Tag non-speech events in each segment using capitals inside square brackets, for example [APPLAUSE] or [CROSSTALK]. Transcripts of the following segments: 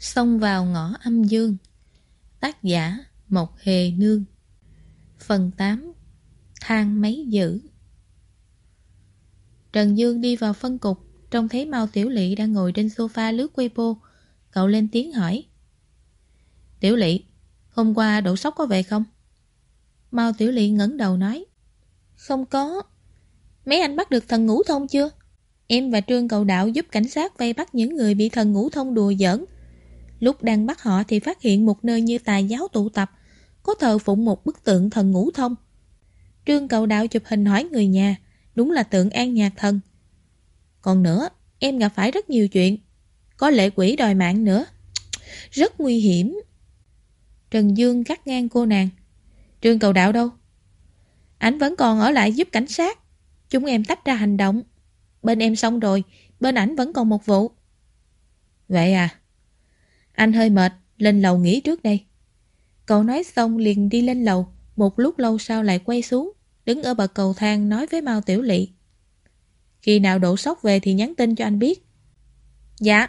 Xông vào ngõ âm dương. Tác giả, Mộc Hề Nương. Phần 8 Thang máy dữ. Trần Dương đi vào phân cục, Trông thấy Mao Tiểu Lị đang ngồi trên sofa lướt Weibo. Cậu lên tiếng hỏi, Tiểu Lị, Hôm qua đổ sốc có về không? Mao Tiểu Lị ngẩng đầu nói, Không có. Mấy anh bắt được thần ngũ thông chưa? Em và Trương Cầu Đạo giúp cảnh sát vây bắt những người bị thần ngũ thông đùa giỡn. Lúc đang bắt họ thì phát hiện một nơi như tài giáo tụ tập, có thờ phụng một bức tượng thần ngũ thông. Trương cầu đạo chụp hình hỏi người nhà, đúng là tượng an nhạc thần. Còn nữa, em gặp phải rất nhiều chuyện. Có lệ quỷ đòi mạng nữa. [TSK] Rất nguy hiểm. Trần Dương cắt ngang cô nàng. Trương cầu đạo đâu? Anh vẫn còn ở lại giúp cảnh sát. Chúng em tách ra hành động. Bên em xong rồi, bên ảnh vẫn còn một vụ. Vậy à? Anh hơi mệt, lên lầu nghỉ trước đây. Cậu nói xong liền đi lên lầu, một lúc lâu sau lại quay xuống, đứng ở bậc cầu thang nói với Mao Tiểu Lị. Khi nào đổ sốc về thì nhắn tin cho anh biết. Dạ.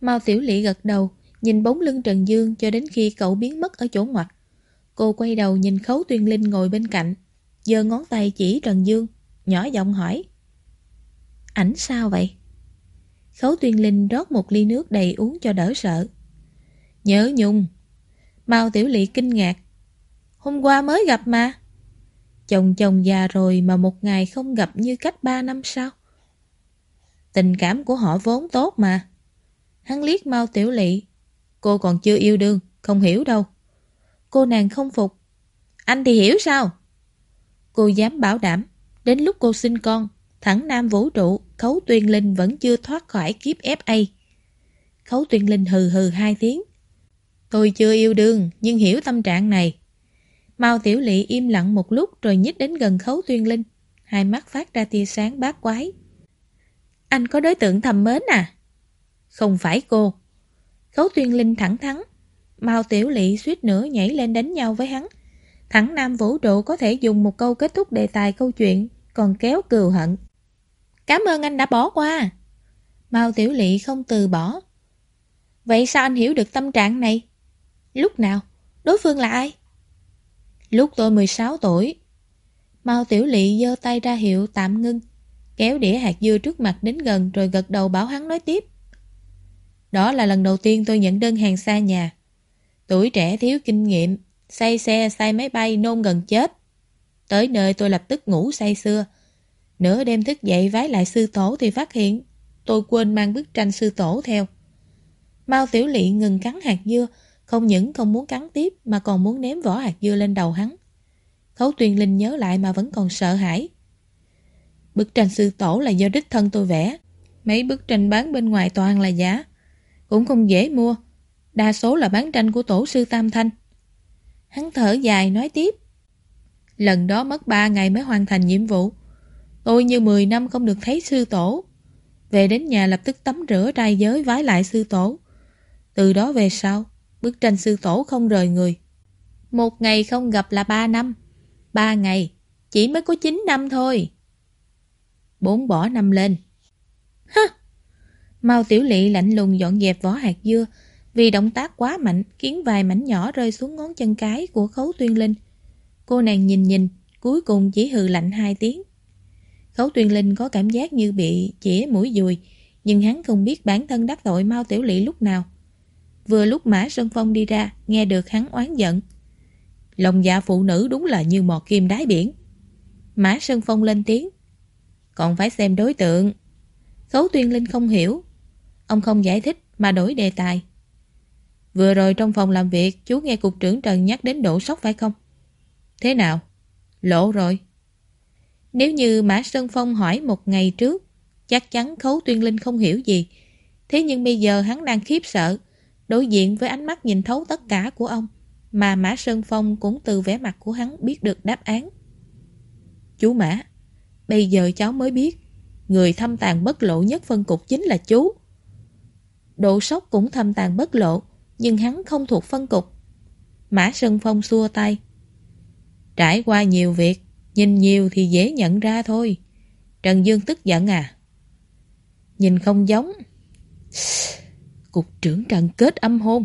Mao Tiểu Lị gật đầu, nhìn bóng lưng Trần Dương cho đến khi cậu biến mất ở chỗ ngoặt. Cô quay đầu nhìn Khấu Tuyên Linh ngồi bên cạnh, giơ ngón tay chỉ Trần Dương, nhỏ giọng hỏi. Ảnh sao vậy? Khấu Tuyên Linh rót một ly nước đầy uống cho đỡ sợ. Nhớ nhung. Mao Tiểu Lị kinh ngạc. Hôm qua mới gặp mà. Chồng chồng già rồi mà một ngày không gặp như cách ba năm sau. Tình cảm của họ vốn tốt mà. Hắn liếc Mao Tiểu Lị. Cô còn chưa yêu đương, không hiểu đâu. Cô nàng không phục. Anh thì hiểu sao? Cô dám bảo đảm, đến lúc cô sinh con, thẳng nam vũ trụ, Khấu Tuyên Linh vẫn chưa thoát khỏi kiếp FA. Khấu Tuyên Linh hừ hừ hai tiếng. Tôi chưa yêu đương, nhưng hiểu tâm trạng này. Mao Tiểu Lị im lặng một lúc rồi nhích đến gần Khấu Tuyên Linh. Hai mắt phát ra tia sáng bát quái. Anh có đối tượng thầm mến à? Không phải cô. Khấu Tuyên Linh thẳng thắn. Mao Tiểu Lị suýt nữa nhảy lên đánh nhau với hắn. Thẳng Nam Vũ Trụ có thể dùng một câu kết thúc đề tài câu chuyện, còn kéo cừu hận. Cảm ơn anh đã bỏ qua. Mao Tiểu Lị không từ bỏ. Vậy sao anh hiểu được tâm trạng này? Lúc nào? Đối phương là ai? Lúc tôi 16 tuổi. Mao Tiểu Lị giơ tay ra hiệu tạm ngưng, kéo đĩa hạt dưa trước mặt đến gần rồi gật đầu bảo hắn nói tiếp. Đó là lần đầu tiên tôi nhận đơn hàng xa nhà. Tuổi trẻ thiếu kinh nghiệm, say xe, say máy bay, nôn gần chết. Tới nơi tôi lập tức ngủ say xưa, Nửa đêm thức dậy vái lại sư tổ thì phát hiện tôi quên mang bức tranh sư tổ theo. Mao Tiểu Lị ngừng cắn hạt dưa, không những không muốn cắn tiếp mà còn muốn ném vỏ hạt dưa lên đầu hắn. Khấu Tuyền Linh nhớ lại mà vẫn còn sợ hãi. Bức tranh sư tổ là do đích thân tôi vẽ. Mấy bức tranh bán bên ngoài toàn là giả. Cũng không dễ mua. Đa số là bán tranh của tổ sư Tam Thanh. Hắn thở dài nói tiếp. Lần đó mất 3 ngày mới hoàn thành nhiệm vụ. Tôi như 10 năm không được thấy sư tổ. Về đến nhà lập tức tắm rửa trai giới vái lại sư tổ. Từ đó về sau, bức tranh sư tổ không rời người. Một ngày không gặp là ba năm. Ba ngày, chỉ mới có 9 năm thôi. Bốn bỏ năm lên. hơ Mao Tiểu Lị lạnh lùng dọn dẹp vỏ hạt dưa vì động tác quá mạnh khiến vài mảnh nhỏ rơi xuống ngón chân cái của khấu tuyên linh. Cô nàng nhìn nhìn, cuối cùng chỉ hừ lạnh hai tiếng. Khấu Tuyên Linh có cảm giác như bị chĩa mũi dùi, nhưng hắn không biết bản thân đắc tội Mao Tiểu Lị lúc nào. Vừa lúc Mã Sơn Phong đi ra, nghe được hắn oán giận. Lòng dạ phụ nữ đúng là như mọt kim đáy biển. Mã Sơn Phong lên tiếng. Còn phải xem đối tượng. Khấu Tuyên Linh không hiểu. Ông không giải thích mà đổi đề tài. Vừa rồi trong phòng làm việc, chú nghe cục trưởng Trần nhắc đến độ sốc phải không? Thế nào? Lộ rồi. Nếu như Mã Sơn Phong hỏi một ngày trước, chắc chắn Khấu Tuyên Linh không hiểu gì. Thế nhưng bây giờ hắn đang khiếp sợ, đối diện với ánh mắt nhìn thấu tất cả của ông, mà Mã Sơn Phong cũng từ vẻ mặt của hắn biết được đáp án. Chú Mã, bây giờ cháu mới biết, người thâm tàn bất lộ nhất phân cục chính là chú. Độ sốc cũng thâm tàn bất lộ, nhưng hắn không thuộc phân cục. Mã Sơn Phong xua tay. Trải qua nhiều việc, Nhìn nhiều thì dễ nhận ra thôi. Trần Dương tức giận à? Nhìn không giống. Cục trưởng Trần kết âm hôn.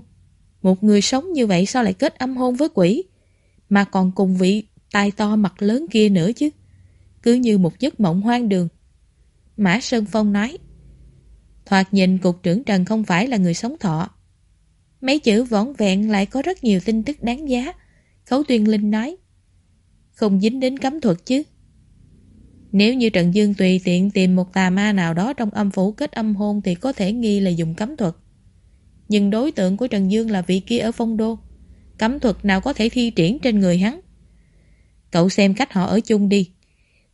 Một người sống như vậy sao lại kết âm hôn với quỷ? Mà còn cùng vị tai to mặt lớn kia nữa chứ. Cứ như một giấc mộng hoang đường. Mã Sơn Phong nói. Thoạt nhìn cục trưởng Trần không phải là người sống thọ. Mấy chữ võn vẹn lại có rất nhiều tin tức đáng giá. Khấu Tuyên Linh nói. Không dính đến cấm thuật chứ. Nếu như Trần Dương tùy tiện tìm một tà ma nào đó trong âm phủ kết âm hôn thì có thể nghi là dùng cấm thuật. Nhưng đối tượng của Trần Dương là vị kia ở phong đô. Cấm thuật nào có thể thi triển trên người hắn. Cậu xem cách họ ở chung đi.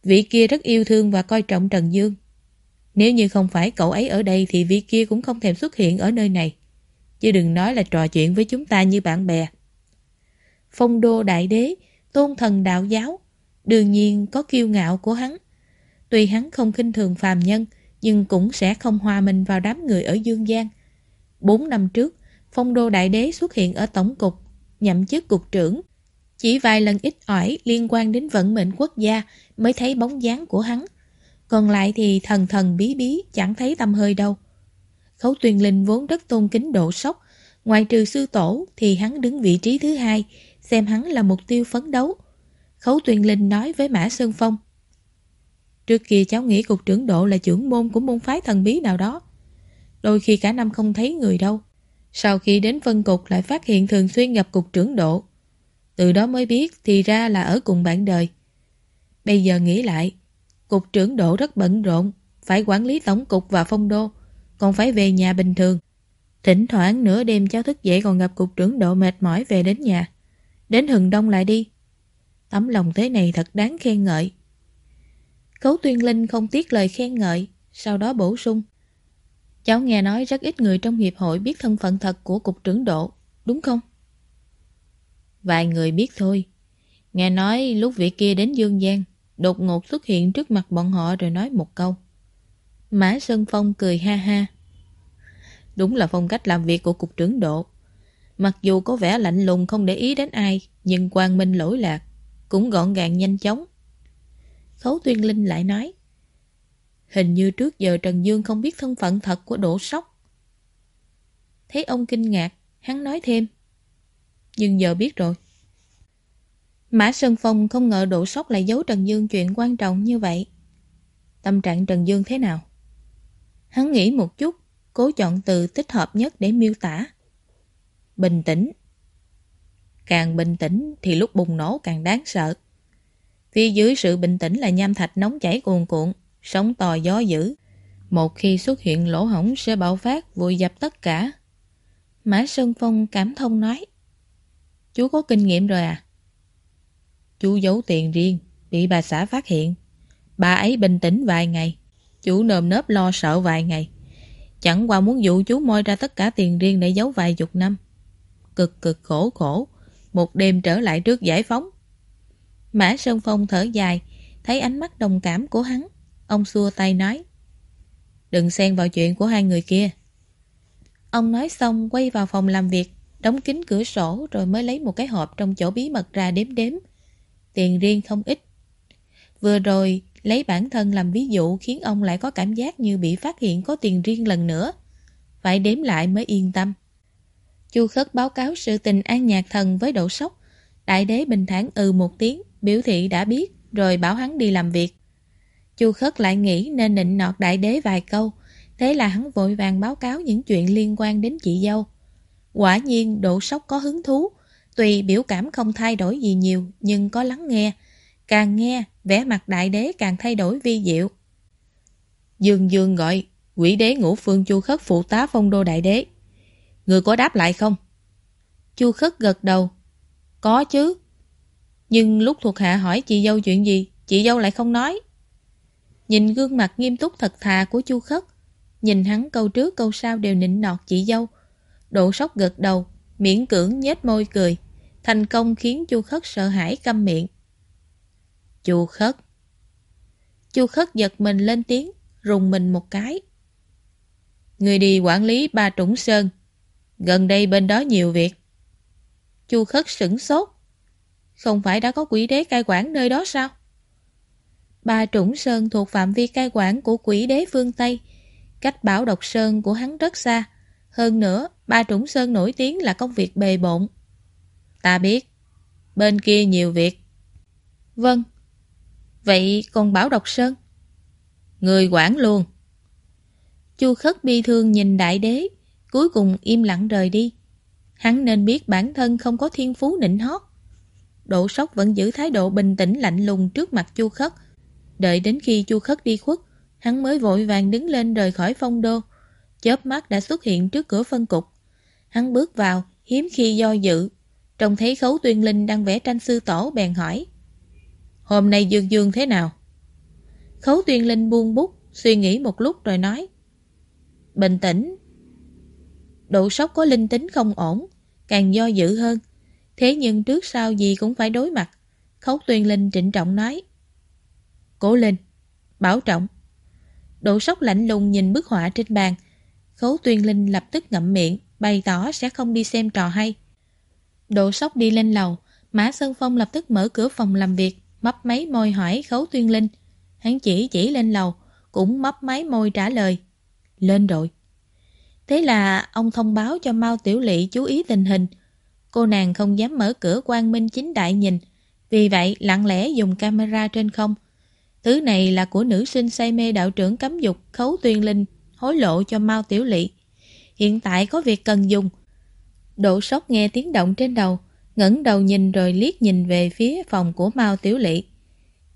Vị kia rất yêu thương và coi trọng Trần Dương. Nếu như không phải cậu ấy ở đây thì vị kia cũng không thèm xuất hiện ở nơi này. Chứ đừng nói là trò chuyện với chúng ta như bạn bè. Phong đô đại đế, tôn thần đạo giáo, đương nhiên có kiêu ngạo của hắn. Tuy hắn không khinh thường phàm nhân, nhưng cũng sẽ không hòa mình vào đám người ở Dương Giang. Bốn năm trước, phong đô đại đế xuất hiện ở tổng cục, nhậm chức cục trưởng. Chỉ vài lần ít ỏi liên quan đến vận mệnh quốc gia mới thấy bóng dáng của hắn. Còn lại thì thần thần bí bí chẳng thấy tâm hơi đâu. Khấu tuyền linh vốn rất tôn kính độ sốc. Ngoài trừ sư tổ thì hắn đứng vị trí thứ hai, xem hắn là mục tiêu phấn đấu. Khấu tuyền linh nói với Mã Sơn Phong. Trước kia cháu nghĩ cục trưởng độ là trưởng môn của môn phái thần bí nào đó. Đôi khi cả năm không thấy người đâu. Sau khi đến phân cục lại phát hiện thường xuyên gặp cục trưởng độ. Từ đó mới biết thì ra là ở cùng bạn đời. Bây giờ nghĩ lại, cục trưởng độ rất bận rộn, phải quản lý tổng cục và phong đô, còn phải về nhà bình thường. Thỉnh thoảng nửa đêm cháu thức dậy còn gặp cục trưởng độ mệt mỏi về đến nhà. Đến hừng đông lại đi. Tấm lòng thế này thật đáng khen ngợi. Cấu tuyên linh không tiếc lời khen ngợi, sau đó bổ sung. Cháu nghe nói rất ít người trong hiệp hội biết thân phận thật của cục trưởng độ, đúng không? Vài người biết thôi. Nghe nói lúc vị kia đến Dương Giang, đột ngột xuất hiện trước mặt bọn họ rồi nói một câu. Mã Sơn Phong cười ha ha. Đúng là phong cách làm việc của cục trưởng độ. Mặc dù có vẻ lạnh lùng không để ý đến ai, nhưng quang minh lỗi lạc, cũng gọn gàng nhanh chóng. Khấu Tuyên Linh lại nói. Hình như trước giờ Trần Dương không biết thân phận thật của Đỗ Sóc. Thấy ông kinh ngạc, hắn nói thêm. Nhưng giờ biết rồi. Mã Sơn Phong không ngờ Đỗ Sóc lại giấu Trần Dương chuyện quan trọng như vậy. Tâm trạng Trần Dương thế nào? Hắn nghĩ một chút, cố chọn từ thích hợp nhất để miêu tả. Bình tĩnh. Càng bình tĩnh thì lúc bùng nổ càng đáng sợ. Phía dưới sự bình tĩnh là nham thạch nóng chảy cuồn cuộn, sóng to gió dữ. Một khi xuất hiện lỗ hổng sẽ bạo phát vùi dập tất cả. Mã Sơn Phong cảm thông nói. Chú có kinh nghiệm rồi à? Chú giấu tiền riêng, bị bà xã phát hiện. Bà ấy bình tĩnh vài ngày. Chú nơm nớp lo sợ vài ngày. Chẳng qua muốn dụ chú moi ra tất cả tiền riêng để giấu vài chục năm. Cực cực khổ khổ. Một đêm trở lại trước giải phóng. Mã Sơn Phong thở dài, thấy ánh mắt đồng cảm của hắn. Ông xua tay nói. Đừng xen vào chuyện của hai người kia. Ông nói xong quay vào phòng làm việc, đóng kín cửa sổ rồi mới lấy một cái hộp trong chỗ bí mật ra đếm đếm. Tiền riêng không ít. Vừa rồi, lấy bản thân làm ví dụ khiến ông lại có cảm giác như bị phát hiện có tiền riêng lần nữa. Phải đếm lại mới yên tâm. Chu Khất báo cáo sự tình an nhạc thần với độ sốc. Đại đế bình thản ừ một tiếng, biểu thị đã biết, rồi bảo hắn đi làm việc. Chu Khất lại nghĩ nên nịnh nọt đại đế vài câu, thế là hắn vội vàng báo cáo những chuyện liên quan đến chị dâu. Quả nhiên độ sốc có hứng thú, tùy biểu cảm không thay đổi gì nhiều nhưng có lắng nghe. Càng nghe, vẻ mặt đại đế càng thay đổi vi diệu. Dương Dương gọi, quỷ đế ngũ phương chu khất phụ tá phong đô đại đế. Người có đáp lại không? Chu khất gật đầu. Có chứ. Nhưng lúc thuộc hạ hỏi chị dâu chuyện gì, chị dâu lại không nói. Nhìn gương mặt nghiêm túc thật thà của Chu Khất, nhìn hắn câu trước câu sau đều nịnh nọt chị dâu. Độ sốc gật đầu, miễn cưỡng nhếch môi cười, thành công khiến Chu Khất sợ hãi câm miệng. Chu Khất Chu Khất giật mình lên tiếng, rùng mình một cái. Người đi quản lý ba trũng sơn, gần đây bên đó nhiều việc. Chu Khất sửng sốt. Không phải đã có quỷ đế cai quản nơi đó sao? Ba Trũng Sơn thuộc phạm vi cai quản của quỷ đế phương Tây, cách bảo độc sơn của hắn rất xa. Hơn nữa, ba trũng sơn nổi tiếng là công việc bề bộn. Ta biết. Bên kia nhiều việc. Vâng. Vậy còn Bảo Độc Sơn? Người quản luôn. Chu khất bi thương nhìn đại đế, cuối cùng im lặng rời đi. Hắn nên biết bản thân không có thiên phú nịnh hót. Độ sốc vẫn giữ thái độ bình tĩnh lạnh lùng trước mặt chu khất. Đợi đến khi chu khất đi khuất, hắn mới vội vàng đứng lên rời khỏi phong đô. Chớp mắt đã xuất hiện trước cửa phân cục. Hắn bước vào, hiếm khi do dự. Trông thấy khấu tuyên linh đang vẽ tranh sư tổ bèn hỏi. Hôm nay Dương Dương thế nào? Khấu tuyên linh buông bút, suy nghĩ một lúc rồi nói. Bình tĩnh. Độ sốc có linh tính không ổn, càng do dự hơn. Thế nhưng trước sau gì cũng phải đối mặt. Khấu tuyên linh trịnh trọng nói. Cố lên, bảo trọng. Độ sốc lạnh lùng nhìn bức họa trên bàn. Khấu tuyên linh lập tức ngậm miệng, bày tỏ sẽ không đi xem trò hay. Độ sốc đi lên lầu, Mã Sơn Phong lập tức mở cửa phòng làm việc, mấp máy môi hỏi Khấu Tuyên Linh. Hắn chỉ chỉ lên lầu, cũng mấp máy môi trả lời. Lên rồi. Thế là ông thông báo cho Mao Tiểu Lị chú ý tình hình. Cô nàng không dám mở cửa quan minh chính đại nhìn, vì vậy lặng lẽ dùng camera trên không. Thứ này là của nữ sinh say mê đạo trưởng cấm dục Khấu Tuyên Linh hối lộ cho Mao Tiểu Lị. Hiện tại có việc cần dùng. Độ sốc nghe tiếng động trên đầu, ngẩng đầu nhìn rồi liếc nhìn về phía phòng của Mao Tiểu Lị.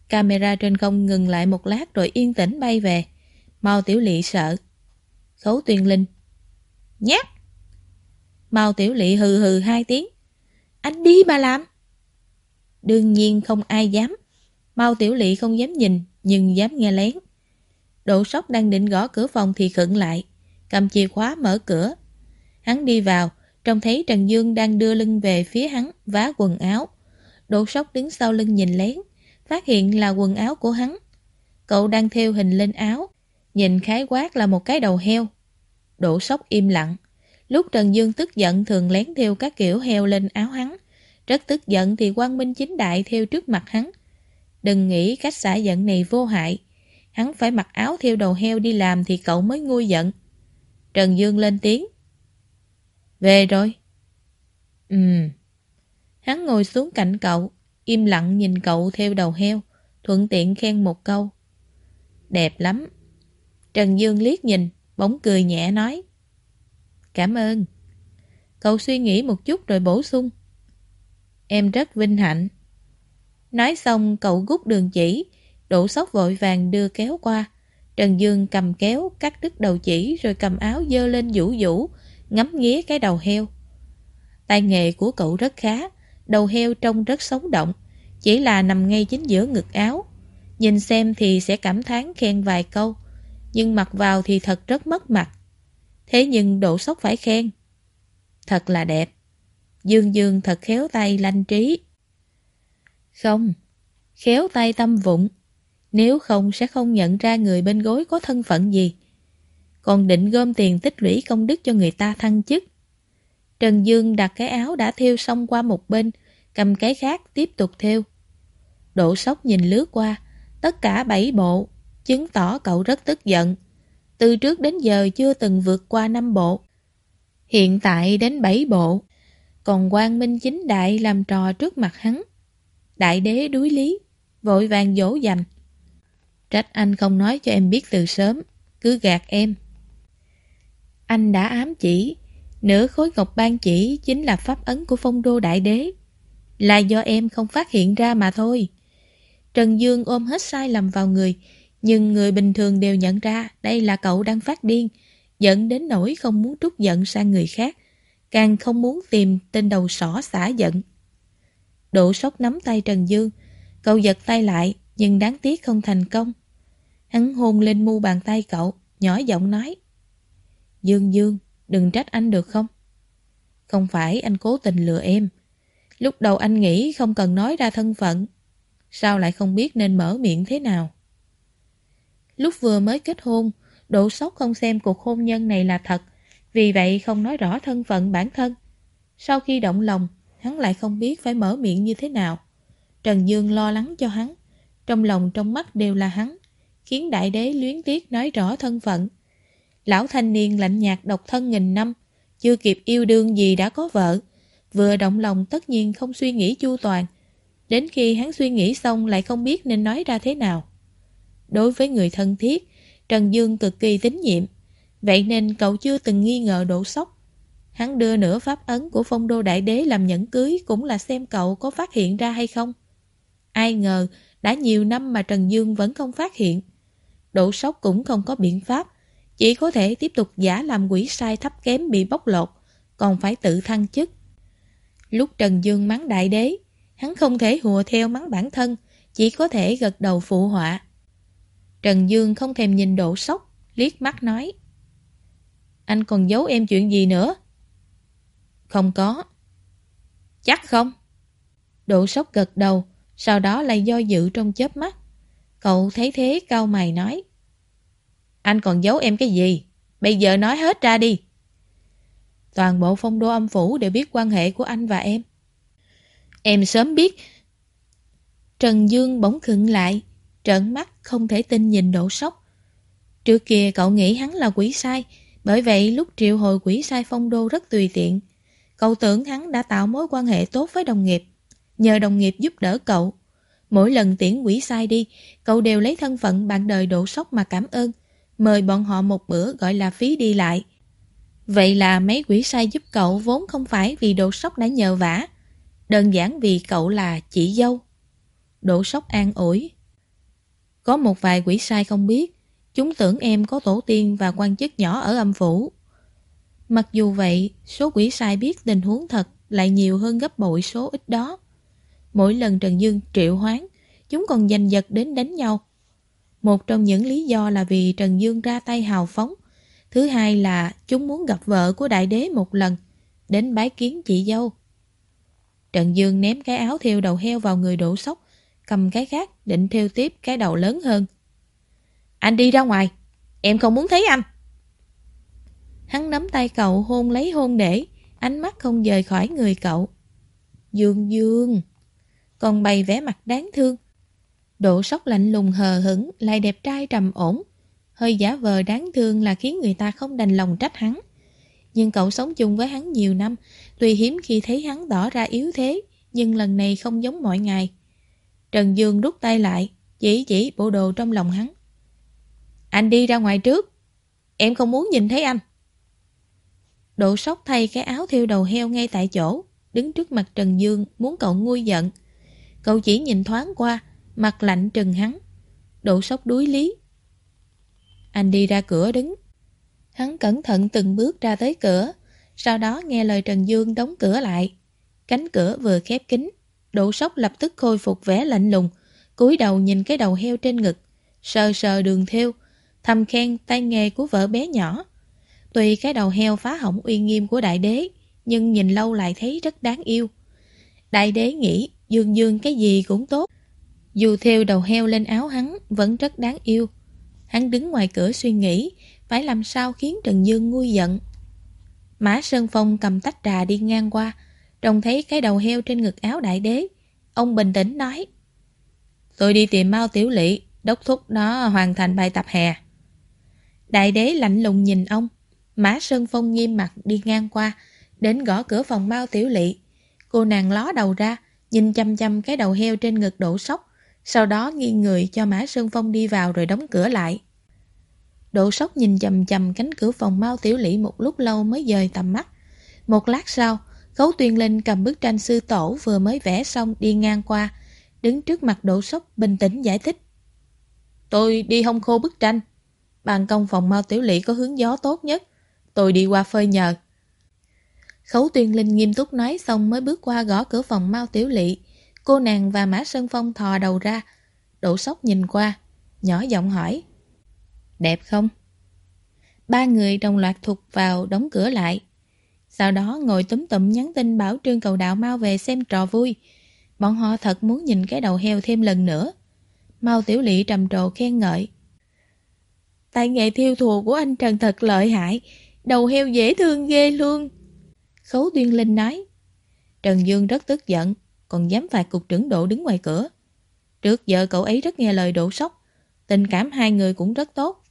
Camera trên không ngừng lại một lát rồi yên tĩnh bay về. Mao Tiểu Lị sợ. Khấu Tuyên Linh. Nhát! Mao Tiểu Lị hừ hừ hai tiếng. Anh đi mà làm. Đương nhiên không ai dám. Mao Tiểu Lị không dám nhìn, nhưng dám nghe lén. Độ sốc đang định gõ cửa phòng thì khựng lại, cầm chìa khóa mở cửa. Hắn đi vào, trông thấy Trần Dương đang đưa lưng về phía hắn, vá quần áo. Độ sốc đứng sau lưng nhìn lén, phát hiện là quần áo của hắn. Cậu đang theo hình lên áo, nhìn khái quát là một cái đầu heo đổ sốc im lặng. Lúc Trần Dương tức giận thường lén theo các kiểu heo lên áo hắn. Rất tức giận thì quang minh chính đại theo trước mặt hắn. Đừng nghĩ cách xả giận này vô hại. Hắn phải mặc áo theo đầu heo đi làm thì cậu mới nguôi giận. Trần Dương lên tiếng. Về rồi. Ừm. Hắn ngồi xuống cạnh cậu, im lặng nhìn cậu theo đầu heo, thuận tiện khen một câu. Đẹp lắm. Trần Dương liếc nhìn, bỗng cười nhẹ nói. Cảm ơn. Cậu suy nghĩ một chút rồi bổ sung. Em rất vinh hạnh. Nói xong cậu gút đường chỉ, đổ sóc vội vàng đưa kéo qua. Trần Dương cầm kéo, cắt đứt đầu chỉ rồi cầm áo dơ lên vũ vũ, ngắm nghía cái đầu heo. Tay nghề của cậu rất khá, đầu heo trông rất sống động, chỉ là nằm ngay chính giữa ngực áo. Nhìn xem thì sẽ cảm thán khen vài câu, nhưng mặc vào thì thật rất mất mặt. Thế nhưng độ sốc phải khen. Thật là đẹp. Dương Dương thật khéo tay lanh trí. Không, khéo tay tâm vụng. Nếu không sẽ không nhận ra người bên gối có thân phận gì. Còn định gom tiền tích lũy công đức cho người ta thăng chức. Trần Dương đặt cái áo đã thêu xong qua một bên, cầm cái khác tiếp tục thêu. Độ sốc nhìn lướt qua, tất cả bảy bộ, chứng tỏ cậu rất tức giận. Từ trước đến giờ chưa từng vượt qua năm bộ. Hiện tại đến bảy bộ, còn quang minh chính đại làm trò trước mặt hắn. Đại đế đuối lý, vội vàng dỗ dành. Trách anh không nói cho em biết từ sớm, cứ gạt em. Anh đã ám chỉ, nửa khối ngọc ban chỉ chính là pháp ấn của phong đô đại đế. Là do em không phát hiện ra mà thôi. Trần Dương ôm hết sai lầm vào người, nhưng người bình thường đều nhận ra đây là cậu đang phát điên, giận đến nỗi không muốn trút giận sang người khác, càng không muốn tìm tên đầu sỏ xả giận. Độ sốc nắm tay Trần Dương, cậu giật tay lại, nhưng đáng tiếc không thành công. Hắn hôn lên mu bàn tay cậu, nhỏ giọng nói. Dương Dương, đừng trách anh được không? Không phải anh cố tình lừa em. Lúc đầu anh nghĩ không cần nói ra thân phận. Sao lại không biết nên mở miệng thế nào? Lúc vừa mới kết hôn, Độ sốc không xem cuộc hôn nhân này là thật, vì vậy không nói rõ thân phận bản thân. Sau khi động lòng, hắn lại không biết phải mở miệng như thế nào. Trần Dương lo lắng cho hắn, trong lòng trong mắt đều là hắn, khiến đại đế luyến tiếc nói rõ thân phận. Lão thanh niên lạnh nhạt độc thân nghìn năm, chưa kịp yêu đương gì đã có vợ. Vừa động lòng tất nhiên không suy nghĩ chu toàn. Đến khi hắn suy nghĩ xong lại không biết nên nói ra thế nào. Đối với người thân thiết, Trần Dương cực kỳ tín nhiệm. Vậy nên cậu chưa từng nghi ngờ độ sốc. Hắn đưa nửa pháp ấn của phong đô đại đế làm nhẫn cưới cũng là xem cậu có phát hiện ra hay không. Ai ngờ, đã nhiều năm mà Trần Dương vẫn không phát hiện. Độ sốc cũng không có biện pháp, chỉ có thể tiếp tục giả làm quỷ sai thấp kém bị bóc lột, còn phải tự thăng chức. Lúc Trần Dương mắng đại đế, hắn không thể hùa theo mắng bản thân, chỉ có thể gật đầu phụ họa. Trần Dương không thèm nhìn độ sốc, liếc mắt nói. Anh còn giấu em chuyện gì nữa? Không có. Chắc không? Độ sốc gật đầu, sau đó lại do dự trong chớp mắt. Cậu thấy thế cao mày nói. Anh còn giấu em cái gì? Bây giờ nói hết ra đi. Toàn bộ phong đô âm phủ đều biết quan hệ của anh và em. Em sớm biết. Trần Dương bỗng khựng lại, trợn mắt không thể tin nhìn đổ sốc. Trước kia cậu nghĩ hắn là quỷ sai, bởi vậy lúc triệu hồi quỷ sai phong đô rất tùy tiện. Cậu tưởng hắn đã tạo mối quan hệ tốt với đồng nghiệp, nhờ đồng nghiệp giúp đỡ cậu. Mỗi lần tiễn quỷ sai đi, cậu đều lấy thân phận bạn đời đổ sốc mà cảm ơn, mời bọn họ một bữa gọi là phí đi lại. Vậy là mấy quỷ sai giúp cậu vốn không phải vì độ sốc đã nhờ vả, đơn giản vì cậu là chị dâu. Độ sốc an ủi. Có một vài quỷ sai không biết, chúng tưởng em có tổ tiên và quan chức nhỏ ở âm phủ. Mặc dù vậy, số quỷ sai biết tình huống thật lại nhiều hơn gấp bội số ít đó. Mỗi lần Trần Dương triệu hoán, chúng còn giành giật đến đánh nhau. Một trong những lý do là vì Trần Dương ra tay hào phóng. Thứ hai là chúng muốn gặp vợ của đại đế một lần, đến bái kiến chị dâu. Trần Dương ném cái áo theo đầu heo vào người đổ sốc, cầm cái khác định theo tiếp cái đầu lớn hơn. Anh đi ra ngoài, em không muốn thấy anh. Hắn nắm tay cậu hôn lấy hôn để, ánh mắt không rời khỏi người cậu. Dương Dương, còn bày vẻ mặt đáng thương. Độ sốc lạnh lùng hờ hững lại đẹp trai trầm ổn. Hơi giả vờ đáng thương là khiến người ta không đành lòng trách hắn. Nhưng cậu sống chung với hắn nhiều năm, tuy hiếm khi thấy hắn tỏ ra yếu thế, nhưng lần này không giống mọi ngày. Trần Dương rút tay lại, chỉ chỉ bộ đồ trong lòng hắn. Anh đi ra ngoài trước, em không muốn nhìn thấy anh. Độ sốc thay cái áo theo đầu heo ngay tại chỗ, đứng trước mặt Trần Dương muốn cậu nguôi giận. Cậu chỉ nhìn thoáng qua, mặt lạnh trừng hắn. Độ sốc đuối lý. Anh đi ra cửa đứng. Hắn cẩn thận từng bước ra tới cửa, sau đó nghe lời Trần Dương đóng cửa lại. Cánh cửa vừa khép kín, Đỗ sốc lập tức khôi phục vẻ lạnh lùng, cúi đầu nhìn cái đầu heo trên ngực, sờ sờ đường theo, thầm khen tay nghề của vợ bé nhỏ. Tuy cái đầu heo phá hỏng uy nghiêm của đại đế, nhưng nhìn lâu lại thấy rất đáng yêu. Đại đế nghĩ dương dương cái gì cũng tốt. Dù theo đầu heo lên áo hắn vẫn rất đáng yêu. Hắn đứng ngoài cửa suy nghĩ phải làm sao khiến Trần Dương nguôi giận. Mã Sơn Phong cầm tách trà đi ngang qua, trông thấy cái đầu heo trên ngực áo đại đế. Ông bình tĩnh nói Tôi đi tìm Mao Tiểu Lị, đốc thúc nó hoàn thành bài tập hè. Đại đế lạnh lùng nhìn ông. Mã Sơn Phong nghiêm mặt đi ngang qua, đến gõ cửa phòng Mao Tiểu Lị. Cô nàng ló đầu ra, nhìn chăm chăm cái đầu heo trên ngực đổ sốc, sau đó nghiêng người cho Mã Sơn Phong đi vào rồi đóng cửa lại. Độ sốc nhìn chầm chầm cánh cửa phòng Mao Tiểu Lị một lúc lâu mới dời tầm mắt. Một lát sau, Khấu Tuyên Linh cầm bức tranh sư tổ vừa mới vẽ xong đi ngang qua, đứng trước mặt Đỗ sốc bình tĩnh giải thích. Tôi đi hông khô bức tranh. Bàn công phòng Mao Tiểu Lị có hướng gió tốt nhất. Tôi đi qua phơi nhờ. Khấu Tuyên Linh nghiêm túc nói xong mới bước qua gõ cửa phòng Mao Tiểu Lị. Cô nàng và Mã Sơn Phong thò đầu ra. Đỗ sốc nhìn qua, nhỏ giọng hỏi. Đẹp không? Ba người đồng loạt thục vào đóng cửa lại. Sau đó ngồi túm tụm nhắn tin bảo Trương Cầu Đạo mau về xem trò vui. Bọn họ thật muốn nhìn cái đầu heo thêm lần nữa. mau Tiểu Lị trầm trồ khen ngợi. Tài nghệ thiêu thùa của anh Trần thật lợi hại, đầu heo dễ thương ghê luôn. Khấu Tuyên Linh nói. Trần Dương rất tức giận, còn dám phạt cục trưởng độ đứng ngoài cửa. Trước giờ cậu ấy rất nghe lời độ sốc, tình cảm hai người cũng rất tốt.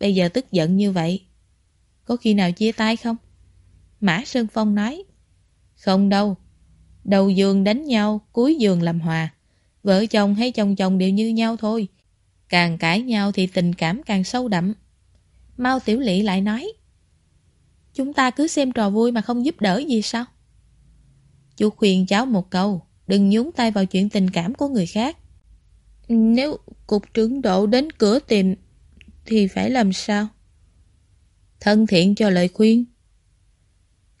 Bây giờ tức giận như vậy, có khi nào chia tay không? Mã Sơn Phong nói. Không đâu. Đầu giường đánh nhau, cuối giường làm hòa. Vợ chồng hay chồng chồng đều như nhau thôi. Càng cãi nhau thì tình cảm càng sâu đậm. Mao Tiểu Lị lại nói. Chúng ta cứ xem trò vui mà không giúp đỡ gì sao? Chú khuyên cháu một câu, đừng nhúng tay vào chuyện tình cảm của người khác. Nếu cục trưởng độ đến cửa tìm thì phải làm sao? Thân thiện cho lời khuyên.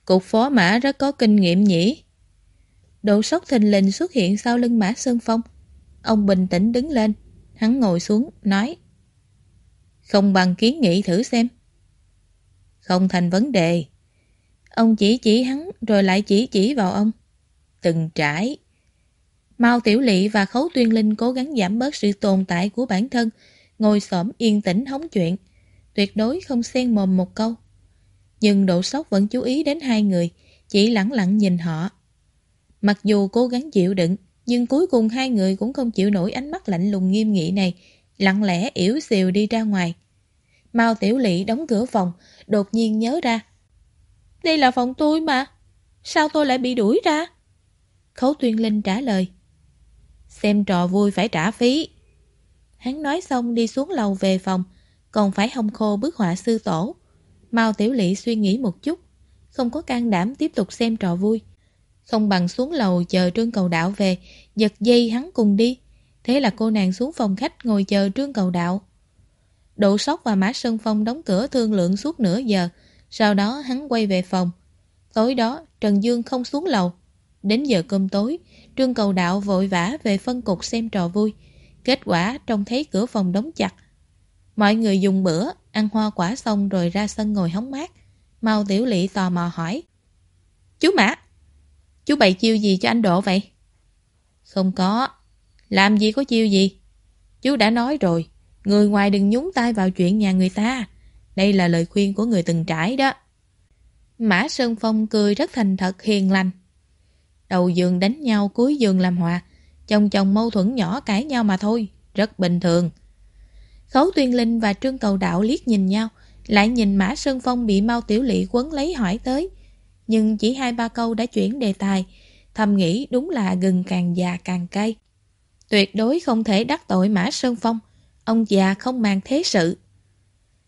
Cục phó mã rất có kinh nghiệm nhỉ? Độ sốc thình lình xuất hiện sau lưng mã Sơn Phong. Ông bình tĩnh đứng lên, hắn ngồi xuống, nói Không bằng kiến nghị thử xem. Không thành vấn đề. Ông chỉ chỉ hắn rồi lại chỉ chỉ vào ông. Từng trải. Mao Tiểu Lị và Khấu Tuyên Linh cố gắng giảm bớt sự tồn tại của bản thân, ngồi xổm yên tĩnh hóng chuyện, tuyệt đối không xen mồm một câu. Nhưng độ sốc vẫn chú ý đến hai người, chỉ lặng lặng nhìn họ. Mặc dù cố gắng chịu đựng, nhưng cuối cùng hai người cũng không chịu nổi ánh mắt lạnh lùng nghiêm nghị này, lặng lẽ yếu xìu đi ra ngoài. Mao Tiểu Lị đóng cửa phòng, đột nhiên nhớ ra. Đây là phòng tôi mà, sao tôi lại bị đuổi ra? Khấu Tuyên Linh trả lời. Xem trò vui phải trả phí. Hắn nói xong đi xuống lầu về phòng, còn phải hông khô bức họa sư tổ. Mao Tiểu Lị suy nghĩ một chút, không có can đảm tiếp tục xem trò vui. Không bằng xuống lầu chờ Trương Cầu Đạo về, giật dây hắn cùng đi. Thế là cô nàng xuống phòng khách ngồi chờ Trương Cầu Đạo. Độ sóc và Mã Sơn Phong đóng cửa thương lượng suốt nửa giờ, sau đó hắn quay về phòng. Tối đó, Trần Dương không xuống lầu. Đến giờ cơm tối, Trương Cầu Đạo vội vã về phân cục xem trò vui. Kết quả trông thấy cửa phòng đóng chặt. Mọi người dùng bữa, ăn hoa quả xong rồi ra sân ngồi hóng mát. Mau Tiểu Lị tò mò hỏi. Chú Mã, chú bày chiêu gì cho anh Độ vậy? Không có. Làm gì có chiêu gì? Chú đã nói rồi, người ngoài đừng nhúng tay vào chuyện nhà người ta. Đây là lời khuyên của người từng trải đó. Mã Sơn Phong cười rất thành thật hiền lành. Đầu giường đánh nhau, cuối giường làm hòa. Chồng chồng mâu thuẫn nhỏ cãi nhau mà thôi, rất bình thường. Khấu Tuyên Linh và Trương Cầu Đạo liếc nhìn nhau, lại nhìn Mã Sơn Phong bị Mao Tiểu Lị quấn lấy hỏi tới. Nhưng chỉ hai ba câu đã chuyển đề tài, thầm nghĩ đúng là gừng càng già càng cay. Tuyệt đối không thể đắc tội Mã Sơn Phong, ông già không mang thế sự.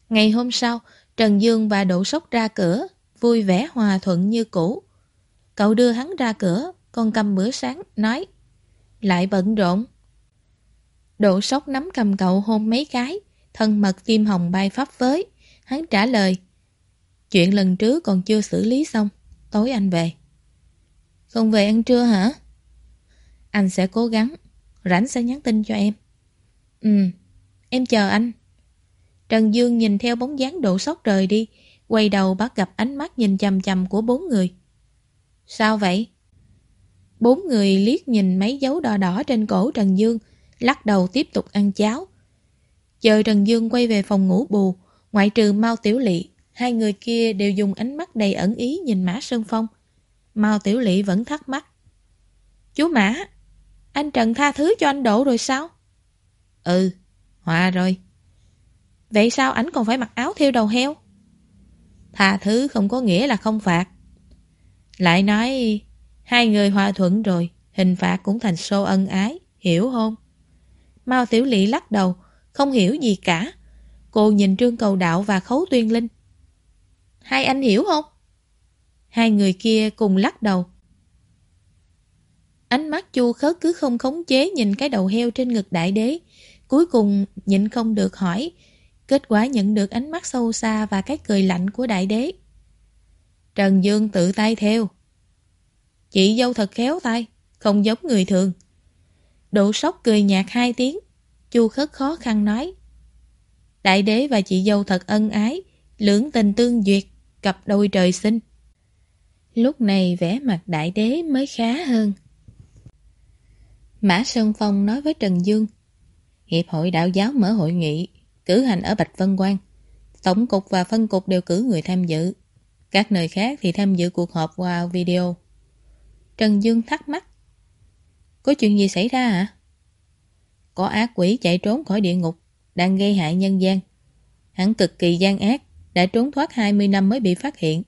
Ngày hôm sau, Trần Dương và Đỗ Sóc ra cửa, vui vẻ hòa thuận như cũ. Cậu đưa hắn ra cửa, còn cầm bữa sáng, nói Lại bận rộn. Độ sốc nắm cầm cậu hôn mấy cái, thân mật tim hồng bay pháp với. Hắn trả lời Chuyện lần trước còn chưa xử lý xong, tối anh về. Không về ăn trưa hả? Anh sẽ cố gắng, rảnh sẽ nhắn tin cho em. Ừ, em chờ anh. Trần Dương nhìn theo bóng dáng độ sốc rời đi, quay đầu bắt gặp ánh mắt nhìn chầm chầm của bốn người. Sao vậy? Bốn người liếc nhìn mấy dấu đỏ đỏ trên cổ Trần Dương, lắc đầu tiếp tục ăn cháo. Chờ Trần Dương quay về phòng ngủ bù, ngoại trừ Mao Tiểu Lị, hai người kia đều dùng ánh mắt đầy ẩn ý nhìn Mã Sơn Phong. Mao Tiểu Lị vẫn thắc mắc. Chú Mã, anh Trần tha thứ cho anh Đỗ rồi sao? Ừ, hòa rồi. Vậy sao ảnh còn phải mặc áo theo đầu heo? Tha thứ không có nghĩa là không phạt. Lại nói, hai người hòa thuận rồi, hình phạt cũng thành sô ân ái, hiểu không? Mao Tiểu Lị lắc đầu, không hiểu gì cả. Cô nhìn Trương Cầu Đạo và Khấu Tuyên Linh. Hai anh hiểu không? Hai người kia cùng lắc đầu. Ánh mắt chu khớt cứ không khống chế nhìn cái đầu heo trên ngực đại đế. Cuối cùng nhịn không được hỏi. Kết quả nhận được ánh mắt sâu xa và cái cười lạnh của đại đế. Trần Dương tự tay theo. Chị dâu thật khéo tay, không giống người thường. Độ sốc cười nhạt hai tiếng. Chu khất khó khăn nói. Đại đế và chị dâu thật ân ái, lưỡng tình tương duyệt, cặp đôi trời sinh. Lúc này vẻ mặt đại đế mới khá hơn. Mã Sơn Phong nói với Trần Dương. Hiệp hội đạo giáo mở hội nghị, cử hành ở Bạch Vân Quang. Tổng cục và phân cục đều cử người tham dự. Các nơi khác thì tham dự cuộc họp qua video. Trần Dương thắc mắc. Có chuyện gì xảy ra hả? Có ác quỷ chạy trốn khỏi địa ngục, đang gây hại nhân gian. Hắn cực kỳ gian ác, đã trốn thoát 20 năm mới bị phát hiện.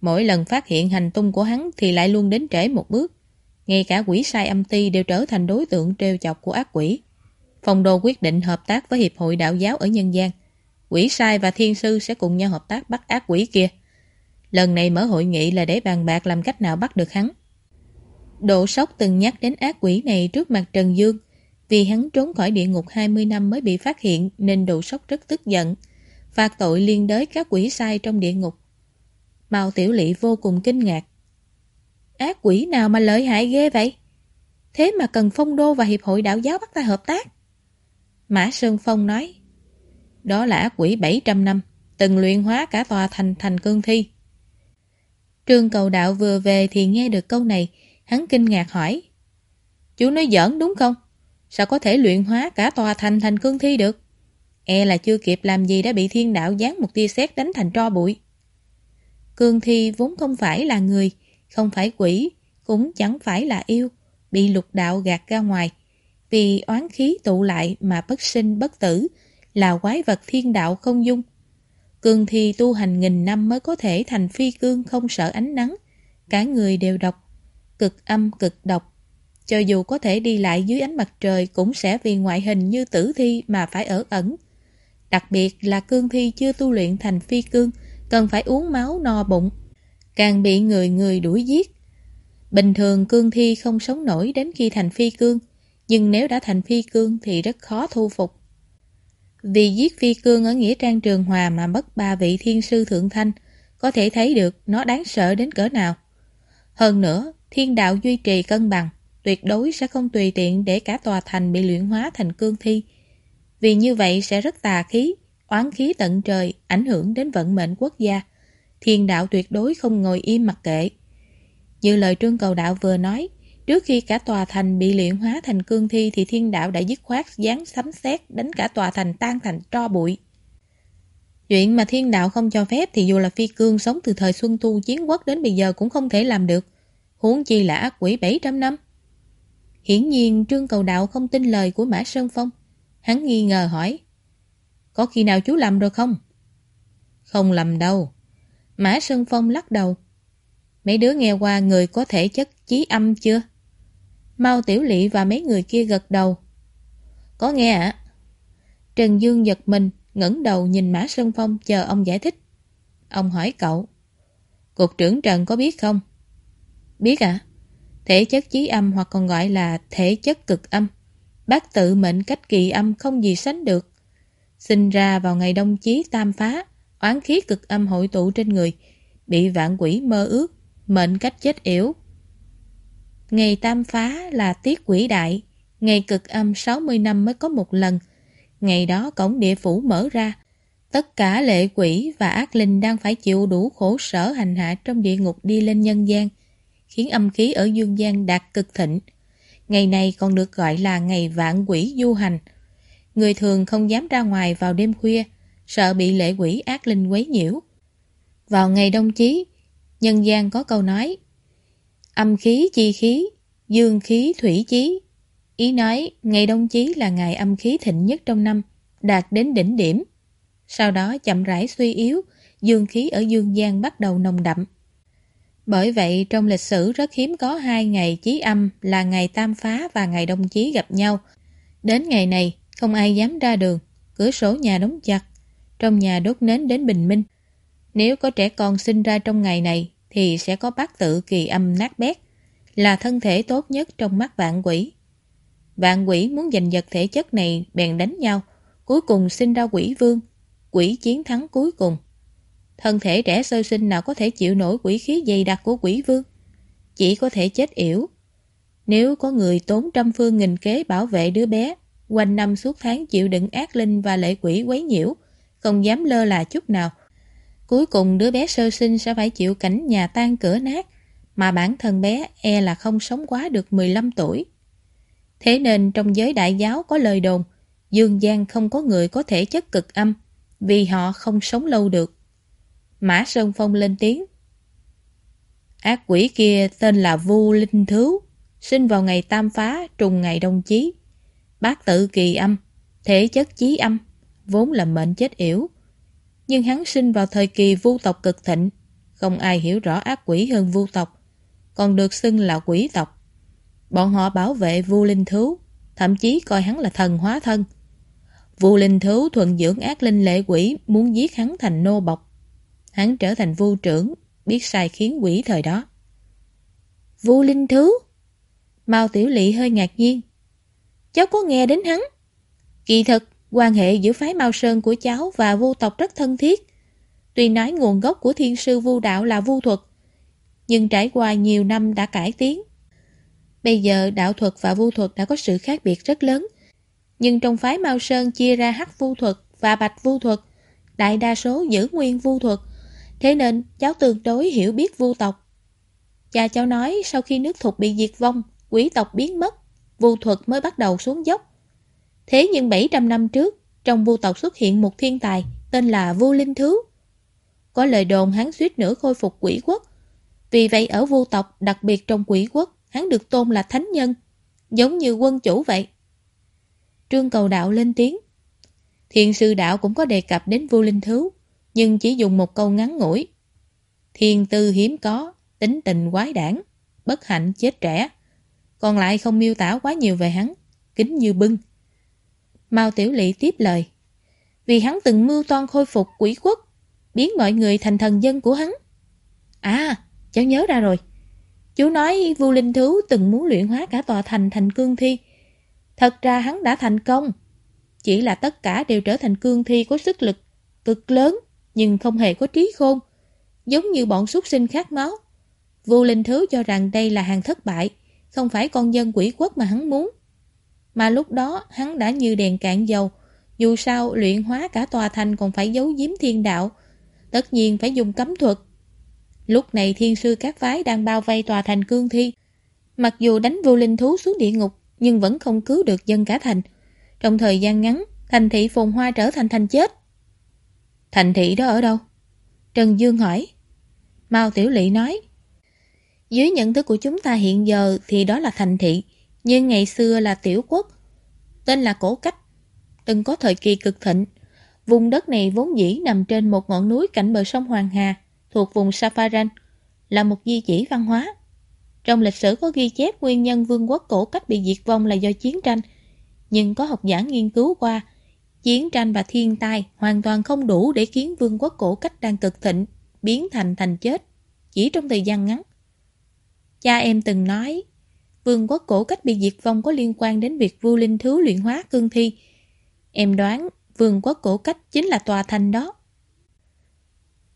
Mỗi lần phát hiện hành tung của hắn thì lại luôn đến trễ một bước. Ngay cả quỷ sai âm ti đều trở thành đối tượng trêu chọc của ác quỷ. Phong đô quyết định hợp tác với Hiệp hội Đạo giáo ở nhân gian. Quỷ sai và thiên sư sẽ cùng nhau hợp tác bắt ác quỷ kia. Lần này mở hội nghị là để bàn bạc làm cách nào bắt được hắn. Độ sốc từng nhắc đến ác quỷ này trước mặt Trần Dương. Vì hắn trốn khỏi địa ngục 20 năm mới bị phát hiện nên độ sốc rất tức giận. Phạt tội liên đới các quỷ sai trong địa ngục. Mao Tiểu Lị vô cùng kinh ngạc. Ác quỷ nào mà lợi hại ghê vậy? Thế mà cần phong đô và hiệp hội đạo giáo bắt ta hợp tác. Mã Sơn Phong nói. Đó là ác quỷ 700 năm, từng luyện hóa cả tòa thành thành cương thi. Trương cầu đạo vừa về thì nghe được câu này, hắn kinh ngạc hỏi. Chú nói giỡn đúng không? Sao có thể luyện hóa cả tòa thành thành cương thi được? E là chưa kịp làm gì đã bị thiên đạo giáng một tia sét đánh thành tro bụi. Cương thi vốn không phải là người, không phải quỷ, cũng chẳng phải là yêu, bị lục đạo gạt ra ngoài. Vì oán khí tụ lại mà bất sinh bất tử, là quái vật thiên đạo không dung. Cương thi tu hành nghìn năm mới có thể thành phi cương không sợ ánh nắng, cả người đều độc, cực âm cực độc. Cho dù có thể đi lại dưới ánh mặt trời cũng sẽ vì ngoại hình như tử thi mà phải ở ẩn. Đặc biệt là cương thi chưa tu luyện thành phi cương, cần phải uống máu no bụng, càng bị người người đuổi giết. Bình thường cương thi không sống nổi đến khi thành phi cương, nhưng nếu đã thành phi cương thì rất khó thu phục. Vì giết phi cương ở Nghĩa Trang Trường Hòa mà mất ba vị thiên sư thượng thanh, có thể thấy được nó đáng sợ đến cỡ nào. Hơn nữa, thiên đạo duy trì cân bằng, tuyệt đối sẽ không tùy tiện để cả tòa thành bị luyện hóa thành cương thi. Vì như vậy sẽ rất tà khí, oán khí tận trời, ảnh hưởng đến vận mệnh quốc gia. Thiên đạo tuyệt đối không ngồi im mặc kệ. Như lời trương cầu đạo vừa nói, trước khi cả tòa thành bị luyện hóa thành cương thi thì thiên đạo đã dứt khoát dán sấm sét đánh cả tòa thành tan thành tro bụi. Chuyện mà thiên đạo không cho phép thì dù là phi cương sống từ thời Xuân Thu chiến quốc đến bây giờ cũng không thể làm được. Huống chi là ác quỷ 700 năm. Hiển nhiên Trương Cầu Đạo không tin lời của Mã Sơn Phong. Hắn nghi ngờ hỏi. Có khi nào chú lầm rồi không? Không lầm đâu. Mã Sơn Phong lắc đầu. Mấy đứa nghe qua người có thể chất chí âm chưa? Mao Tiểu Lị và mấy người kia gật đầu. Có nghe ạ? Trần Dương giật mình, ngẩng đầu nhìn Mã Sơn Phong chờ ông giải thích. Ông hỏi cậu. Cục trưởng Trần có biết không? Biết ạ. Thể chất chí âm hoặc còn gọi là thể chất cực âm. Bác tự mệnh cách kỳ âm không gì sánh được. Sinh ra vào ngày đông chí tam phá, oán khí cực âm hội tụ trên người, bị vạn quỷ mơ ước, mệnh cách chết yểu. Ngày tam phá là tiết quỷ đại, ngày cực âm 60 năm mới có một lần. Ngày đó cổng địa phủ mở ra, tất cả lệ quỷ và ác linh đang phải chịu đủ khổ sở hành hạ trong địa ngục đi lên nhân gian, khiến âm khí ở dương gian đạt cực thịnh. Ngày này còn được gọi là ngày vạn quỷ du hành. Người thường không dám ra ngoài vào đêm khuya, sợ bị lệ quỷ ác linh quấy nhiễu. Vào ngày đông chí, nhân gian có câu nói Âm khí chi khí, dương khí thủy chí. Ý nói ngày đông chí là ngày âm khí thịnh nhất trong năm, đạt đến đỉnh điểm. Sau đó chậm rãi suy yếu, dương khí ở dương gian bắt đầu nồng đậm. Bởi vậy trong lịch sử rất hiếm có hai ngày chí âm là ngày tam phá và ngày đông chí gặp nhau. Đến ngày này, không ai dám ra đường, cửa sổ nhà đóng chặt, trong nhà đốt nến đến bình minh. Nếu có trẻ con sinh ra trong ngày này thì sẽ có bát tự kỳ âm nát bét, là thân thể tốt nhất trong mắt vạn quỷ. Vạn quỷ muốn giành giật thể chất này bèn đánh nhau, cuối cùng sinh ra quỷ vương, quỷ chiến thắng cuối cùng. Thân thể trẻ sơ sinh nào có thể chịu nổi quỷ khí dày đặc của quỷ vương, chỉ có thể chết yểu. Nếu có người tốn trăm phương nghìn kế bảo vệ đứa bé, quanh năm suốt tháng chịu đựng ác linh và lệ quỷ quấy nhiễu, không dám lơ là chút nào. Cuối cùng đứa bé sơ sinh sẽ phải chịu cảnh nhà tan cửa nát, mà bản thân bé e là không sống quá được 15 tuổi. Thế nên trong giới đại giáo có lời đồn, dương gian không có người có thể chất cực âm, vì họ không sống lâu được. Mã Sơn Phong lên tiếng. Ác quỷ kia tên là Vu Linh Thứu, sinh vào ngày tam phá trùng ngày đông chí. Bác tự kỳ âm, thể chất chí âm, vốn là mệnh chết yểu. Nhưng hắn sinh vào thời kỳ vu tộc cực thịnh, Không ai hiểu rõ ác quỷ hơn vu tộc, còn được xưng là quỷ tộc. Bọn họ bảo vệ vu linh thú, thậm chí coi hắn là thần hóa thân. Vu linh thú thuận dưỡng ác linh lệ quỷ muốn giết hắn thành nô bọc. Hắn trở thành vu trưởng, biết sai khiến quỷ thời đó. Vu linh thú? Mao Tiểu Lị hơi ngạc nhiên. Cháu có nghe đến hắn? Kỳ thực, quan hệ giữa phái Mao Sơn của cháu và vu tộc rất thân thiết. Tuy nói nguồn gốc của thiên sư vu đạo là vu thuật, nhưng trải qua nhiều năm đã cải tiến. Bây giờ đạo thuật và vu thuật đã có sự khác biệt rất lớn. Nhưng trong phái Mao Sơn chia ra hắc vu thuật và bạch vu thuật, đại đa số giữ nguyên vu thuật, thế nên cháu tương đối hiểu biết vu tộc. Cha cháu nói sau khi nước thục bị diệt vong, quỷ tộc biến mất, vu thuật mới bắt đầu xuống dốc. Thế nhưng 700 năm trước, trong vu tộc xuất hiện một thiên tài tên là Vu Linh Thứ. Có lời đồn hắn suýt nữa khôi phục quỷ quốc. Vì vậy ở vu tộc, đặc biệt trong quỷ quốc, hắn được tôn là thánh nhân, giống như quân chủ vậy. Trương cầu đạo lên tiếng. Thiền sư đạo cũng có đề cập đến Vu Linh Thứ, nhưng chỉ dùng một câu ngắn ngủi. Thiên tư hiếm có, tính tình quái đản, bất hạnh chết trẻ. Còn lại không miêu tả quá nhiều về hắn, kính như bưng. Mao Tiểu Lị tiếp lời. Vì hắn từng mưu toan khôi phục quỷ quốc, biến mọi người thành thần dân của hắn. À, cháu nhớ ra rồi. Chú nói Vu Linh Thú từng muốn luyện hóa cả tòa thành thành cương thi. Thật ra hắn đã thành công. Chỉ là tất cả đều trở thành cương thi có sức lực cực lớn, nhưng không hề có trí khôn. Giống như bọn súc sinh khát máu. Vu Linh Thứ cho rằng đây là hàng thất bại, không phải con dân quỷ quốc mà hắn muốn. Mà lúc đó hắn đã như đèn cạn dầu, dù sao luyện hóa cả tòa thành còn phải giấu giếm thiên đạo, tất nhiên phải dùng cấm thuật. Lúc này thiên sư các phái đang bao vây tòa thành cương thi. Mặc dù đánh vô linh thú xuống địa ngục, nhưng vẫn không cứu được dân cả thành. Trong thời gian ngắn, thành thị phồn hoa trở thành thành chết. Thành thị đó ở đâu? Trần Dương hỏi. Mao Tiểu Lị nói. Dưới nhận thức của chúng ta hiện giờ thì đó là thành thị, nhưng ngày xưa là tiểu quốc. Tên là Cổ Cách. Từng có thời kỳ cực thịnh. Vùng đất này vốn dĩ nằm trên một ngọn núi cạnh bờ sông Hoàng Hà, thuộc vùng Safaran, là một di chỉ văn hóa. Trong lịch sử có ghi chép nguyên nhân vương quốc cổ cách bị diệt vong là do chiến tranh, nhưng có học giả nghiên cứu qua, chiến tranh và thiên tai hoàn toàn không đủ để khiến vương quốc cổ cách đang cực thịnh biến thành thành chết, chỉ trong thời gian ngắn. Cha em từng nói, vương quốc cổ cách bị diệt vong có liên quan đến việc vua linh thứ luyện hóa cương thi. Em đoán vương quốc cổ cách chính là tòa thành đó.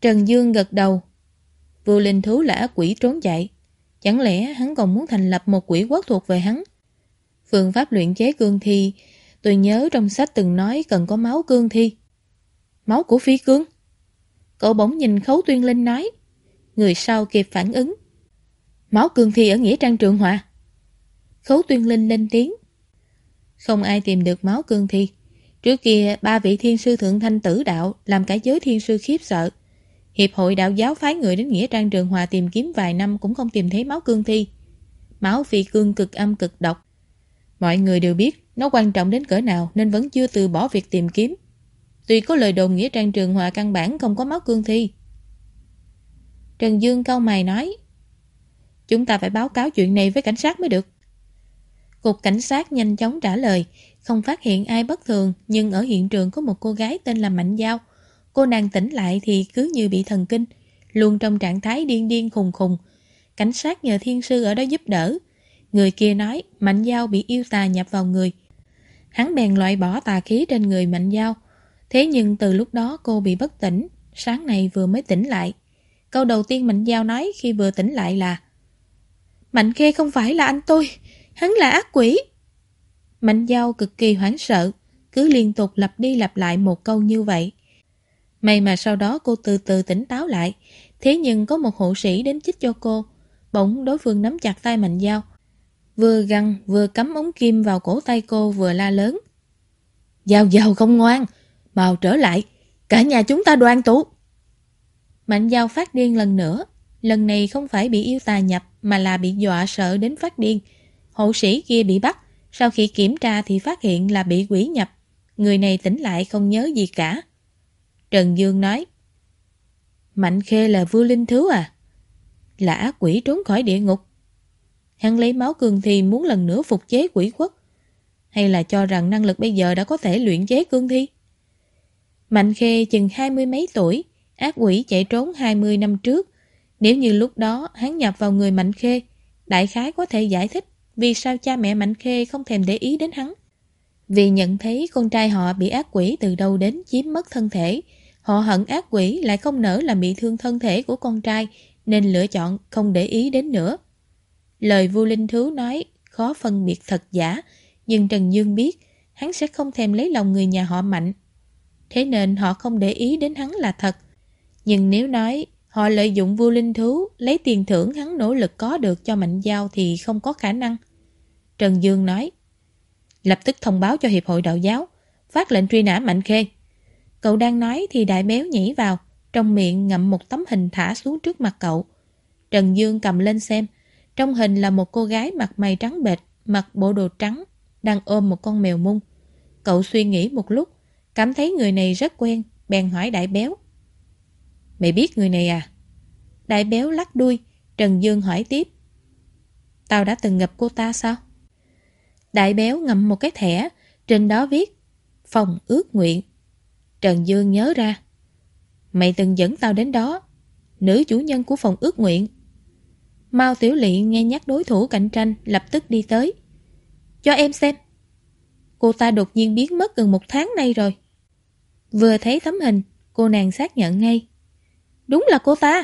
Trần Dương gật đầu. Vua linh thú là quỷ trốn chạy. Chẳng lẽ hắn còn muốn thành lập một quỷ quốc thuộc về hắn? Phương pháp luyện chế cương thi, tôi nhớ trong sách từng nói cần có máu cương thi. Máu của phi cương? Cậu bỗng nhìn Khấu Tuyên Linh nói. Người sau kịp phản ứng. Máu cương thi ở Nghĩa Trang trường Hòa. Khấu Tuyên Linh lên tiếng. Không ai tìm được máu cương thi. Trước kia, ba vị thiên sư thượng thanh tử đạo làm cả giới thiên sư khiếp sợ. Hiệp hội đạo giáo phái người đến Nghĩa Trang Trường Hòa tìm kiếm vài năm cũng không tìm thấy máu cương thi. Máu phi cương cực âm cực độc. Mọi người đều biết nó quan trọng đến cỡ nào nên vẫn chưa từ bỏ việc tìm kiếm. Tuy có lời đồn Nghĩa Trang Trường Hòa căn bản không có máu cương thi. Trần Dương câu mày nói Chúng ta phải báo cáo chuyện này với cảnh sát mới được. Cục cảnh sát nhanh chóng trả lời không phát hiện ai bất thường nhưng ở hiện trường có một cô gái tên là Mạnh Giao Cô nàng tỉnh lại thì cứ như bị thần kinh, luôn trong trạng thái điên điên khùng khùng. Cảnh sát nhờ thiên sư ở đó giúp đỡ. Người kia nói Mạnh Giao bị yêu tà nhập vào người. Hắn bèn loại bỏ tà khí trên người Mạnh Giao. Thế nhưng từ lúc đó cô bị bất tỉnh, sáng nay vừa mới tỉnh lại. Câu đầu tiên Mạnh Giao nói khi vừa tỉnh lại là Mạnh Khê không phải là anh tôi, hắn là ác quỷ. Mạnh Giao cực kỳ hoảng sợ, cứ liên tục lặp đi lặp lại một câu như vậy. May mà sau đó cô từ từ tỉnh táo lại, thế nhưng có một hộ sĩ đến chích cho cô. Bỗng đối phương nắm chặt tay Mạnh Giao. Vừa găng vừa cắm ống kim vào cổ tay cô vừa la lớn. Giao giàu không ngoan, mau trở lại, cả nhà chúng ta đoan tụ. Mạnh Giao phát điên lần nữa, lần này không phải bị yêu tà nhập mà là bị dọa sợ đến phát điên. Hộ sĩ kia bị bắt, sau khi kiểm tra thì phát hiện là bị quỷ nhập. Người này tỉnh lại không nhớ gì cả. Trần Dương nói Mạnh Khê là vua linh thứ à? Là ác quỷ trốn khỏi địa ngục. Hắn lấy máu cương thi muốn lần nữa phục chế quỷ quốc. Hay là cho rằng năng lực bây giờ đã có thể luyện chế cương thi? Mạnh Khê chừng hai mươi mấy tuổi, ác quỷ chạy trốn hai mươi năm trước. Nếu như lúc đó hắn nhập vào người Mạnh Khê, đại khái có thể giải thích vì sao cha mẹ Mạnh Khê không thèm để ý đến hắn. Vì nhận thấy con trai họ bị ác quỷ từ đâu đến chiếm mất thân thể, họ hận ác quỷ lại không nỡ làm bị thương thân thể của con trai nên lựa chọn không để ý đến nữa. Lời vua linh thú nói khó phân biệt thật giả, nhưng Trần Dương biết hắn sẽ không thèm lấy lòng người nhà họ mạnh. Thế nên họ không để ý đến hắn là thật. Nhưng nếu nói họ lợi dụng vua linh thú lấy tiền thưởng hắn nỗ lực có được cho mạnh giao thì không có khả năng. Trần Dương nói Lập tức thông báo cho Hiệp hội đạo giáo Phát lệnh truy nã Mạnh Khê Cậu đang nói thì đại béo nhảy vào Trong miệng ngậm một tấm hình thả xuống trước mặt cậu Trần Dương cầm lên xem trong hình là một cô gái mặt mày trắng bệch Mặc bộ đồ trắng Đang ôm một con mèo mung Cậu suy nghĩ một lúc Cảm thấy người này rất quen Bèn hỏi đại béo Mày biết người này à? Đại béo lắc đuôi Trần Dương hỏi tiếp Tao đã từng gặp cô ta sao? Đại béo ngậm một cái thẻ, trên đó viết Phòng ước nguyện. Trần Dương nhớ ra. Mày từng dẫn tao đến đó. Nữ chủ nhân của phòng ước nguyện. Mao Tiểu Lị nghe nhắc đối thủ cạnh tranh lập tức đi tới. Cho em xem. Cô ta đột nhiên biến mất gần một tháng nay rồi. Vừa thấy tấm hình, cô nàng xác nhận ngay. Đúng là cô ta.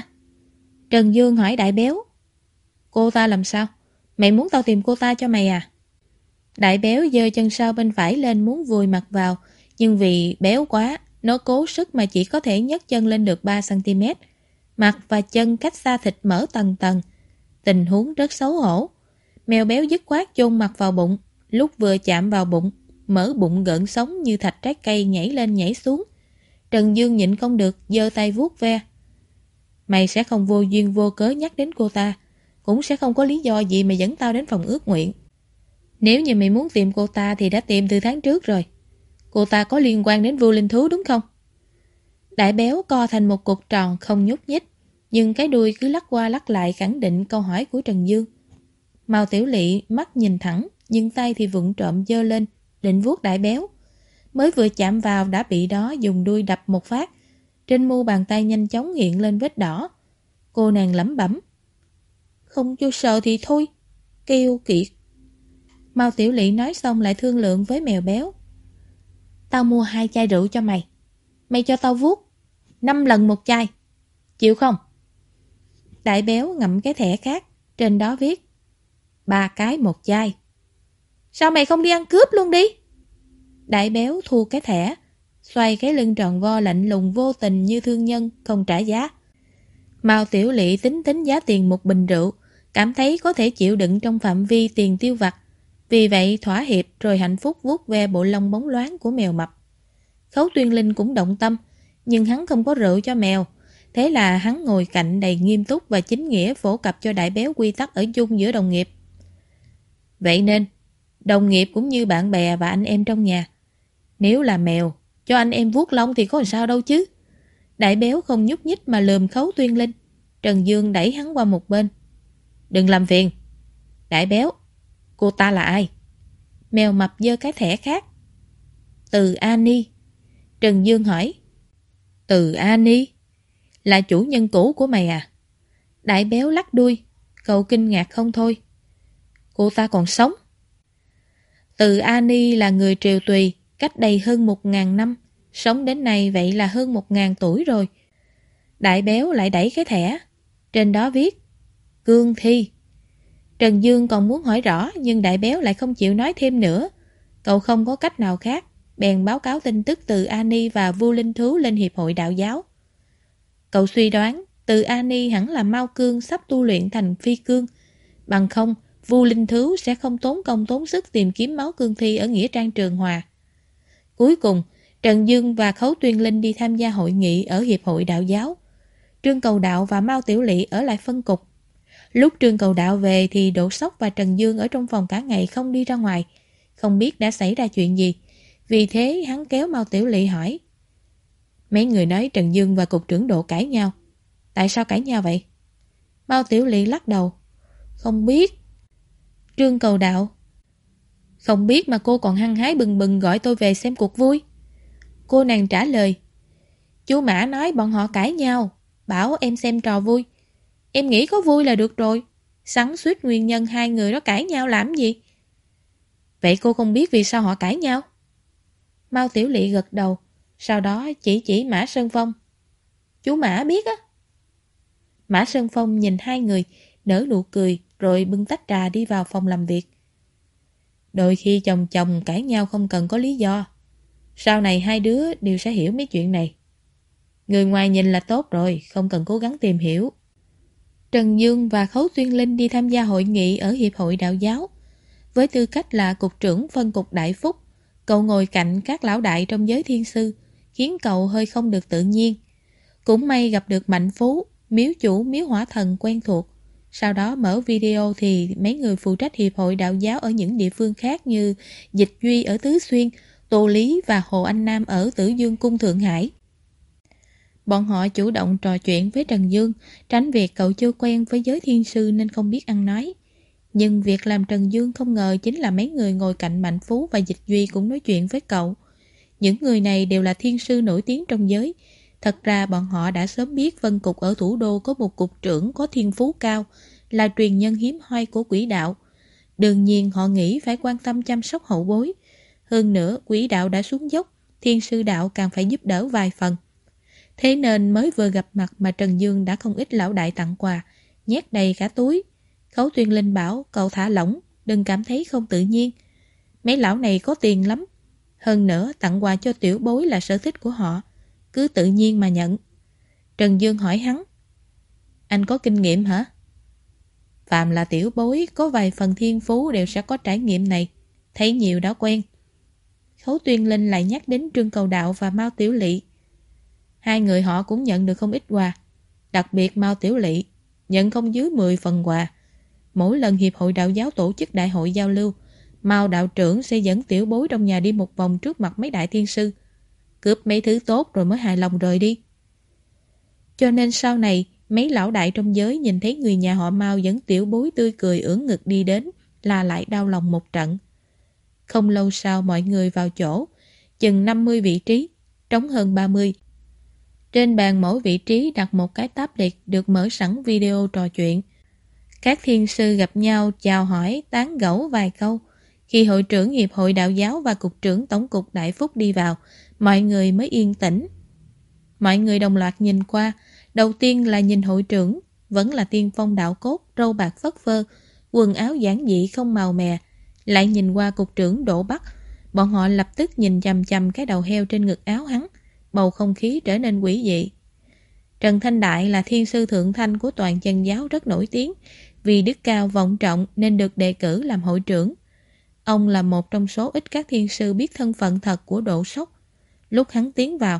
Trần Dương hỏi đại béo. Cô ta làm sao? Mày muốn tao tìm cô ta cho mày à? Đại béo dơ chân sau bên phải lên muốn vùi mặt vào, nhưng vì béo quá, nó cố sức mà chỉ có thể nhấc chân lên được 3cm. Mặt và chân cách xa thịt mỡ tầng tầng. Tình huống rất xấu hổ. Mèo béo dứt khoát chôn mặt vào bụng, lúc vừa chạm vào bụng, mở bụng gợn sóng như thạch trái cây nhảy lên nhảy xuống. Trần Dương nhịn không được, giơ tay vuốt ve. Mày sẽ không vô duyên vô cớ nhắc đến cô ta, cũng sẽ không có lý do gì mà dẫn tao đến phòng ước nguyện. Nếu như mày muốn tìm cô ta thì đã tìm từ tháng trước rồi. Cô ta có liên quan đến vua linh thú đúng không? Đại béo co thành một cục tròn không nhúc nhích, nhưng cái đuôi cứ lắc qua lắc lại khẳng định câu hỏi của Trần Dương. Mao Tiểu Lị mắt nhìn thẳng, nhưng tay thì vụng trộm dơ lên, định vuốt đại béo. Mới vừa chạm vào đã bị đó dùng đuôi đập một phát. Trên mu bàn tay nhanh chóng hiện lên vết đỏ. Cô nàng lẩm bẩm. Không cho sợ thì thôi. Kêu kiệt. Mao Tiểu Lị nói xong lại thương lượng với mèo béo. Tao mua hai chai rượu cho mày. Mày cho tao vuốt. Năm lần một chai. Chịu không? Đại béo ngậm cái thẻ khác. Trên đó viết. Ba cái một chai. Sao mày không đi ăn cướp luôn đi? Đại béo thu cái thẻ. Xoay cái lưng tròn vo lạnh lùng vô tình như thương nhân không trả giá. Mao Tiểu Lị tính tính giá tiền một bình rượu. Cảm thấy có thể chịu đựng trong phạm vi tiền tiêu vặt vì vậy thỏa hiệp rồi hạnh phúc vuốt ve bộ lông bóng loáng của mèo mập. Khấu tuyên linh cũng động tâm, nhưng hắn không có rượu cho mèo. Thế là hắn ngồi cạnh đầy nghiêm túc và chính nghĩa phổ cập cho đại béo quy tắc ở chung giữa đồng nghiệp. Vậy nên, đồng nghiệp cũng như bạn bè và anh em trong nhà. Nếu là mèo, cho anh em vuốt lông thì có làm sao đâu chứ. Đại béo không nhúc nhích mà lườm khấu tuyên linh. Trần Dương đẩy hắn qua một bên. Đừng làm phiền. Đại béo, Cô ta là ai? Mèo mập dơ cái thẻ khác. Từ Ani. Trần Dương hỏi. Từ Ani? Là chủ nhân cũ của mày à? Đại béo lắc đuôi. Cậu kinh ngạc không thôi. Cô ta còn sống. Từ Ani là người triều tùy, cách đây hơn một ngàn năm. Sống đến nay vậy là hơn một ngàn tuổi rồi. Đại béo lại đẩy cái thẻ. Trên đó viết Cương Thi. Trần Dương còn muốn hỏi rõ nhưng đại béo lại không chịu nói thêm nữa. Cậu không có cách nào khác, bèn báo cáo tin tức từ Ani và Vu Linh Thú lên Hiệp hội Đạo giáo. Cậu suy đoán từ Ani hẳn là Mao Cương sắp tu luyện thành phi cương. Bằng không, Vu Linh Thú sẽ không tốn công tốn sức tìm kiếm máu cương thi ở Nghĩa Trang Trường Hòa. Cuối cùng, Trần Dương và Khấu Tuyên Linh đi tham gia hội nghị ở Hiệp hội Đạo giáo. Trương Cầu Đạo và Mao Tiểu Lị ở lại phân cục. Lúc Trương Cầu Đạo về thì Đỗ Sóc và Trần Dương ở trong phòng cả ngày không đi ra ngoài. Không biết đã xảy ra chuyện gì. Vì thế hắn kéo Mao Tiểu Lị hỏi. Mấy người nói Trần Dương và Cục trưởng Độ cãi nhau. Tại sao cãi nhau vậy? Mao Tiểu Lị lắc đầu. Không biết. Trương cầu đạo. Không biết mà cô còn hăng hái bừng bừng gọi tôi về xem cuộc vui. Cô nàng trả lời. Chú Mã nói bọn họ cãi nhau. Bảo em xem trò vui. Em nghĩ có vui là được rồi. Sắn suýt nguyên nhân hai người đó cãi nhau làm gì? Vậy cô không biết vì sao họ cãi nhau? Mao Tiểu Lị gật đầu. Sau đó chỉ chỉ Mã Sơn Phong. Chú Mã biết á. Mã Sơn Phong nhìn hai người, nở nụ cười rồi bưng tách trà đi vào phòng làm việc. Đôi khi chồng chồng cãi nhau không cần có lý do. Sau này hai đứa đều sẽ hiểu mấy chuyện này. Người ngoài nhìn là tốt rồi, không cần cố gắng tìm hiểu. Trần Dương và Khấu Tuyên Linh đi tham gia hội nghị ở Hiệp hội Đạo giáo. Với tư cách là cục trưởng phân cục Đại Phúc, cậu ngồi cạnh các lão đại trong giới thiên sư, khiến cậu hơi không được tự nhiên. Cũng may gặp được Mạnh Phú, miếu chủ miếu hỏa thần quen thuộc. Sau đó mở video thì mấy người phụ trách Hiệp hội Đạo giáo ở những địa phương khác như Dịch Duy ở Tứ Xuyên, Tô Lý và Hồ Anh Nam ở Tử Dương Cung Thượng Hải. Bọn họ chủ động trò chuyện với Trần Dương, tránh việc cậu chưa quen với giới thiên sư nên không biết ăn nói. Nhưng việc làm Trần Dương không ngờ chính là mấy người ngồi cạnh Mạnh Phú và Dịch Duy cũng nói chuyện với cậu. Những người này đều là thiên sư nổi tiếng trong giới. Thật ra bọn họ đã sớm biết Vân Cục ở thủ đô có một cục trưởng có thiên phú cao, là truyền nhân hiếm hoi của quỷ đạo. Đương nhiên họ nghĩ phải quan tâm chăm sóc hậu bối. Hơn nữa, quỷ đạo đã xuống dốc, thiên sư đạo càng phải giúp đỡ vài phần. Thế nên mới vừa gặp mặt mà Trần Dương đã không ít lão đại tặng quà, nhét đầy cả túi. Khấu tuyên linh bảo cậu thả lỏng, đừng cảm thấy không tự nhiên. Mấy lão này có tiền lắm. Hơn nữa tặng quà cho tiểu bối là sở thích của họ. Cứ tự nhiên mà nhận. Trần Dương hỏi hắn. Anh có kinh nghiệm hả? Phạm là tiểu bối, có vài phần thiên phú đều sẽ có trải nghiệm này. Thấy nhiều đã quen. Khấu tuyên linh lại nhắc đến Trương Cầu Đạo và Mao Tiểu Lị. Hai người họ cũng nhận được không ít quà. Đặc biệt Mao Tiểu Lị nhận không dưới 10 phần quà. Mỗi lần Hiệp hội Đạo giáo tổ chức đại hội giao lưu, Mao đạo trưởng sẽ dẫn tiểu bối trong nhà đi một vòng trước mặt mấy đại thiên sư. Cướp mấy thứ tốt rồi mới hài lòng rời đi. Cho nên sau này, mấy lão đại trong giới nhìn thấy người nhà họ Mao dẫn tiểu bối tươi cười ưỡn ngực đi đến là lại đau lòng một trận. Không lâu sau mọi người vào chỗ, chừng 50 vị trí, trống hơn 30, trên bàn mỗi vị trí đặt một cái tablet được mở sẵn video trò chuyện. Các thiên sư gặp nhau chào hỏi, tán gẫu vài câu. Khi hội trưởng Hiệp hội Đạo giáo và cục trưởng Tổng cục Đại Phúc đi vào, mọi người mới yên tĩnh. Mọi người đồng loạt nhìn qua, đầu tiên là nhìn hội trưởng, vẫn là tiên phong đạo cốt, râu bạc phất phơ, quần áo giản dị không màu mè. Lại nhìn qua cục trưởng Đỗ Bắc, bọn họ lập tức nhìn chằm chằm cái đầu heo trên ngực áo hắn bầu không khí trở nên quỷ dị. Trần Thanh Đại là thiên sư thượng thanh của toàn chân giáo rất nổi tiếng, vì đức cao vọng trọng nên được đề cử làm hội trưởng. Ông là một trong số ít các thiên sư biết thân phận thật của độ sốc. Lúc hắn tiến vào,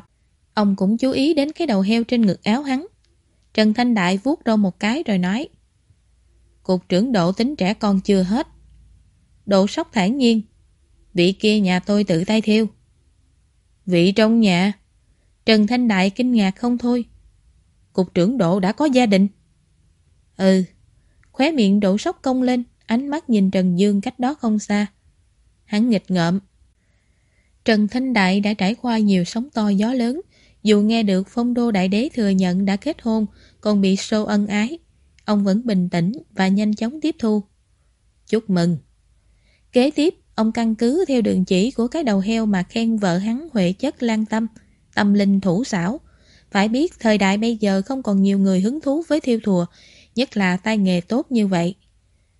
ông cũng chú ý đến cái đầu heo trên ngực áo hắn. Trần Thanh Đại vuốt râu một cái rồi nói Cục trưởng độ tính trẻ con chưa hết. Độ sốc thản nhiên Vị kia nhà tôi tự tay thiêu. Vị trong nhà Trần Thanh Đại kinh ngạc không thôi. Cục trưởng Độ đã có gia đình. Ừ, khóe miệng Độ sốc công lên, ánh mắt nhìn Trần Dương cách đó không xa. Hắn nghịch ngợm. Trần Thanh Đại đã trải qua nhiều sóng to gió lớn, dù nghe được phong đô đại đế thừa nhận đã kết hôn, còn bị sâu ân ái. Ông vẫn bình tĩnh và nhanh chóng tiếp thu. Chúc mừng. Kế tiếp, ông căn cứ theo đường chỉ của cái đầu heo mà khen vợ hắn huệ chất lan tâm, tâm linh thủ xảo. Phải biết thời đại bây giờ không còn nhiều người hứng thú với thiêu thùa, nhất là tay nghề tốt như vậy.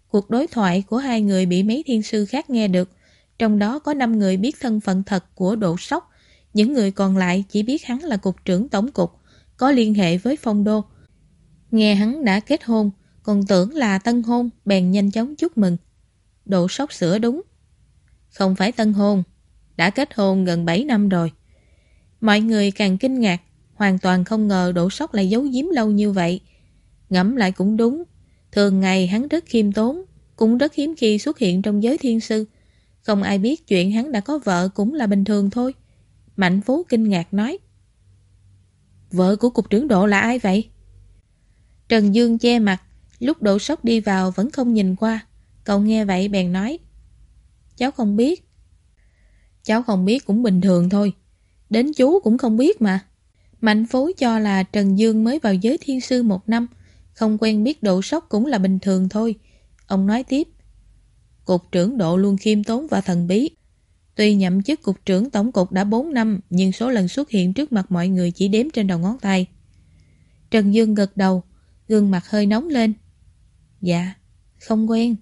Cuộc đối thoại của hai người bị mấy thiên sư khác nghe được, trong đó có 5 người biết thân phận thật của độ sóc, những người còn lại chỉ biết hắn là cục trưởng tổng cục, có liên hệ với phong đô. Nghe hắn đã kết hôn, còn tưởng là tân hôn, bèn nhanh chóng chúc mừng. Độ sóc sửa đúng. Không phải tân hôn, đã kết hôn gần 7 năm rồi. Mọi người càng kinh ngạc, hoàn toàn không ngờ Đỗ sốc lại giấu giếm lâu như vậy. Ngẫm lại cũng đúng, thường ngày hắn rất khiêm tốn, cũng rất hiếm khi xuất hiện trong giới thiên sư. Không ai biết chuyện hắn đã có vợ cũng là bình thường thôi. Mạnh Phú kinh ngạc nói. Vợ của cục trưởng độ là ai vậy? Trần Dương che mặt, lúc đổ sốc đi vào vẫn không nhìn qua. Cậu nghe vậy bèn nói. Cháu không biết. Cháu không biết cũng bình thường thôi. Đến chú cũng không biết mà. Mạnh Phú cho là Trần Dương mới vào giới thiên sư một năm, không quen biết độ sốc cũng là bình thường thôi. Ông nói tiếp. Cục trưởng độ luôn khiêm tốn và thần bí. Tuy nhậm chức cục trưởng tổng cục đã 4 năm, nhưng số lần xuất hiện trước mặt mọi người chỉ đếm trên đầu ngón tay. Trần Dương gật đầu, gương mặt hơi nóng lên. Dạ, không quen.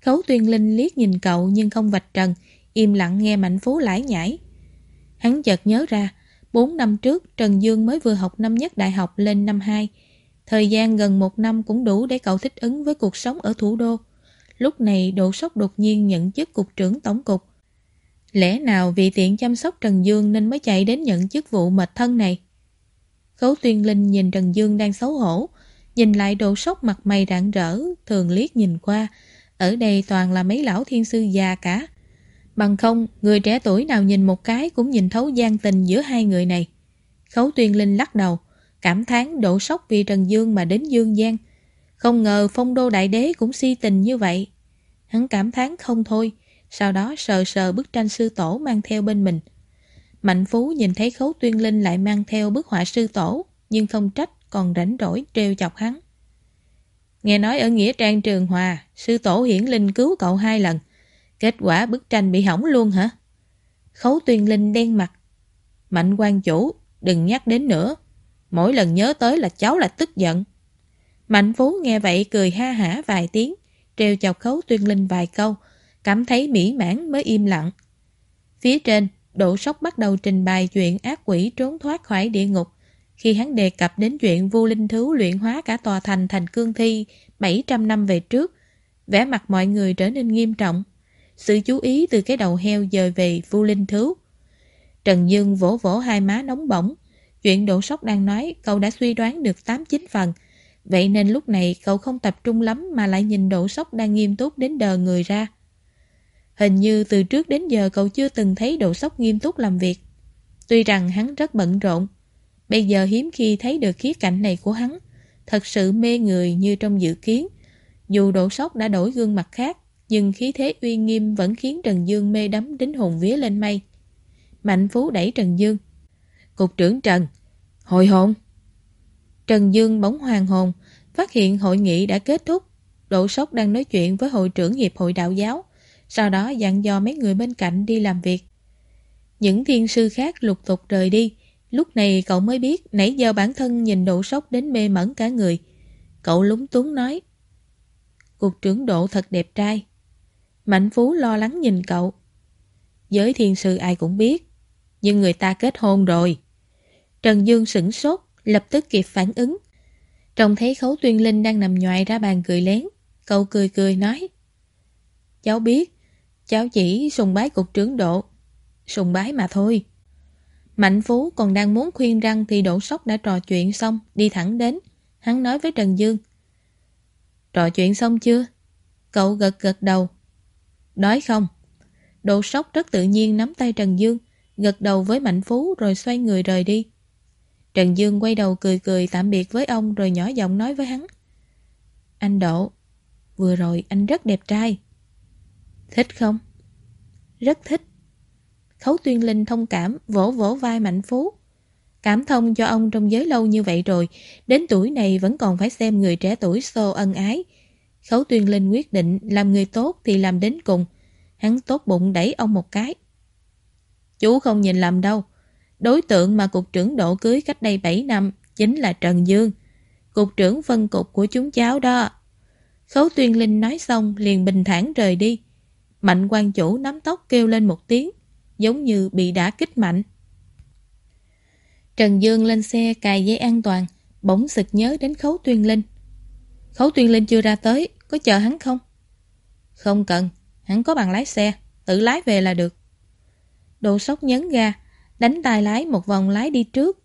Khấu tuyên linh liếc nhìn cậu nhưng không vạch trần, im lặng nghe Mạnh Phú lải nhải. Hắn chợt nhớ ra, 4 năm trước Trần Dương mới vừa học năm nhất đại học lên năm 2. Thời gian gần một năm cũng đủ để cậu thích ứng với cuộc sống ở thủ đô. Lúc này Độ sốc đột nhiên nhận chức cục trưởng tổng cục. Lẽ nào vì tiện chăm sóc Trần Dương nên mới chạy đến nhận chức vụ mệt thân này? Khấu tuyên linh nhìn Trần Dương đang xấu hổ, nhìn lại Độ sốc mặt mày rạng rỡ, thường liếc nhìn qua. Ở đây toàn là mấy lão thiên sư già cả. Bằng không, người trẻ tuổi nào nhìn một cái cũng nhìn thấu gian tình giữa hai người này. Khấu tuyên linh lắc đầu, cảm thán độ sốc vì Trần Dương mà đến Dương Giang. Không ngờ phong đô đại đế cũng si tình như vậy. Hắn cảm thán không thôi, sau đó sờ sờ bức tranh sư tổ mang theo bên mình. Mạnh Phú nhìn thấy khấu tuyên linh lại mang theo bức họa sư tổ, nhưng không trách còn rảnh rỗi treo chọc hắn. Nghe nói ở Nghĩa Trang Trường Hòa, sư tổ hiển linh cứu cậu hai lần. Kết quả bức tranh bị hỏng luôn hả? Khấu tuyên linh đen mặt. Mạnh quan chủ, đừng nhắc đến nữa. Mỗi lần nhớ tới là cháu là tức giận. Mạnh Phú nghe vậy cười ha hả vài tiếng, treo chọc khấu tuyên linh vài câu, cảm thấy mỹ mãn mới im lặng. Phía trên, Độ Sóc bắt đầu trình bày chuyện ác quỷ trốn thoát khỏi địa ngục. Khi hắn đề cập đến chuyện vô linh thú luyện hóa cả tòa thành thành cương thi 700 năm về trước, vẻ mặt mọi người trở nên nghiêm trọng. Sự chú ý từ cái đầu heo dời về vô linh thú. Trần Dương vỗ vỗ hai má nóng bỏng. Chuyện Độ Sóc đang nói cậu đã suy đoán được 8-9 phần. Vậy nên lúc này cậu không tập trung lắm mà lại nhìn Độ Sóc đang nghiêm túc đến đờ người ra. Hình như từ trước đến giờ cậu chưa từng thấy Độ Sóc nghiêm túc làm việc. Tuy rằng hắn rất bận rộn, bây giờ hiếm khi thấy được khía cạnh này của hắn, thật sự mê người như trong dự kiến. Dù Độ Sóc đã đổi gương mặt khác, nhưng khí thế uy nghiêm vẫn khiến Trần Dương mê đắm đến hồn vía lên mây. Mạnh Phú đẩy Trần Dương. Cục trưởng Trần, hồi hồn. Trần Dương bóng hoàng hồn, phát hiện hội nghị đã kết thúc. Độ sốc đang nói chuyện với hội trưởng Hiệp hội Đạo giáo, sau đó dặn dò mấy người bên cạnh đi làm việc. Những thiên sư khác lục tục rời đi, lúc này cậu mới biết nãy giờ bản thân nhìn độ sốc đến mê mẩn cả người. Cậu lúng túng nói, Cục trưởng độ thật đẹp trai. Mạnh Phú lo lắng nhìn cậu. Giới thiên sư ai cũng biết, nhưng người ta kết hôn rồi. Trần Dương sửng sốt, lập tức kịp phản ứng. Trông thấy Khấu Tuyên Linh đang nằm nhoại ra bàn cười lén. Cậu cười cười nói. Cháu biết, cháu chỉ sùng bái cục trưởng độ. Sùng bái mà thôi. Mạnh Phú còn đang muốn khuyên răng thì Đỗ Sóc đã trò chuyện xong, đi thẳng đến. Hắn nói với Trần Dương. Trò chuyện xong chưa? Cậu gật gật đầu. Đói không? Đỗ sốc rất tự nhiên nắm tay Trần Dương, gật đầu với Mạnh Phú rồi xoay người rời đi. Trần Dương quay đầu cười cười tạm biệt với ông rồi nhỏ giọng nói với hắn. Anh Độ, vừa rồi anh rất đẹp trai. Thích không? Rất thích. Khấu Tuyên Linh thông cảm, vỗ vỗ vai Mạnh Phú. Cảm thông cho ông trong giới lâu như vậy rồi, đến tuổi này vẫn còn phải xem người trẻ tuổi xô ân ái. Khấu Tuyên Linh quyết định làm người tốt thì làm đến cùng. Hắn tốt bụng đẩy ông một cái. Chú không nhìn lầm đâu. Đối tượng mà cục trưởng độ cưới cách đây 7 năm chính là Trần Dương. Cục trưởng phân cục của chúng cháu đó. Khấu Tuyên Linh nói xong liền bình thản rời đi. Mạnh quan chủ nắm tóc kêu lên một tiếng, giống như bị đã kích mạnh. Trần Dương lên xe cài dây an toàn, bỗng sực nhớ đến Khấu Tuyên Linh. Khấu Tuyên Linh chưa ra tới, có chờ hắn không? Không cần, hắn có bằng lái xe, tự lái về là được. Đồ sốc nhấn ga, đánh tay lái một vòng lái đi trước.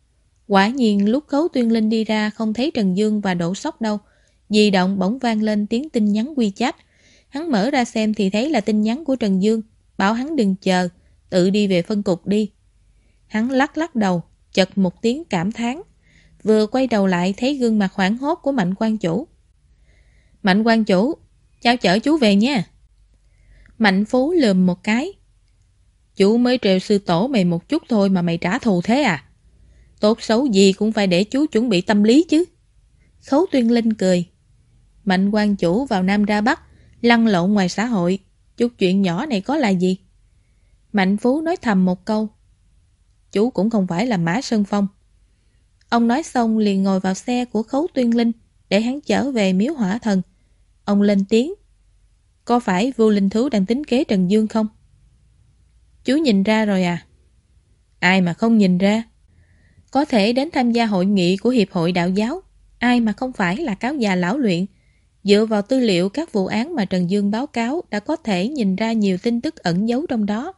Quả nhiên lúc Khấu Tuyên Linh đi ra không thấy Trần Dương và Đỗ Sóc đâu. Di động bỗng vang lên tiếng tin nhắn quy chat. Hắn mở ra xem thì thấy là tin nhắn của Trần Dương, bảo hắn đừng chờ, tự đi về phân cục đi. Hắn lắc lắc đầu, chật một tiếng cảm thán. vừa quay đầu lại thấy gương mặt hoảng hốt của Mạnh quan chủ. Mạnh quan chủ, cháu chở chú về nha. Mạnh Phú lườm một cái. Chú mới trêu sư tổ mày một chút thôi mà mày trả thù thế à? Tốt xấu gì cũng phải để chú chuẩn bị tâm lý chứ. Khấu Tuyên Linh cười. Mạnh quan chủ vào Nam ra Bắc, lăn lộn ngoài xã hội. Chút chuyện nhỏ này có là gì? Mạnh Phú nói thầm một câu. Chú cũng không phải là Mã Sơn Phong. Ông nói xong liền ngồi vào xe của Khấu Tuyên Linh để hắn trở về miếu hỏa thần. Ông lên tiếng. Có phải vua linh thú đang tính kế Trần Dương không? Chú nhìn ra rồi à? Ai mà không nhìn ra? Có thể đến tham gia hội nghị của Hiệp hội Đạo giáo. Ai mà không phải là cáo già lão luyện. Dựa vào tư liệu các vụ án mà Trần Dương báo cáo đã có thể nhìn ra nhiều tin tức ẩn giấu trong đó.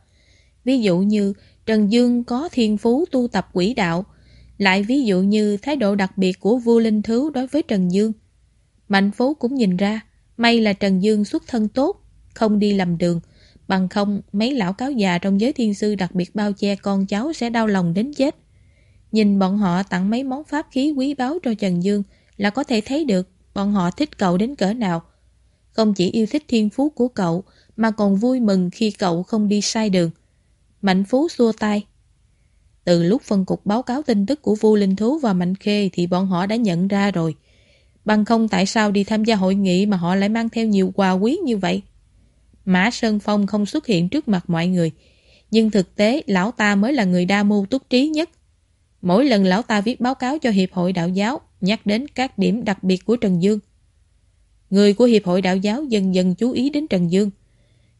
Ví dụ như Trần Dương có thiên phú tu tập quỷ đạo, lại ví dụ như thái độ đặc biệt của vua linh Thứ đối với Trần Dương. Mạnh Phú cũng nhìn ra, may là Trần Dương xuất thân tốt, không đi lầm đường, bằng không, mấy lão cáo già trong giới thiên sư đặc biệt bao che con cháu sẽ đau lòng đến chết. Nhìn bọn họ tặng mấy món pháp khí quý báu cho Trần Dương là có thể thấy được bọn họ thích cậu đến cỡ nào. Không chỉ yêu thích thiên phú của cậu, mà còn vui mừng khi cậu không đi sai đường. Mạnh Phú xua tay. Từ lúc phân cục báo cáo tin tức của Vu Linh Thú và Mạnh Khê thì bọn họ đã nhận ra rồi. Bằng không, tại sao đi tham gia hội nghị mà họ lại mang theo nhiều quà quý như vậy? Mã Sơn Phong không xuất hiện trước mặt mọi người. Nhưng thực tế, lão ta mới là người đa mưu túc trí nhất. Mỗi lần lão ta viết báo cáo cho Hiệp hội Đạo giáo, nhắc đến các điểm đặc biệt của Trần Dương. Người của Hiệp hội Đạo giáo dần dần chú ý đến Trần Dương.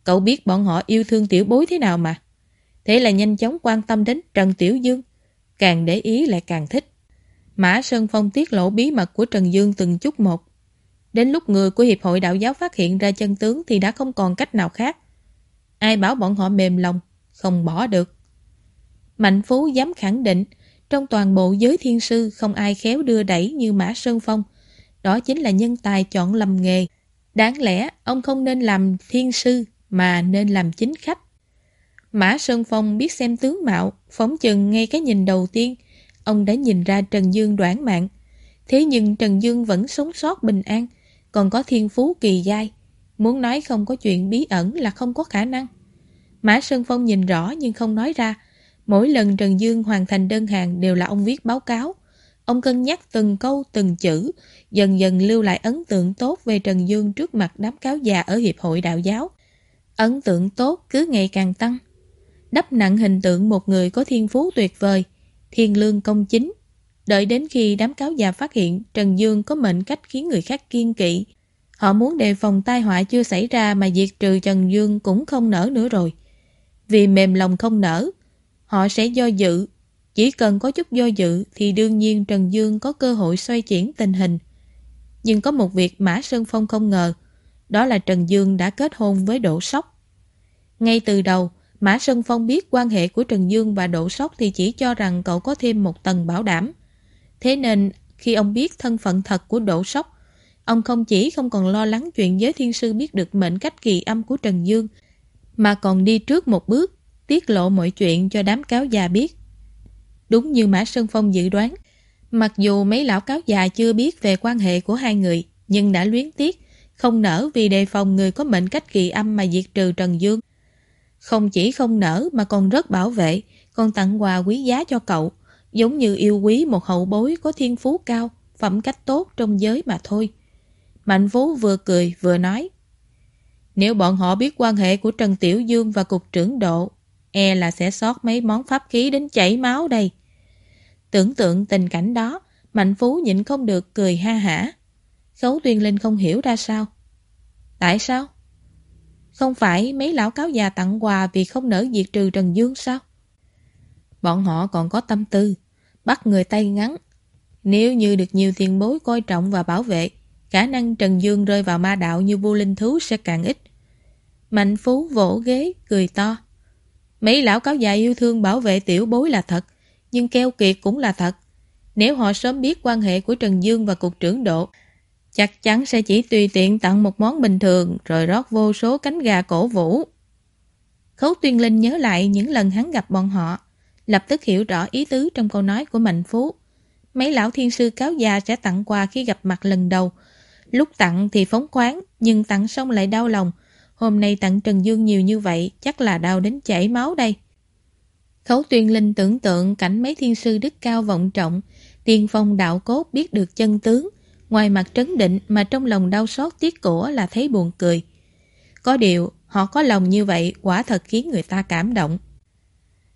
Cậu biết bọn họ yêu thương tiểu bối thế nào mà. Thế là nhanh chóng quan tâm đến Trần Tiểu Dương. Càng để ý lại càng thích. Mã Sơn Phong tiết lộ bí mật của Trần Dương từng chút một. Đến lúc người của Hiệp hội Đạo giáo phát hiện ra chân tướng thì đã không còn cách nào khác. Ai bảo bọn họ mềm lòng, không bỏ được. Mạnh Phú dám khẳng định trong toàn bộ giới thiên sư không ai khéo đưa đẩy như Mã Sơn Phong. Đó chính là nhân tài chọn lầm nghề. Đáng lẽ ông không nên làm thiên sư mà nên làm chính khách. Mã Sơn Phong biết xem tướng mạo, phóng chừng ngay cái nhìn đầu tiên, ông đã nhìn ra Trần Dương đoán mạng. Thế nhưng Trần Dương vẫn sống sót bình an, còn có thiên phú kỳ dai. Muốn nói không có chuyện bí ẩn là không có khả năng. Mã Sơn Phong nhìn rõ nhưng không nói ra. Mỗi lần Trần Dương hoàn thành đơn hàng đều là ông viết báo cáo. Ông cân nhắc từng câu từng chữ, dần dần lưu lại ấn tượng tốt về Trần Dương trước mặt đám cáo già ở Hiệp hội Đạo giáo. Ấn tượng tốt cứ ngày càng tăng. Đắp nặng hình tượng một người có thiên phú tuyệt vời, thiên lương công chính. Đợi đến khi đám cáo già phát hiện Trần Dương có mệnh cách khiến người khác kiên kỵ. Họ muốn đề phòng tai họa chưa xảy ra mà diệt trừ Trần Dương cũng không nở nữa rồi. Vì mềm lòng không nở, họ sẽ do dự. Chỉ cần có chút do dự thì đương nhiên Trần Dương có cơ hội xoay chuyển tình hình. Nhưng có một việc Mã Sơn Phong không ngờ, đó là Trần Dương đã kết hôn với Đỗ Sóc. Ngay từ đầu, Mã Sơn Phong biết quan hệ của Trần Dương và Đỗ Sóc thì chỉ cho rằng cậu có thêm một tầng bảo đảm. Thế nên, khi ông biết thân phận thật của Đỗ Sóc, ông không chỉ không còn lo lắng chuyện giới thiên sư biết được mệnh cách kỳ âm của Trần Dương, mà còn đi trước một bước, tiết lộ mọi chuyện cho đám cáo già biết. Đúng như Mã Sơn Phong dự đoán, mặc dù mấy lão cáo già chưa biết về quan hệ của hai người, nhưng đã luyến tiếc, không nở vì đề phòng người có mệnh cách kỳ âm mà diệt trừ Trần Dương. Không chỉ không nở mà còn rất bảo vệ, còn tặng quà quý giá cho cậu, giống như yêu quý một hậu bối có thiên phú cao, phẩm cách tốt trong giới mà thôi. Mạnh Phú vừa cười vừa nói. Nếu bọn họ biết quan hệ của Trần Tiểu Dương và Cục trưởng Độ, e là sẽ sót mấy món pháp khí đến chảy máu đây. Tưởng tượng tình cảnh đó, Mạnh Phú nhịn không được cười ha hả. Khấu Tuyên Linh không hiểu ra sao. Tại sao? Không phải mấy lão cáo già tặng quà vì không nỡ diệt trừ Trần Dương sao? Bọn họ còn có tâm tư, bắt người tay ngắn. Nếu như được nhiều tiền bối coi trọng và bảo vệ, khả năng Trần Dương rơi vào ma đạo như vô linh thú sẽ càng ít. Mạnh Phú vỗ ghế, cười to. Mấy lão cáo già yêu thương bảo vệ tiểu bối là thật, nhưng keo kiệt cũng là thật. Nếu họ sớm biết quan hệ của Trần Dương và cục trưởng độ, chắc chắn sẽ chỉ tùy tiện tặng một món bình thường rồi rót vô số cánh gà cổ vũ. Khấu Tuyên Linh nhớ lại những lần hắn gặp bọn họ, lập tức hiểu rõ ý tứ trong câu nói của Mạnh Phú. mấy lão thiên sư cáo già sẽ tặng quà khi gặp mặt lần đầu. Lúc tặng thì phóng khoáng, nhưng tặng xong lại đau lòng. Hôm nay tặng Trần Dương nhiều như vậy, chắc là đau đến chảy máu đây. Khấu tuyên linh tưởng tượng cảnh mấy thiên sư đức cao vọng trọng, tiên phong đạo cốt biết được chân tướng, ngoài mặt trấn định mà trong lòng đau xót tiếc của là thấy buồn cười. Có điều, họ có lòng như vậy quả thật khiến người ta cảm động.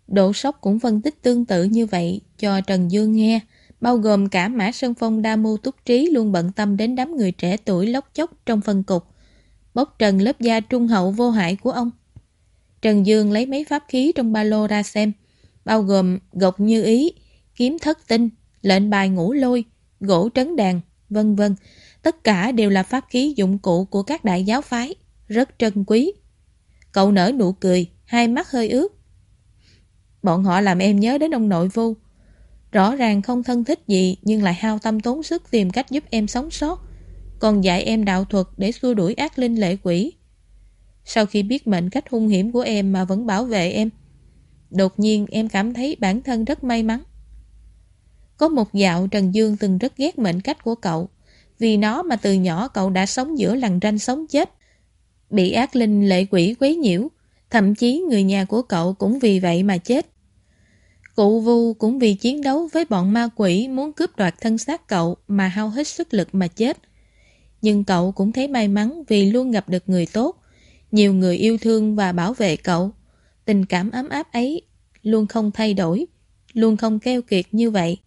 Độ sốc cũng phân tích tương tự như vậy cho Trần Dương nghe, bao gồm cả Mã Sơn Phong Đa Mưu Túc Trí luôn bận tâm đến đám người trẻ tuổi lóc chốc trong phân cục, bóc trần lớp da trung hậu vô hại của ông. Trần Dương lấy mấy pháp khí trong ba lô ra xem, bao gồm gộc như ý, kiếm thất tinh, lệnh bài ngũ lôi, gỗ trấn đàn, vân vân. Tất cả đều là pháp khí dụng cụ của các đại giáo phái, rất trân quý. Cậu nở nụ cười, hai mắt hơi ướt. Bọn họ làm em nhớ đến ông nội vu. Rõ ràng không thân thích gì nhưng lại hao tâm tốn sức tìm cách giúp em sống sót. Còn dạy em đạo thuật để xua đuổi ác linh lệ quỷ. Sau khi biết mệnh cách hung hiểm của em mà vẫn bảo vệ em, đột nhiên em cảm thấy bản thân rất may mắn. Có một dạo Trần Dương từng rất ghét mệnh cách của cậu. Vì nó mà từ nhỏ cậu đã sống giữa lằn ranh sống chết. Bị ác linh lệ quỷ quấy nhiễu. Thậm chí người nhà của cậu cũng vì vậy mà chết. Cụ Vu cũng vì chiến đấu với bọn ma quỷ muốn cướp đoạt thân xác cậu mà hao hết sức lực mà chết. Nhưng cậu cũng thấy may mắn vì luôn gặp được người tốt, nhiều người yêu thương và bảo vệ cậu. Tình cảm ấm áp ấy luôn không thay đổi, luôn không keo kiệt như vậy.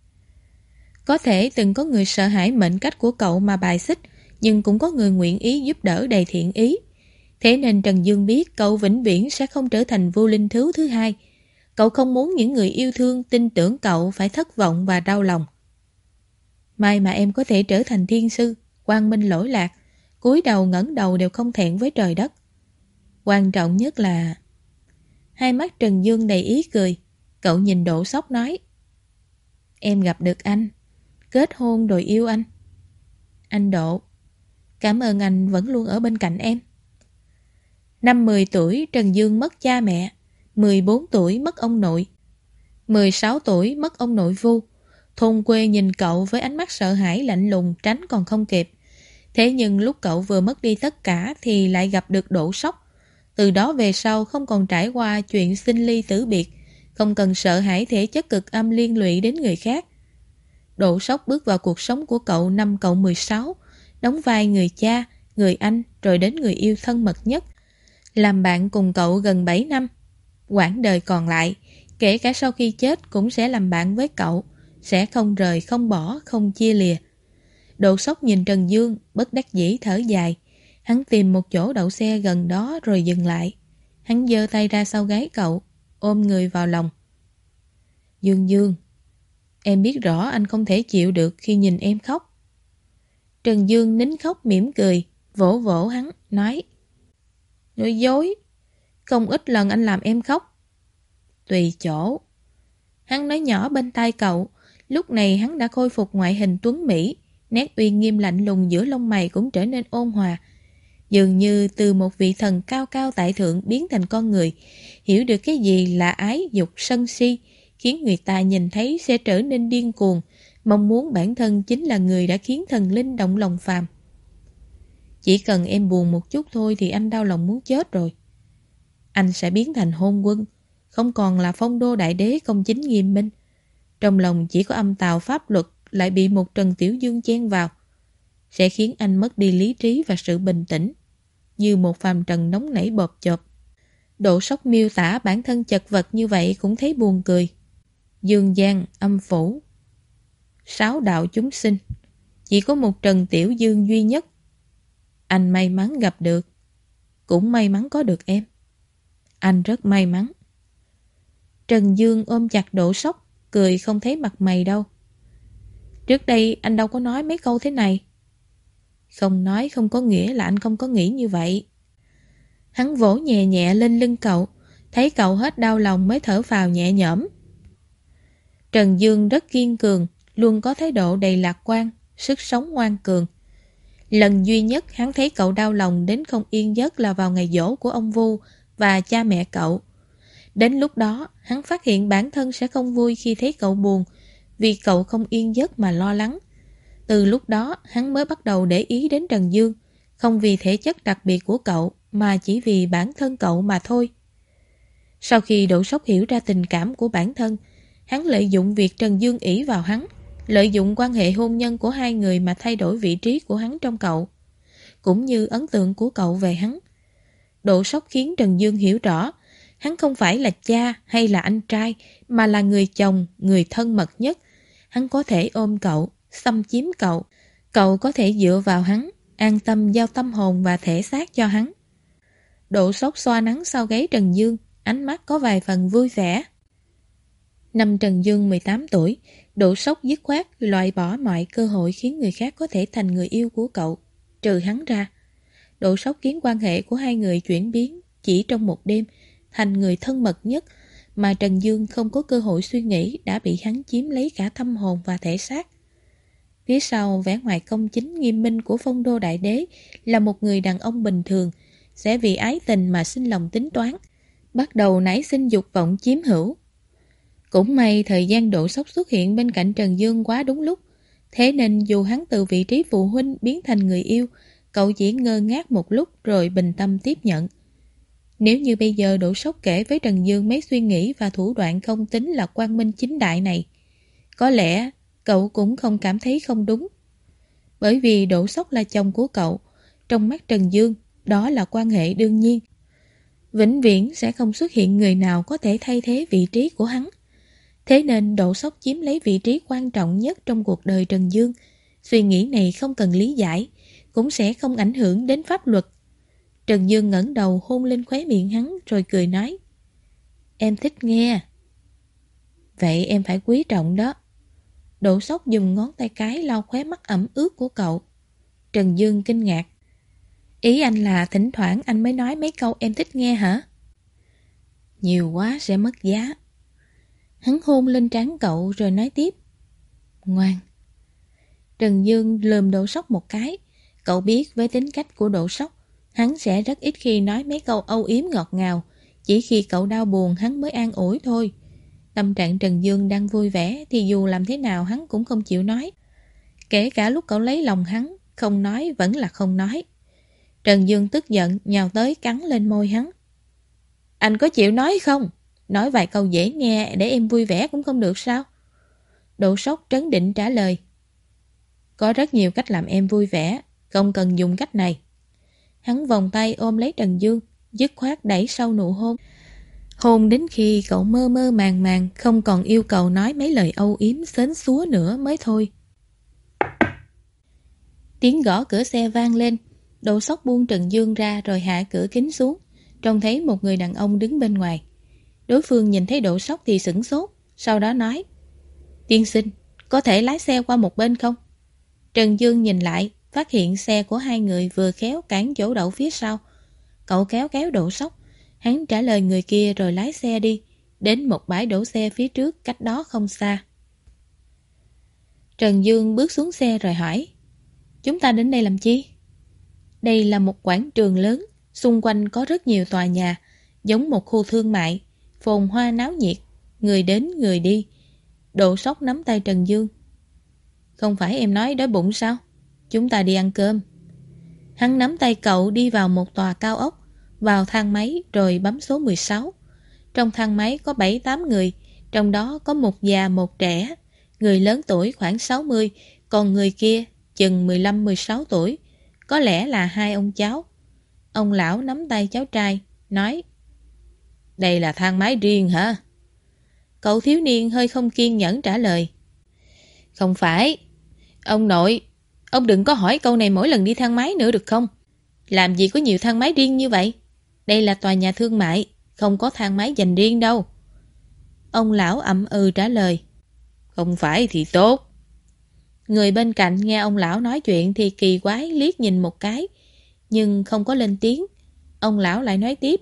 Có thể từng có người sợ hãi mệnh cách của cậu mà bài xích, nhưng cũng có người nguyện ý giúp đỡ đầy thiện ý. Thế nên Trần Dương biết cậu vĩnh viễn sẽ không trở thành vô linh thứ thứ hai. Cậu không muốn những người yêu thương tin tưởng cậu phải thất vọng và đau lòng. May mà em có thể trở thành thiên sư, quang minh lỗi lạc, cúi đầu ngẩng đầu đều không thẹn với trời đất. Quan trọng nhất là... Hai mắt Trần Dương đầy ý cười, cậu nhìn độ sóc nói. Em gặp được anh, kết hôn rồi yêu anh. Anh Độ, cảm ơn anh vẫn luôn ở bên cạnh em. Năm 10 tuổi Trần Dương mất cha mẹ, 14 tuổi mất ông nội, 16 tuổi mất ông nội vu. Thôn quê nhìn cậu với ánh mắt sợ hãi lạnh lùng tránh còn không kịp. Thế nhưng lúc cậu vừa mất đi tất cả thì lại gặp được đổ sốc. Từ đó về sau không còn trải qua chuyện sinh ly tử biệt, không cần sợ hãi thể chất cực âm liên lụy đến người khác. đổ sốc bước vào cuộc sống của cậu năm cậu 16, đóng vai người cha, người anh rồi đến người yêu thân mật nhất. Làm bạn cùng cậu gần 7 năm. Quãng đời còn lại, kể cả sau khi chết cũng sẽ làm bạn với cậu, sẽ không rời, không bỏ, không chia lìa. Độ sốc nhìn Trần Dương, bất đắc dĩ thở dài. Hắn tìm một chỗ đậu xe gần đó rồi dừng lại. Hắn giơ tay ra sau gáy cậu, ôm người vào lòng. Dương Dương, Em biết rõ anh không thể chịu được khi nhìn em khóc. Trần Dương nín khóc mỉm cười, vỗ vỗ hắn, nói Nói dối, không ít lần anh làm em khóc. Tùy chỗ. Hắn nói nhỏ bên tai cậu, lúc này hắn đã khôi phục ngoại hình tuấn Mỹ, nét uy nghiêm lạnh lùng giữa lông mày cũng trở nên ôn hòa. Dường như từ một vị thần cao cao tại thượng biến thành con người, hiểu được cái gì là ái dục sân si, khiến người ta nhìn thấy sẽ trở nên điên cuồng, mong muốn bản thân chính là người đã khiến thần linh động lòng phàm. Chỉ cần em buồn một chút thôi thì anh đau lòng muốn chết rồi. Anh sẽ biến thành hôn quân, không còn là phong đô đại đế công chính nghiêm minh. Trong lòng chỉ có âm tào pháp luật lại bị một Trần Tiểu Dương chen vào. Sẽ khiến anh mất đi lý trí và sự bình tĩnh, như một phàm trần nóng nảy bọt chộp. Độ sốc miêu tả bản thân chật vật như vậy cũng thấy buồn cười. Dương gian, âm phủ. Sáu đạo chúng sinh. Chỉ có một Trần Tiểu Dương duy nhất. Anh may mắn gặp được. Cũng may mắn có được em. Anh rất may mắn. Trần Dương ôm chặt đổ sốc, cười không thấy mặt mày đâu. Trước đây anh đâu có nói mấy câu thế này. Không nói không có nghĩa là anh không có nghĩ như vậy. Hắn vỗ nhẹ nhẹ lên lưng cậu, thấy cậu hết đau lòng mới thở vào nhẹ nhõm. Trần Dương rất kiên cường, luôn có thái độ đầy lạc quan, sức sống ngoan cường. Lần duy nhất hắn thấy cậu đau lòng đến không yên giấc là vào ngày dỗ của ông Vu và cha mẹ cậu. Đến lúc đó, hắn phát hiện bản thân sẽ không vui khi thấy cậu buồn, vì cậu không yên giấc mà lo lắng. Từ lúc đó, hắn mới bắt đầu để ý đến Trần Dương, không vì thể chất đặc biệt của cậu, mà chỉ vì bản thân cậu mà thôi. Sau khi Đỗ Sóc hiểu ra tình cảm của bản thân, hắn lợi dụng việc Trần Dương ỷ vào hắn, lợi dụng quan hệ hôn nhân của hai người mà thay đổi vị trí của hắn trong cậu, cũng như ấn tượng của cậu về hắn. Độ sốc khiến Trần Dương hiểu rõ, hắn không phải là cha hay là anh trai, mà là người chồng, người thân mật nhất. Hắn có thể ôm cậu, xâm chiếm cậu. Cậu có thể dựa vào hắn, an tâm giao tâm hồn và thể xác cho hắn. Độ sốc xoa nắng sau gáy Trần Dương, ánh mắt có vài phần vui vẻ. Năm Trần Dương 18 tuổi, độ sốc dứt khoát loại bỏ mọi cơ hội khiến người khác có thể thành người yêu của cậu, trừ hắn ra. Độ sốc khiến quan hệ của hai người chuyển biến chỉ trong một đêm, thành người thân mật nhất, mà Trần Dương không có cơ hội suy nghĩ đã bị hắn chiếm lấy cả tâm hồn và thể xác. Phía sau vẻ ngoài công chính nghiêm minh của phong đô đại đế là một người đàn ông bình thường, sẽ vì ái tình mà sinh lòng tính toán, bắt đầu nảy sinh dục vọng chiếm hữu. Cũng may thời gian độ sốc xuất hiện bên cạnh Trần Dương quá đúng lúc, thế nên dù hắn từ vị trí phụ huynh biến thành người yêu, cậu chỉ ngơ ngác một lúc rồi bình tâm tiếp nhận. Nếu như bây giờ đổ sốc kể với Trần Dương mấy suy nghĩ và thủ đoạn không tính là quan minh chính đại này, có lẽ cậu cũng không cảm thấy không đúng. Bởi vì đổ sốc là chồng của cậu, trong mắt Trần Dương, đó là quan hệ đương nhiên. Vĩnh viễn sẽ không xuất hiện người nào có thể thay thế vị trí của hắn. Thế nên Đỗ Sóc chiếm lấy vị trí quan trọng nhất trong cuộc đời Trần Dương. Suy nghĩ này không cần lý giải, cũng sẽ không ảnh hưởng đến pháp luật. Trần Dương ngẩng đầu hôn lên khóe miệng hắn rồi cười nói Em thích nghe Vậy em phải quý trọng đó Đỗ sóc dùng ngón tay cái lau khóe mắt ẩm ướt của cậu Trần Dương kinh ngạc Ý anh là thỉnh thoảng anh mới nói mấy câu em thích nghe hả? Nhiều quá sẽ mất giá Hắn hôn lên trán cậu rồi nói tiếp. Ngoan. Trần Dương lườm đổ Sóc một cái. Cậu biết với tính cách của độ Sóc, Hắn sẽ rất ít khi nói mấy câu âu yếm ngọt ngào. Chỉ khi cậu đau buồn hắn mới an ủi thôi. Tâm trạng Trần Dương đang vui vẻ Thì dù làm thế nào hắn cũng không chịu nói. Kể cả lúc cậu lấy lòng hắn, Không nói vẫn là không nói. Trần Dương tức giận nhào tới cắn lên môi hắn. Anh có chịu nói không? Nói vài câu dễ nghe để em vui vẻ cũng không được sao? Độ sốc trấn định trả lời Có rất nhiều cách làm em vui vẻ Không cần dùng cách này Hắn vòng tay ôm lấy Trần Dương, dứt khoát đẩy sâu nụ hôn. Hôn đến khi cậu mơ mơ màng màng, không còn yêu cầu nói mấy lời âu yếm xến xúa nữa mới thôi. Tiếng gõ cửa xe vang lên, Đỗ sóc buông Trần Dương ra rồi hạ cửa kính xuống, trông thấy một người đàn ông đứng bên ngoài. Đối phương nhìn thấy độ sốc thì sửng sốt, sau đó nói Tiên sinh, có thể lái xe qua một bên không? Trần Dương nhìn lại, phát hiện xe của hai người vừa khéo cản chỗ đậu phía sau. Cậu kéo kéo độ sốc, hắn trả lời người kia rồi lái xe đi, đến một bãi đổ xe phía trước cách đó không xa. Trần Dương bước xuống xe rồi hỏi, chúng ta đến đây làm chi? Đây là một quảng trường lớn, xung quanh có rất nhiều tòa nhà, giống một khu thương mại, phồn hoa náo nhiệt, người đến người đi. Độ sóc nắm tay Trần Dương. Không phải em nói đói bụng sao? Chúng ta đi ăn cơm. Hắn nắm tay cậu đi vào một tòa cao ốc, vào thang máy rồi bấm số 16. Trong thang máy có 7-8 người, trong đó có một già một trẻ. Người lớn tuổi khoảng 60, còn người kia chừng 15-16 tuổi. Có lẽ là hai ông cháu. Ông lão nắm tay cháu trai, nói đây là thang máy riêng hả? Cậu thiếu niên hơi không kiên nhẫn trả lời Không phải Ông nội Ông đừng có hỏi câu này mỗi lần đi thang máy nữa được không? Làm gì có nhiều thang máy riêng như vậy? Đây là tòa nhà thương mại, không có thang máy dành riêng đâu. Ông lão ậm ừ trả lời. Không phải thì tốt. Người bên cạnh nghe ông lão nói chuyện thì kỳ quái liếc nhìn một cái, nhưng không có lên tiếng. Ông lão lại nói tiếp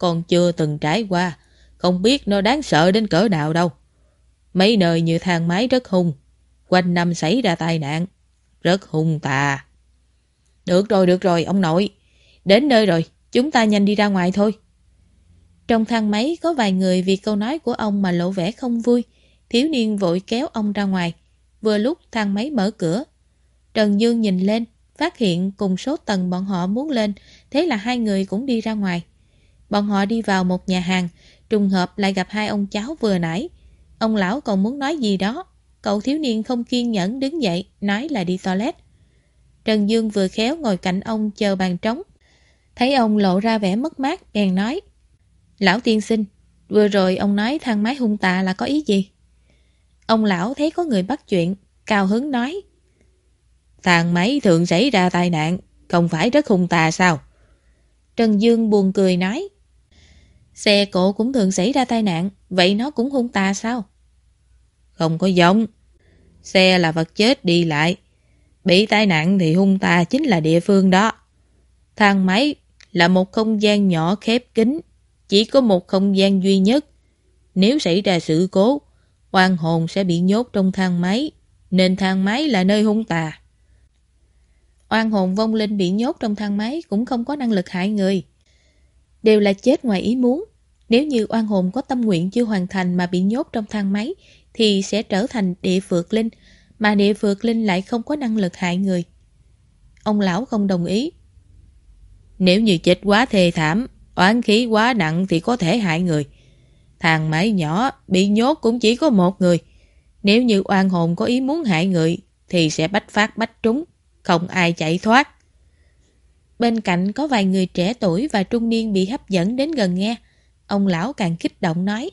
con chưa từng trải qua, không biết nó đáng sợ đến cỡ nào đâu. Mấy nơi như thang máy rất hung, quanh năm xảy ra tai nạn. Rất hung tà. Được rồi, được rồi, ông nội. Đến nơi rồi, chúng ta nhanh đi ra ngoài thôi. Trong thang máy có vài người vì câu nói của ông mà lộ vẻ không vui. Thiếu niên vội kéo ông ra ngoài. Vừa lúc thang máy mở cửa. Trần Dương nhìn lên, phát hiện cùng số tầng bọn họ muốn lên, thế là hai người cũng đi ra ngoài. Bọn họ đi vào một nhà hàng, trùng hợp lại gặp hai ông cháu vừa nãy. Ông lão còn muốn nói gì đó, cậu thiếu niên không kiên nhẫn đứng dậy, nói là đi toilet. Trần Dương vừa khéo ngồi cạnh ông chờ bàn trống. Thấy ông lộ ra vẻ mất mát, bèn nói. Lão tiên sinh, vừa rồi ông nói thang máy hung tà là có ý gì? Ông lão thấy có người bắt chuyện, cao hứng nói. Thang máy thường xảy ra tai nạn, không phải rất hung tà sao? Trần Dương buồn cười nói. Xe cộ cũng thường xảy ra tai nạn, vậy nó cũng hung tà sao? Không có giống. Xe là vật chết đi lại. Bị tai nạn thì hung tà chính là địa phương đó. Thang máy là một không gian nhỏ khép kín, chỉ có một không gian duy nhất. Nếu xảy ra sự cố, oan hồn sẽ bị nhốt trong thang máy, nên thang máy là nơi hung tà. Oan hồn vong linh bị nhốt trong thang máy cũng không có năng lực hại người. Đều là chết ngoài ý muốn. Nếu như oan hồn có tâm nguyện chưa hoàn thành mà bị nhốt trong thang máy, thì sẽ trở thành địa phược linh, mà địa phược linh lại không có năng lực hại người. Ông lão không đồng ý. Nếu như chết quá thê thảm, oán khí quá nặng thì có thể hại người. Thằng máy nhỏ bị nhốt cũng chỉ có một người. Nếu như oan hồn có ý muốn hại người thì sẽ bách phát bách trúng, không ai chạy thoát. Bên cạnh có vài người trẻ tuổi và trung niên bị hấp dẫn đến gần nghe. Ông lão càng kích động nói.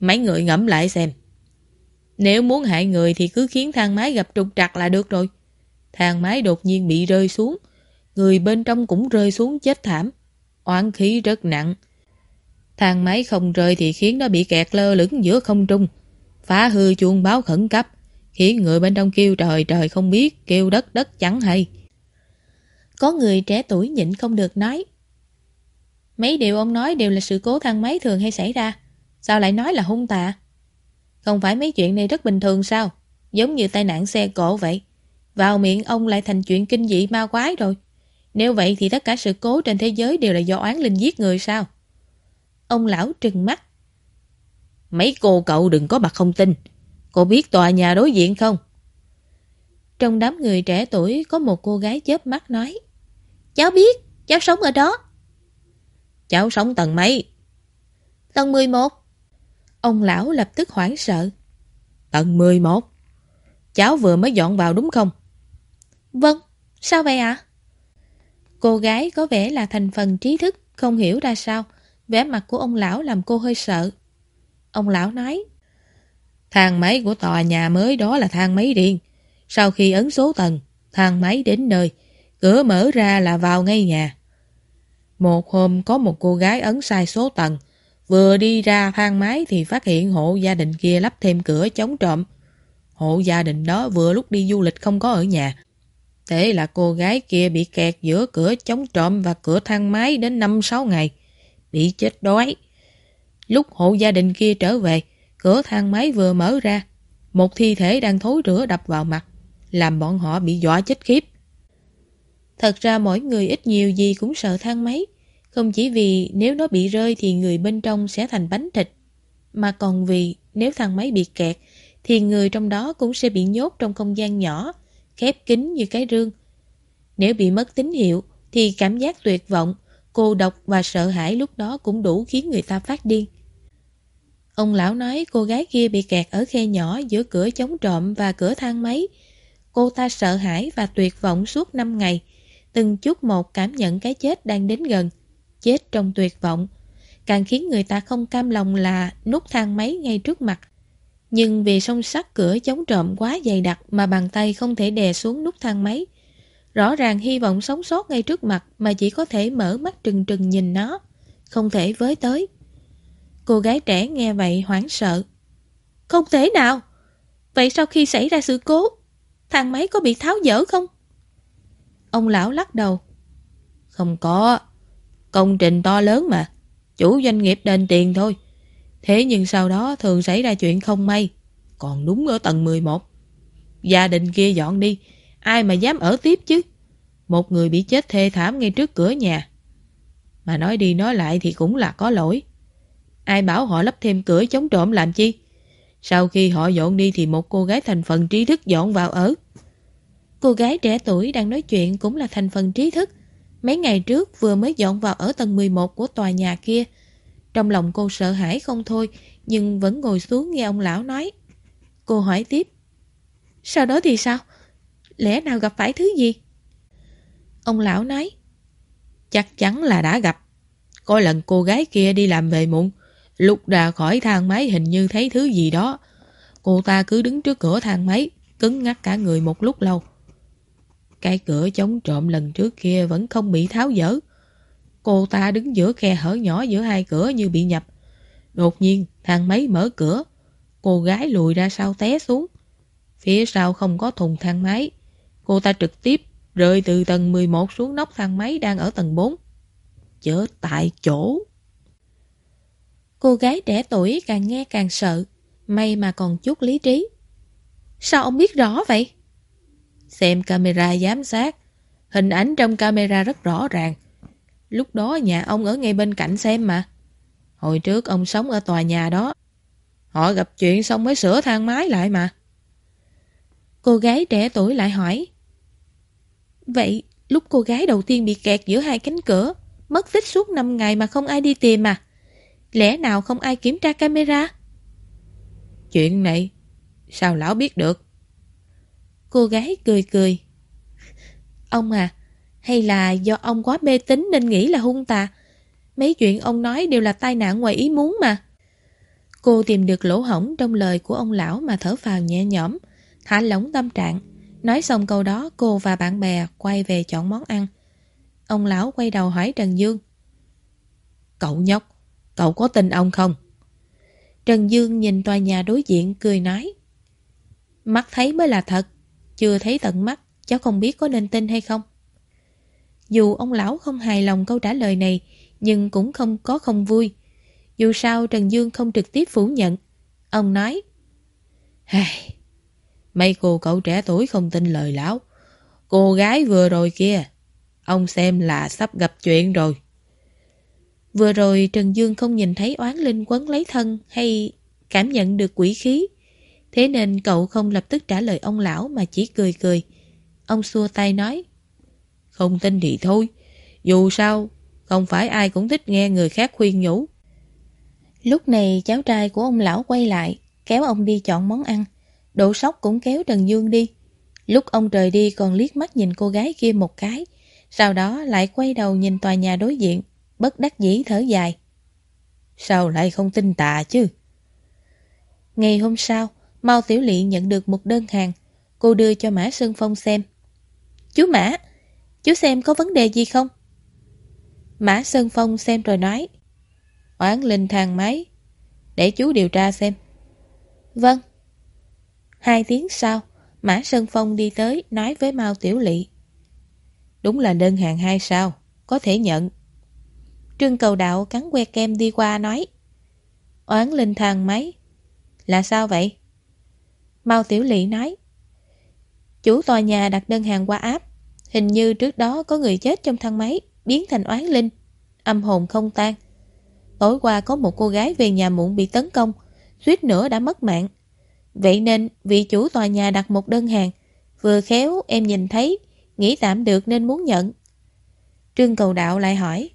Mấy người ngẫm lại xem. Nếu muốn hại người thì cứ khiến thang máy gặp trục trặc là được rồi. Thang máy đột nhiên bị rơi xuống. Người bên trong cũng rơi xuống chết thảm. Oán khí rất nặng. Thang máy không rơi thì khiến nó bị kẹt lơ lửng giữa không trung. Phá hư chuông báo khẩn cấp. Khiến người bên trong kêu trời trời không biết, kêu đất đất chẳng hay. Có người trẻ tuổi nhịn không được nói. Mấy điều ông nói đều là sự cố thang máy thường hay xảy ra. Sao lại nói là hung tà? Không phải mấy chuyện này rất bình thường sao? Giống như tai nạn xe cộ vậy. Vào miệng ông lại thành chuyện kinh dị ma quái rồi. Nếu vậy thì tất cả sự cố trên thế giới đều là do oán linh giết người sao? Ông lão trừng mắt. Mấy cô cậu đừng có mặt không tin. Cô biết tòa nhà đối diện không? Trong đám người trẻ tuổi có một cô gái chớp mắt nói. Cháu biết, cháu sống ở đó. Cháu sống tầng mấy? Tầng 11. Ông lão lập tức hoảng sợ. Tầng 11. Cháu vừa mới dọn vào đúng không? Vâng, sao vậy ạ? Cô gái có vẻ là thành phần trí thức, không hiểu ra sao. Vẻ mặt của ông lão làm cô hơi sợ. Ông lão nói. Thang máy của tòa nhà mới đó là thang máy riêng. Sau khi ấn số tầng, thang máy đến nơi, cửa mở ra là vào ngay nhà. Một hôm có một cô gái ấn sai số tầng, vừa đi ra thang máy thì phát hiện hộ gia đình kia lắp thêm cửa chống trộm. Hộ gia đình đó vừa lúc đi du lịch không có ở nhà. Thế là cô gái kia bị kẹt giữa cửa chống trộm và cửa thang máy đến 5-6 ngày. Bị chết đói. Lúc hộ gia đình kia trở về, cửa thang máy vừa mở ra. Một thi thể đang thối rửa đập vào mặt, làm bọn họ bị dọa chết khiếp. Thật ra mỗi người ít nhiều gì cũng sợ thang máy. Không chỉ vì nếu nó bị rơi thì người bên trong sẽ thành bánh thịt, mà còn vì nếu thang máy bị kẹt thì người trong đó cũng sẽ bị nhốt trong không gian nhỏ, khép kín như cái rương. Nếu bị mất tín hiệu thì cảm giác tuyệt vọng, cô độc và sợ hãi lúc đó cũng đủ khiến người ta phát điên. Ông lão nói cô gái kia bị kẹt ở khe nhỏ giữa cửa chống trộm và cửa thang máy. Cô ta sợ hãi và tuyệt vọng suốt 5 ngày, từng chút một cảm nhận cái chết đang đến gần chết trong tuyệt vọng. Càng khiến người ta không cam lòng là nút thang máy ngay trước mặt. Nhưng vì song sắt cửa chống trộm quá dày đặc mà bàn tay không thể đè xuống nút thang máy. Rõ ràng hy vọng sống sót ngay trước mặt mà chỉ có thể mở mắt trừng trừng nhìn nó, không thể với tới. Cô gái trẻ nghe vậy hoảng sợ. Không thể nào! Vậy sau khi xảy ra sự cố, thang máy có bị tháo dỡ không? Ông lão lắc đầu. Không có, Công trình to lớn mà, chủ doanh nghiệp đền tiền thôi. Thế nhưng sau đó thường xảy ra chuyện không may, còn đúng ở tầng 11. Gia đình kia dọn đi, ai mà dám ở tiếp chứ? Một người bị chết thê thảm ngay trước cửa nhà. Mà nói đi nói lại thì cũng là có lỗi. Ai bảo họ lắp thêm cửa chống trộm làm chi? Sau khi họ dọn đi thì một cô gái thành phần trí thức dọn vào ở. Cô gái trẻ tuổi đang nói chuyện cũng là thành phần trí thức. Mấy ngày trước vừa mới dọn vào ở tầng 11 của tòa nhà kia. Trong lòng cô sợ hãi không thôi, nhưng vẫn ngồi xuống nghe ông lão nói. Cô hỏi tiếp. Sau đó thì sao? Lẽ nào gặp phải thứ gì? Ông lão nói. Chắc chắn là đã gặp. Có lần cô gái kia đi làm về muộn. Lúc ra khỏi thang máy hình như thấy thứ gì đó. Cô ta cứ đứng trước cửa thang máy, cứng ngắc cả người một lúc lâu. Cái cửa chống trộm lần trước kia vẫn không bị tháo dỡ. Cô ta đứng giữa khe hở nhỏ giữa hai cửa như bị nhập. Đột nhiên, thang máy mở cửa. Cô gái lùi ra sau té xuống. Phía sau không có thùng thang máy. Cô ta trực tiếp rơi từ tầng 11 xuống nóc thang máy đang ở tầng 4. Chở tại chỗ. Cô gái trẻ tuổi càng nghe càng sợ. May mà còn chút lý trí. Sao ông biết rõ vậy? Xem camera giám sát. Hình ảnh trong camera rất rõ ràng. Lúc đó nhà ông ở ngay bên cạnh xem mà. Hồi trước ông sống ở tòa nhà đó. Họ gặp chuyện xong mới sửa thang máy lại mà. Cô gái trẻ tuổi lại hỏi. Vậy lúc cô gái đầu tiên bị kẹt giữa hai cánh cửa, mất tích suốt 5 ngày mà không ai đi tìm à? Lẽ nào không ai kiểm tra camera? Chuyện này, sao lão biết được? Cô gái cười cười. Ông à, hay là do ông quá mê tín nên nghĩ là hung tà? Mấy chuyện ông nói đều là tai nạn ngoài ý muốn mà. Cô tìm được lỗ hổng trong lời của ông lão mà thở phào nhẹ nhõm, thả lỏng tâm trạng. Nói xong câu đó, cô và bạn bè quay về chọn món ăn. Ông lão quay đầu hỏi Trần Dương. Cậu nhóc, cậu có tin ông không? Trần Dương nhìn tòa nhà đối diện cười nói. Mắt thấy mới là thật, chưa thấy tận mắt, cháu không biết có nên tin hay không. Dù ông lão không hài lòng câu trả lời này, nhưng cũng không có không vui. Dù sao Trần Dương không trực tiếp phủ nhận. Ông nói. Hey, mấy cô cậu trẻ tuổi không tin lời lão. Cô gái vừa rồi kia, ông xem là sắp gặp chuyện rồi. Vừa rồi Trần Dương không nhìn thấy oán linh quấn lấy thân hay cảm nhận được quỷ khí. Thế nên cậu không lập tức trả lời ông lão mà chỉ cười cười. Ông xua tay nói. Không tin thì thôi. Dù sao, không phải ai cũng thích nghe người khác khuyên nhủ. Lúc này cháu trai của ông lão quay lại, kéo ông đi chọn món ăn. Độ sóc cũng kéo Trần Dương đi. Lúc ông rời đi còn liếc mắt nhìn cô gái kia một cái, sau đó lại quay đầu nhìn tòa nhà đối diện, bất đắc dĩ thở dài. Sao lại không tin tà chứ? Ngày hôm sau, Mao Tiểu Lị nhận được một đơn hàng, cô đưa cho Mã Sơn Phong xem. Chú Mã, chú xem có vấn đề gì không? Mã Sơn Phong xem rồi nói. Oán linh thang máy, để chú điều tra xem. Vâng. Hai tiếng sau, Mã Sơn Phong đi tới nói với Mao Tiểu Lị. Đúng là đơn hàng hai sao, có thể nhận. Trương Cầu Đạo cắn que kem đi qua nói. Oán linh thang máy. Là sao vậy? Mao Tiểu Lị nói. Chủ tòa nhà đặt đơn hàng qua app. Hình như trước đó có người chết trong thang máy, biến thành oán linh. Âm hồn không tan. Tối qua có một cô gái về nhà muộn bị tấn công, suýt nữa đã mất mạng. Vậy nên vị chủ tòa nhà đặt một đơn hàng. Vừa khéo em nhìn thấy, nghĩ tạm được nên muốn nhận. Trương Cầu Đạo lại hỏi.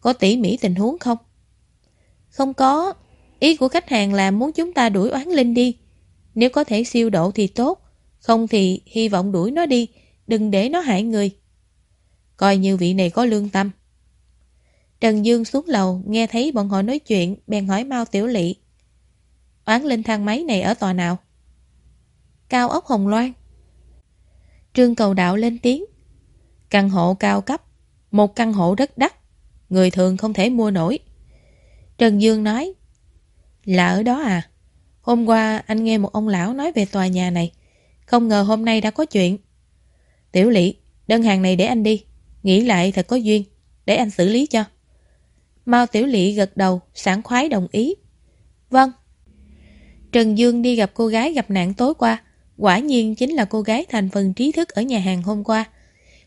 Có tỉ mỉ tình huống không? Không có. Ý của khách hàng là muốn chúng ta đuổi oán linh đi. Nếu có thể siêu độ thì tốt. Không thì hy vọng đuổi nó đi. Đừng để nó hại người. Coi như vị này có lương tâm. Trần Dương xuống lầu, nghe thấy bọn họ nói chuyện, bèn hỏi Mao Tiểu Lị. Oán lên thang máy này ở tòa nào? Cao ốc Hồng Loan. Trương Cầu Đạo lên tiếng. Căn hộ cao cấp, một căn hộ rất đắt, người thường không thể mua nổi. Trần Dương nói, là ở đó à? Hôm qua anh nghe một ông lão nói về tòa nhà này, không ngờ hôm nay đã có chuyện. Tiểu lỵ đơn hàng này để anh đi, nghĩ lại thật có duyên, để anh xử lý cho. Mao Tiểu lỵ gật đầu, sảng khoái đồng ý. Vâng. Trần Dương đi gặp cô gái gặp nạn tối qua. Quả nhiên chính là cô gái thành phần trí thức ở nhà hàng hôm qua.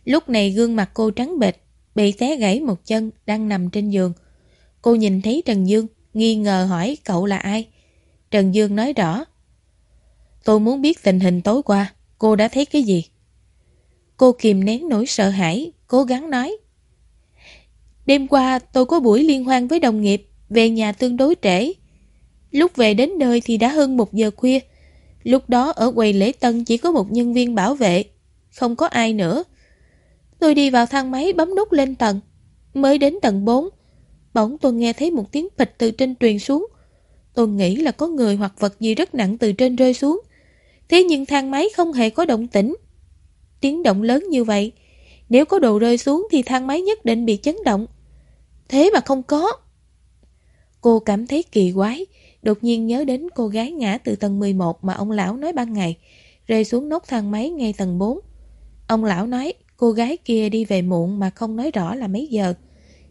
Lúc này gương mặt cô trắng bệch, bị té gãy một chân, đang nằm trên giường. Cô nhìn thấy Trần Dương, nghi ngờ hỏi cậu là ai. Trần Dương nói rõ. Tôi muốn biết tình hình tối qua, cô đã thấy cái gì? Cô kìm nén nỗi sợ hãi, cố gắng nói. Đêm qua tôi có buổi liên hoan với đồng nghiệp, về nhà tương đối trễ. Lúc về đến nơi thì đã hơn một giờ khuya. Lúc đó ở quầy lễ tân chỉ có một nhân viên bảo vệ, không có ai nữa. Tôi đi vào thang máy bấm nút lên tầng. Mới đến tầng 4, bỗng tôi nghe thấy một tiếng phịch từ trên truyền xuống. Tôi nghĩ là có người hoặc vật gì rất nặng từ trên rơi xuống. Thế nhưng thang máy không hề có động tĩnh. Tiếng động lớn như vậy, nếu có đồ rơi xuống thì thang máy nhất định bị chấn động. Thế mà không có. Cô cảm thấy kỳ quái, đột nhiên nhớ đến cô gái ngã từ tầng 11 mà ông lão nói ban ngày, rơi xuống nóc thang máy ngay tầng 4. Ông lão nói cô gái kia đi về muộn mà không nói rõ là mấy giờ.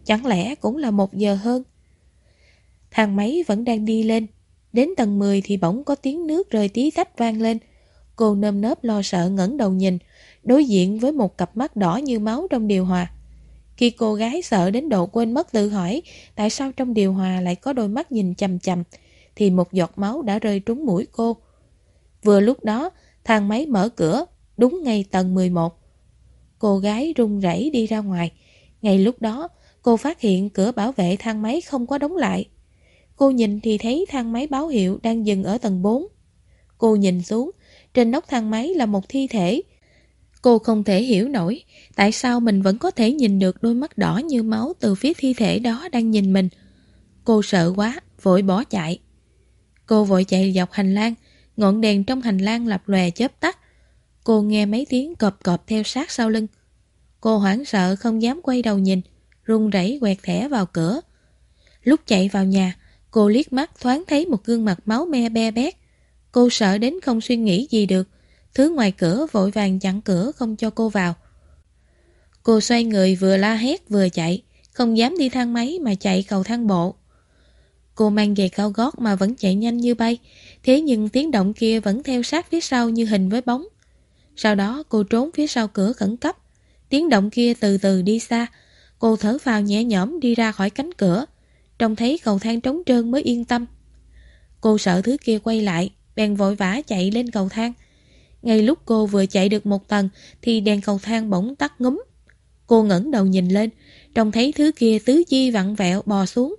Chẳng lẽ cũng là một giờ hơn? Thang máy vẫn đang đi lên. Đến tầng 10 thì bỗng có tiếng nước rơi tí tách vang lên. Cô nơm nớp lo sợ ngẩng đầu nhìn, đối diện với một cặp mắt đỏ như máu trong điều hòa. Khi cô gái sợ đến độ quên mất tự hỏi tại sao trong điều hòa lại có đôi mắt nhìn chầm chầm, thì một giọt máu đã rơi trúng mũi cô. Vừa lúc đó, thang máy mở cửa, đúng ngay tầng 11. Cô gái run rẩy đi ra ngoài. Ngay lúc đó, cô phát hiện cửa bảo vệ thang máy không có đóng lại. Cô nhìn thì thấy thang máy báo hiệu đang dừng ở tầng 4. Cô nhìn xuống, trên nóc thang máy là một thi thể. Cô không thể hiểu nổi tại sao mình vẫn có thể nhìn được đôi mắt đỏ như máu từ phía thi thể đó đang nhìn mình. Cô sợ quá, vội bỏ chạy. Cô vội chạy dọc hành lang, ngọn đèn trong hành lang lập lòe chớp tắt. Cô nghe mấy tiếng cọp cọp theo sát sau lưng. Cô hoảng sợ không dám quay đầu nhìn, run rẩy quẹt thẻ vào cửa. Lúc chạy vào nhà, cô liếc mắt thoáng thấy một gương mặt máu me be bét. Cô sợ đến không suy nghĩ gì được. Thứ ngoài cửa vội vàng chặn cửa không cho cô vào. Cô xoay người vừa la hét vừa chạy, không dám đi thang máy mà chạy cầu thang bộ. Cô mang giày cao gót mà vẫn chạy nhanh như bay, thế nhưng tiếng động kia vẫn theo sát phía sau như hình với bóng. Sau đó cô trốn phía sau cửa khẩn cấp. Tiếng động kia từ từ đi xa, cô thở phào nhẹ nhõm đi ra khỏi cánh cửa. Trông thấy cầu thang trống trơn mới yên tâm. Cô sợ thứ kia quay lại, bèn vội vã chạy lên cầu thang. Ngay lúc cô vừa chạy được một tầng thì đèn cầu thang bỗng tắt ngúm. Cô ngẩng đầu nhìn lên, trông thấy thứ kia tứ chi vặn vẹo bò xuống.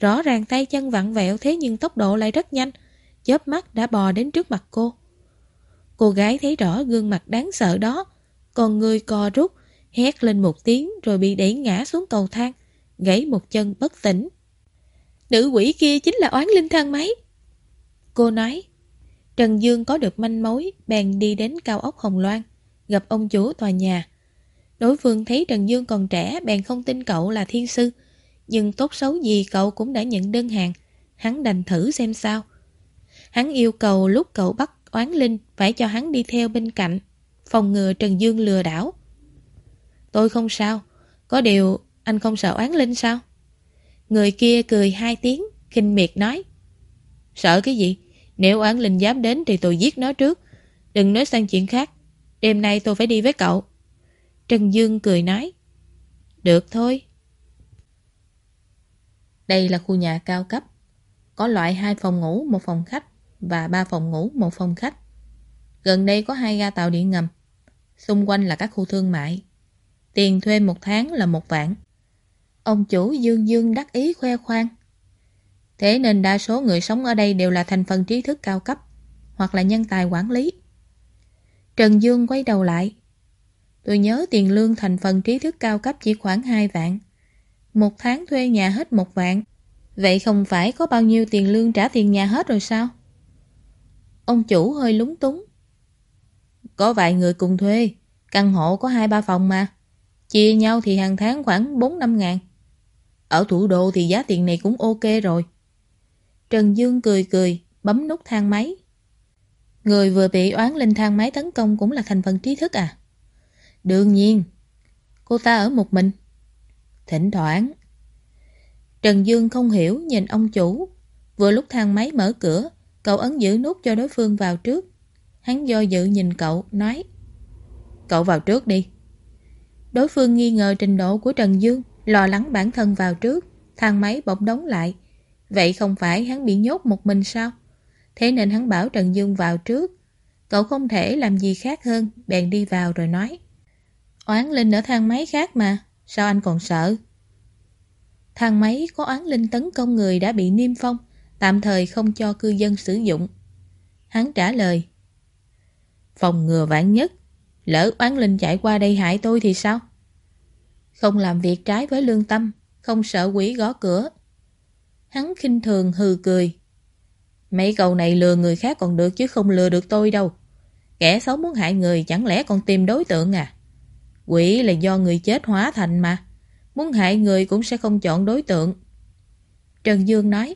Rõ ràng tay chân vặn vẹo thế nhưng tốc độ lại rất nhanh, chớp mắt đã bò đến trước mặt cô. Cô gái thấy rõ gương mặt đáng sợ đó, còn người co rút, hét lên một tiếng rồi bị đẩy ngã xuống cầu thang, gãy một chân bất tỉnh. Nữ quỷ kia chính là oán linh thang máy. Cô nói, Trần Dương có được manh mối, bèn đi đến cao ốc Hồng Loan, gặp ông chủ tòa nhà. Đối phương thấy Trần Dương còn trẻ, bèn không tin cậu là thiên sư. Nhưng tốt xấu gì cậu cũng đã nhận đơn hàng, hắn đành thử xem sao. Hắn yêu cầu lúc cậu bắt oán linh phải cho hắn đi theo bên cạnh, phòng ngừa Trần Dương lừa đảo. Tôi không sao, có điều anh không sợ oán linh sao? Người kia cười hai tiếng, khinh miệt nói. Sợ cái gì? Nếu oán linh dám đến thì tôi giết nó trước. Đừng nói sang chuyện khác. Đêm nay tôi phải đi với cậu. Trần Dương cười nói. Được thôi. Đây là khu nhà cao cấp. Có loại hai phòng ngủ, một phòng khách và ba phòng ngủ, một phòng khách. Gần đây có hai ga tàu điện ngầm. Xung quanh là các khu thương mại. Tiền thuê một tháng là một vạn. Ông chủ Dương Dương đắc ý khoe khoang. Thế nên đa số người sống ở đây đều là thành phần trí thức cao cấp hoặc là nhân tài quản lý. Trần Dương quay đầu lại. Tôi nhớ tiền lương thành phần trí thức cao cấp chỉ khoảng 2 vạn. Một tháng thuê nhà hết một vạn. Vậy không phải có bao nhiêu tiền lương trả tiền nhà hết rồi sao? Ông chủ hơi lúng túng. Có vài người cùng thuê, căn hộ có 2-3 phòng mà. Chia nhau thì hàng tháng khoảng 4-5 ngàn. Ở thủ đô thì giá tiền này cũng ok rồi. Trần Dương cười cười, bấm nút thang máy. Người vừa bị oán lên thang máy tấn công cũng là thành phần trí thức à? Đương nhiên. Cô ta ở một mình. Thỉnh thoảng. Trần Dương không hiểu nhìn ông chủ. Vừa lúc thang máy mở cửa, cậu ấn giữ nút cho đối phương vào trước. Hắn do dự nhìn cậu, nói Cậu vào trước đi. Đối phương nghi ngờ trình độ của Trần Dương, lo lắng bản thân vào trước. Thang máy bỗng đóng lại, Vậy không phải hắn bị nhốt một mình sao? thế nên hắn bảo Trần Dương vào trước. Cậu không thể làm gì khác hơn, bèn đi vào rồi nói. Oán linh ở thang máy khác mà, sao anh còn sợ? Thang máy có oán linh tấn công người đã bị niêm phong, tạm thời không cho cư dân sử dụng. Hắn trả lời. Phòng ngừa vạn nhất, lỡ oán linh chạy qua đây hại tôi thì sao? Không làm việc trái với lương tâm, không sợ quỷ gõ cửa. Hắn khinh thường hừ cười. Mấy câu này lừa người khác còn được chứ không lừa được tôi đâu. Kẻ xấu muốn hại người chẳng lẽ còn tìm đối tượng à? Quỷ là do người chết hóa thành mà. Muốn hại người cũng sẽ không chọn đối tượng. Trần Dương nói.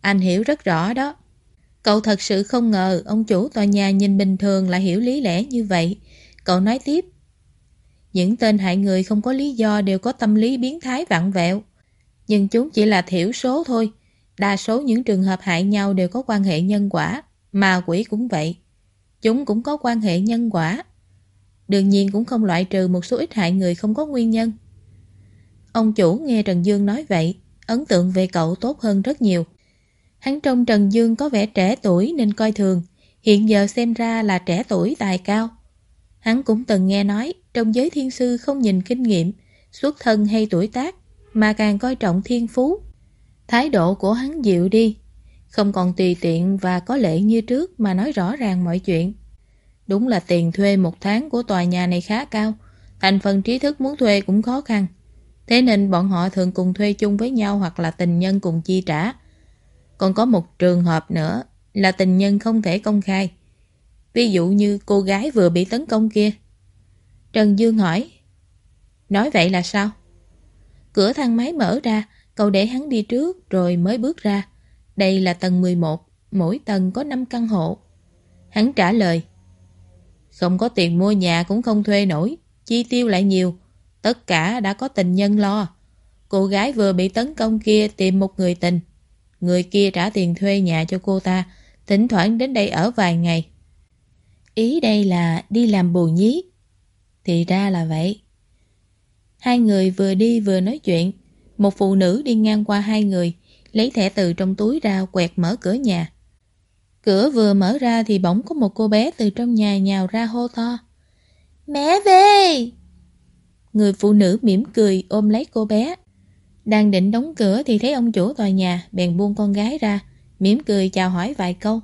Anh hiểu rất rõ đó. Cậu thật sự không ngờ ông chủ tòa nhà nhìn bình thường lại hiểu lý lẽ như vậy. Cậu nói tiếp. Những tên hại người không có lý do đều có tâm lý biến thái vặn vẹo. Nhưng chúng chỉ là thiểu số thôi. Đa số những trường hợp hại nhau đều có quan hệ nhân quả. Mà quỷ cũng vậy. Chúng cũng có quan hệ nhân quả. Đương nhiên cũng không loại trừ một số ít hại người không có nguyên nhân. Ông chủ nghe Trần Dương nói vậy, ấn tượng về cậu tốt hơn rất nhiều. Hắn trông Trần Dương có vẻ trẻ tuổi nên coi thường, hiện giờ xem ra là trẻ tuổi tài cao. Hắn cũng từng nghe nói, trong giới thiên sư không nhìn kinh nghiệm, xuất thân hay tuổi tác, mà càng coi trọng thiên phú. Thái độ của hắn dịu đi, không còn tùy tiện và có lệ như trước mà nói rõ ràng mọi chuyện. Đúng là tiền thuê một tháng của tòa nhà này khá cao, thành phần trí thức muốn thuê cũng khó khăn. Thế nên bọn họ thường cùng thuê chung với nhau hoặc là tình nhân cùng chi trả. Còn có một trường hợp nữa là tình nhân không thể công khai. Ví dụ như cô gái vừa bị tấn công kia. Trần Dương hỏi. Nói vậy là sao? Cửa thang máy mở ra, cậu để hắn đi trước rồi mới bước ra. Đây là tầng 11, mỗi tầng có 5 căn hộ. Hắn trả lời. Không có tiền mua nhà cũng không thuê nổi, chi tiêu lại nhiều. Tất cả đã có tình nhân lo. Cô gái vừa bị tấn công kia tìm một người tình. Người kia trả tiền thuê nhà cho cô ta, thỉnh thoảng đến đây ở vài ngày. Ý đây là đi làm bù nhí. Thì ra là vậy. Hai người vừa đi vừa nói chuyện. Một phụ nữ đi ngang qua hai người, lấy thẻ từ trong túi ra quẹt mở cửa nhà. Cửa vừa mở ra thì bỗng có một cô bé từ trong nhà nhào ra hô to. Mẹ về! Người phụ nữ mỉm cười ôm lấy cô bé. Đang định đóng cửa thì thấy ông chủ tòa nhà bèn buông con gái ra, mỉm cười chào hỏi vài câu.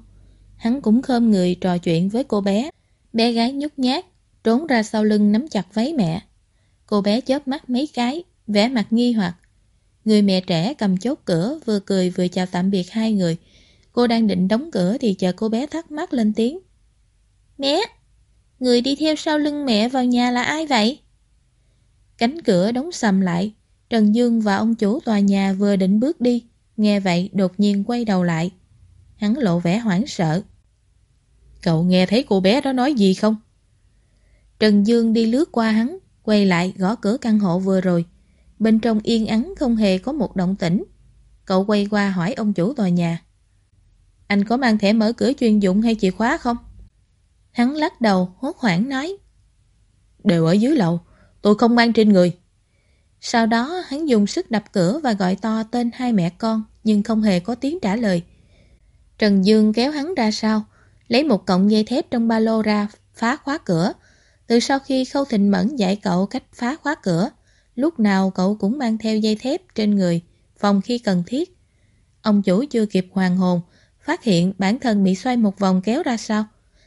Hắn cũng khom người trò chuyện với cô bé. Bé gái nhút nhát, trốn ra sau lưng nắm chặt váy mẹ. Cô bé chớp mắt mấy cái, vẻ mặt nghi hoặc. Người mẹ trẻ cầm chốt cửa vừa cười vừa chào tạm biệt hai người. Cô đang định đóng cửa thì chờ cô bé thắc mắc lên tiếng. Mẹ, người đi theo sau lưng mẹ vào nhà là ai vậy? Cánh cửa đóng sầm lại, Trần Dương và ông chủ tòa nhà vừa định bước đi, nghe vậy đột nhiên quay đầu lại. Hắn lộ vẻ hoảng sợ. Cậu nghe thấy cô bé đó nói gì không? Trần Dương đi lướt qua hắn, quay lại gõ cửa căn hộ vừa rồi. Bên trong yên ắng không hề có một động tĩnh. Cậu quay qua hỏi ông chủ tòa nhà. Anh có mang thẻ mở cửa chuyên dụng hay chìa khóa không? Hắn lắc đầu, hốt hoảng nói. Đều ở dưới lầu, tôi không mang trên người. Sau đó hắn dùng sức đập cửa và gọi to tên hai mẹ con nhưng không hề có tiếng trả lời. Trần Dương kéo hắn ra sau, lấy một cọng dây thép trong ba lô ra phá khóa cửa. Từ sau khi Khâu Thịnh Mẫn dạy cậu cách phá khóa cửa, lúc nào cậu cũng mang theo dây thép trên người, phòng khi cần thiết. Ông chủ chưa kịp hoàn hồn, phát hiện bản thân bị xoay một vòng kéo ra sau.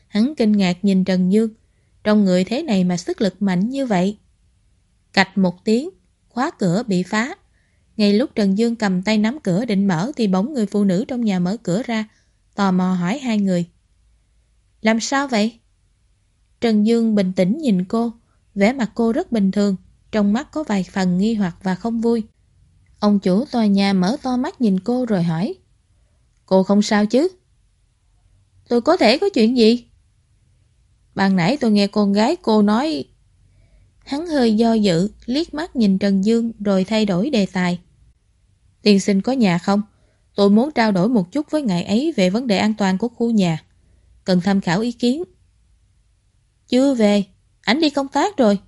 Hắn kinh ngạc nhìn Trần Dương, trong người thế này mà sức lực mạnh như vậy. Cạch một tiếng, khóa cửa bị phá. Ngay lúc Trần Dương cầm tay nắm cửa định mở thì bóng người phụ nữ trong nhà mở cửa ra, tò mò hỏi hai người. Làm sao vậy? Trần Dương bình tĩnh nhìn cô, vẻ mặt cô rất bình thường, trong mắt có vài phần nghi hoặc và không vui. Ông chủ tòa nhà mở to mắt nhìn cô rồi hỏi. Cô không sao chứ? Tôi có thể có chuyện gì? Ban nãy tôi nghe con gái cô nói Hắn hơi do dự, liếc mắt nhìn Trần Dương rồi thay đổi đề tài. Tiên sinh có nhà không? Tôi muốn trao đổi một chút với ngài ấy về vấn đề an toàn của khu nhà. Cần tham khảo ý kiến. Chưa về, ảnh đi công tác rồi.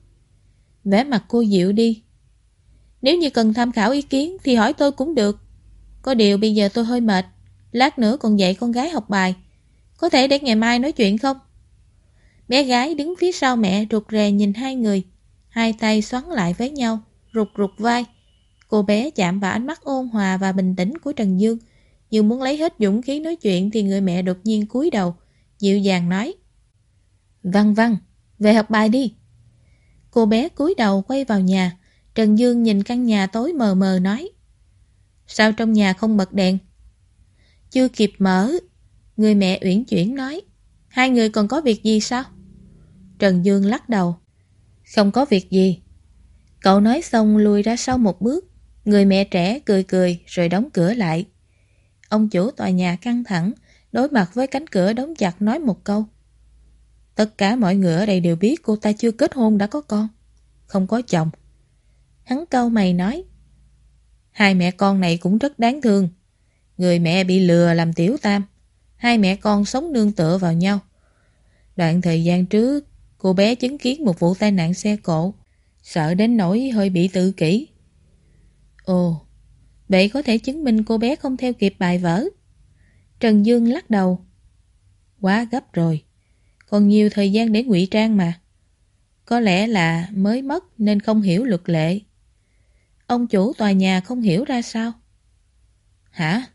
vẽ mặt cô dịu đi. Nếu như cần tham khảo ý kiến thì hỏi tôi cũng được. Có điều bây giờ tôi hơi mệt, Lát nữa còn dạy con gái học bài. Có thể để ngày mai nói chuyện không? Bé gái đứng phía sau mẹ rụt rè nhìn hai người. Hai tay xoắn lại với nhau, rụt rụt vai. Cô bé chạm vào ánh mắt ôn hòa và bình tĩnh của Trần Dương. Nhưng muốn lấy hết dũng khí nói chuyện thì người mẹ đột nhiên cúi đầu, dịu dàng nói. Văn văn, về học bài đi. Cô bé cúi đầu quay vào nhà. Trần Dương nhìn căn nhà tối mờ mờ nói. Sao trong nhà không bật đèn? Chưa kịp mở. Người mẹ uyển chuyển nói. Hai người còn có việc gì sao? Trần Dương lắc đầu. Không có việc gì. Cậu nói xong lùi ra sau một bước. Người mẹ trẻ cười cười rồi đóng cửa lại. Ông chủ tòa nhà căng thẳng, đối mặt với cánh cửa đóng chặt nói một câu. Tất cả mọi người ở đây đều biết cô ta chưa kết hôn đã có con. Không có chồng. Hắn câu mày nói. Hai mẹ con này cũng rất đáng thương. Người mẹ bị lừa làm tiểu tam. Hai mẹ con sống nương tựa vào nhau. Đoạn thời gian trước, cô bé chứng kiến một vụ tai nạn xe cộ. Sợ đến nỗi hơi bị tự kỷ. Ồ, vậy có thể chứng minh cô bé không theo kịp bài vở. Trần Dương lắc đầu. Quá gấp rồi. Còn nhiều thời gian để ngụy trang mà. Có lẽ là mới mất nên không hiểu luật lệ. Ông chủ tòa nhà không hiểu ra sao. Hả?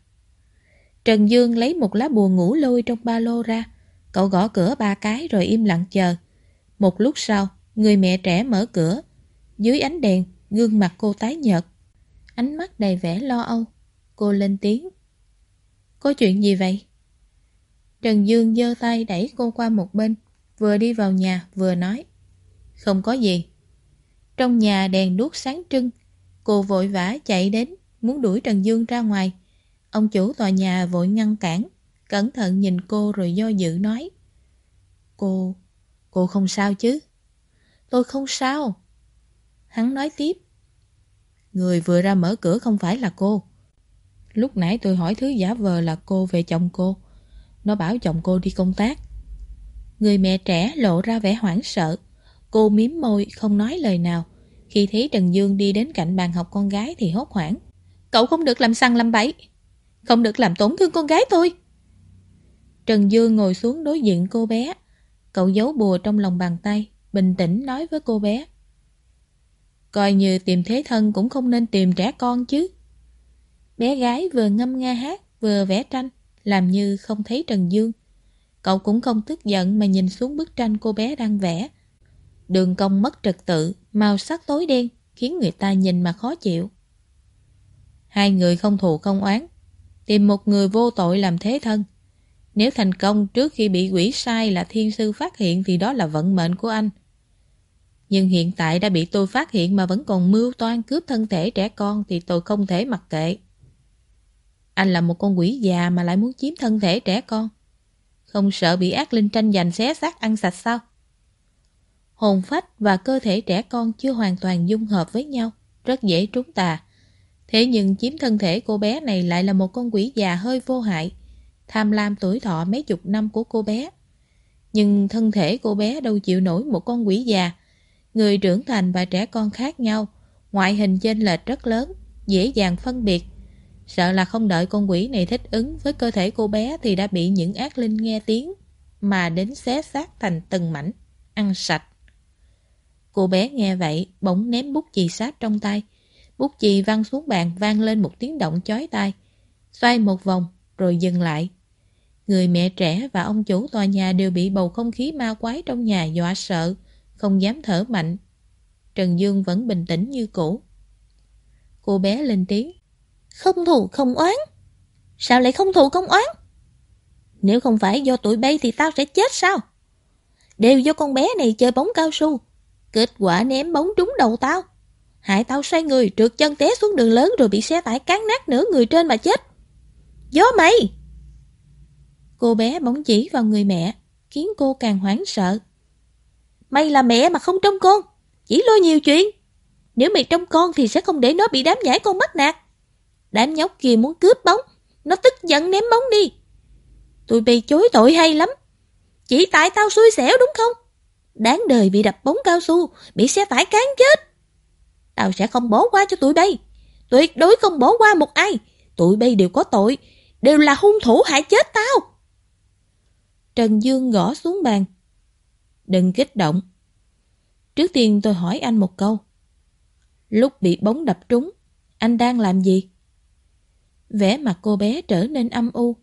Trần Dương lấy một lá bùa ngủ lôi trong ba lô ra. Cậu gõ cửa ba cái rồi im lặng chờ. Một lúc sau, người mẹ trẻ mở cửa. Dưới ánh đèn, gương mặt cô tái nhợt. Ánh mắt đầy vẻ lo âu. Cô lên tiếng. Có chuyện gì vậy? Trần Dương giơ tay đẩy cô qua một bên, vừa đi vào nhà vừa nói. Không có gì. Trong nhà đèn đuốc sáng trưng, cô vội vã chạy đến, muốn đuổi Trần Dương ra ngoài. Ông chủ tòa nhà vội ngăn cản, cẩn thận nhìn cô rồi do dự nói. Cô, cô không sao chứ? Tôi không sao. Hắn nói tiếp. Người vừa ra mở cửa không phải là cô. Lúc nãy tôi hỏi thứ giả vờ là cô về chồng cô. Nó bảo chồng cô đi công tác. Người mẹ trẻ lộ ra vẻ hoảng sợ. Cô miếm môi không nói lời nào. Khi thấy Trần Dương đi đến cạnh bàn học con gái thì hốt hoảng. Cậu không được làm săn làm bẫy. Không được làm tổn thương con gái tôi. Trần Dương ngồi xuống đối diện cô bé. Cậu giấu bùa trong lòng bàn tay, bình tĩnh nói với cô bé. Coi như tìm thế thân cũng không nên tìm trẻ con chứ. Bé gái vừa ngâm nga hát, vừa vẽ tranh làm như không thấy Trần Dương. Cậu cũng không tức giận mà nhìn xuống bức tranh cô bé đang vẽ. Đường cong mất trật tự, màu sắc tối đen, khiến người ta nhìn mà khó chịu. Hai người không thù không oán, tìm một người vô tội làm thế thân. Nếu thành công trước khi bị quỷ sai là thiên sư phát hiện thì đó là vận mệnh của anh. Nhưng hiện tại đã bị tôi phát hiện mà vẫn còn mưu toan cướp thân thể trẻ con thì tôi không thể mặc kệ. Anh là một con quỷ già mà lại muốn chiếm thân thể trẻ con. Không sợ bị ác linh tranh giành xé xác ăn sạch sao? Hồn phách và cơ thể trẻ con chưa hoàn toàn dung hợp với nhau, rất dễ trúng tà. Thế nhưng chiếm thân thể cô bé này lại là một con quỷ già hơi vô hại, tham lam tuổi thọ mấy chục năm của cô bé. Nhưng thân thể cô bé đâu chịu nổi một con quỷ già. Người trưởng thành và trẻ con khác nhau, ngoại hình chênh lệch rất lớn, dễ dàng phân biệt Sợ là không đợi con quỷ này thích ứng với cơ thể cô bé thì đã bị những ác linh nghe tiếng mà đến xé xác thành từng mảnh, ăn sạch. Cô bé nghe vậy, bỗng ném bút chì sát trong tay. Bút chì văng xuống bàn vang lên một tiếng động chói tai. Xoay một vòng, rồi dừng lại. Người mẹ trẻ và ông chủ tòa nhà đều bị bầu không khí ma quái trong nhà dọa sợ, không dám thở mạnh. Trần Dương vẫn bình tĩnh như cũ. Cô bé lên tiếng. Không thù không oán. Sao lại không thù không oán? Nếu không phải do tụi bay thì tao sẽ chết sao? Đều do con bé này chơi bóng cao su. Kết quả ném bóng trúng đầu tao. Hại tao xoay người trượt chân té xuống đường lớn rồi bị xe tải cán nát nửa người trên mà chết. Gió mày! Cô bé bóng chỉ vào người mẹ, khiến cô càng hoảng sợ. Mày là mẹ mà không trông con, chỉ lo nhiều chuyện. Nếu mày trông con thì sẽ không để nó bị đám nhãi con mất nạt. Đám nhóc kia muốn cướp bóng, nó tức giận ném bóng đi. Tụi bay chối tội hay lắm. Chỉ tại tao xui xẻo đúng không? Đáng đời bị đập bóng cao su, bị xe tải cán chết. Tao sẽ không bỏ qua cho tụi bay. Tuyệt đối không bỏ qua một ai. Tụi bay đều có tội. đều là hung thủ hại chết tao. Trần Dương gõ xuống bàn. Đừng kích động. Trước tiên tôi hỏi anh một câu. Lúc bị bóng đập trúng, anh đang làm gì? Vẻ mặt cô bé trở nên âm u.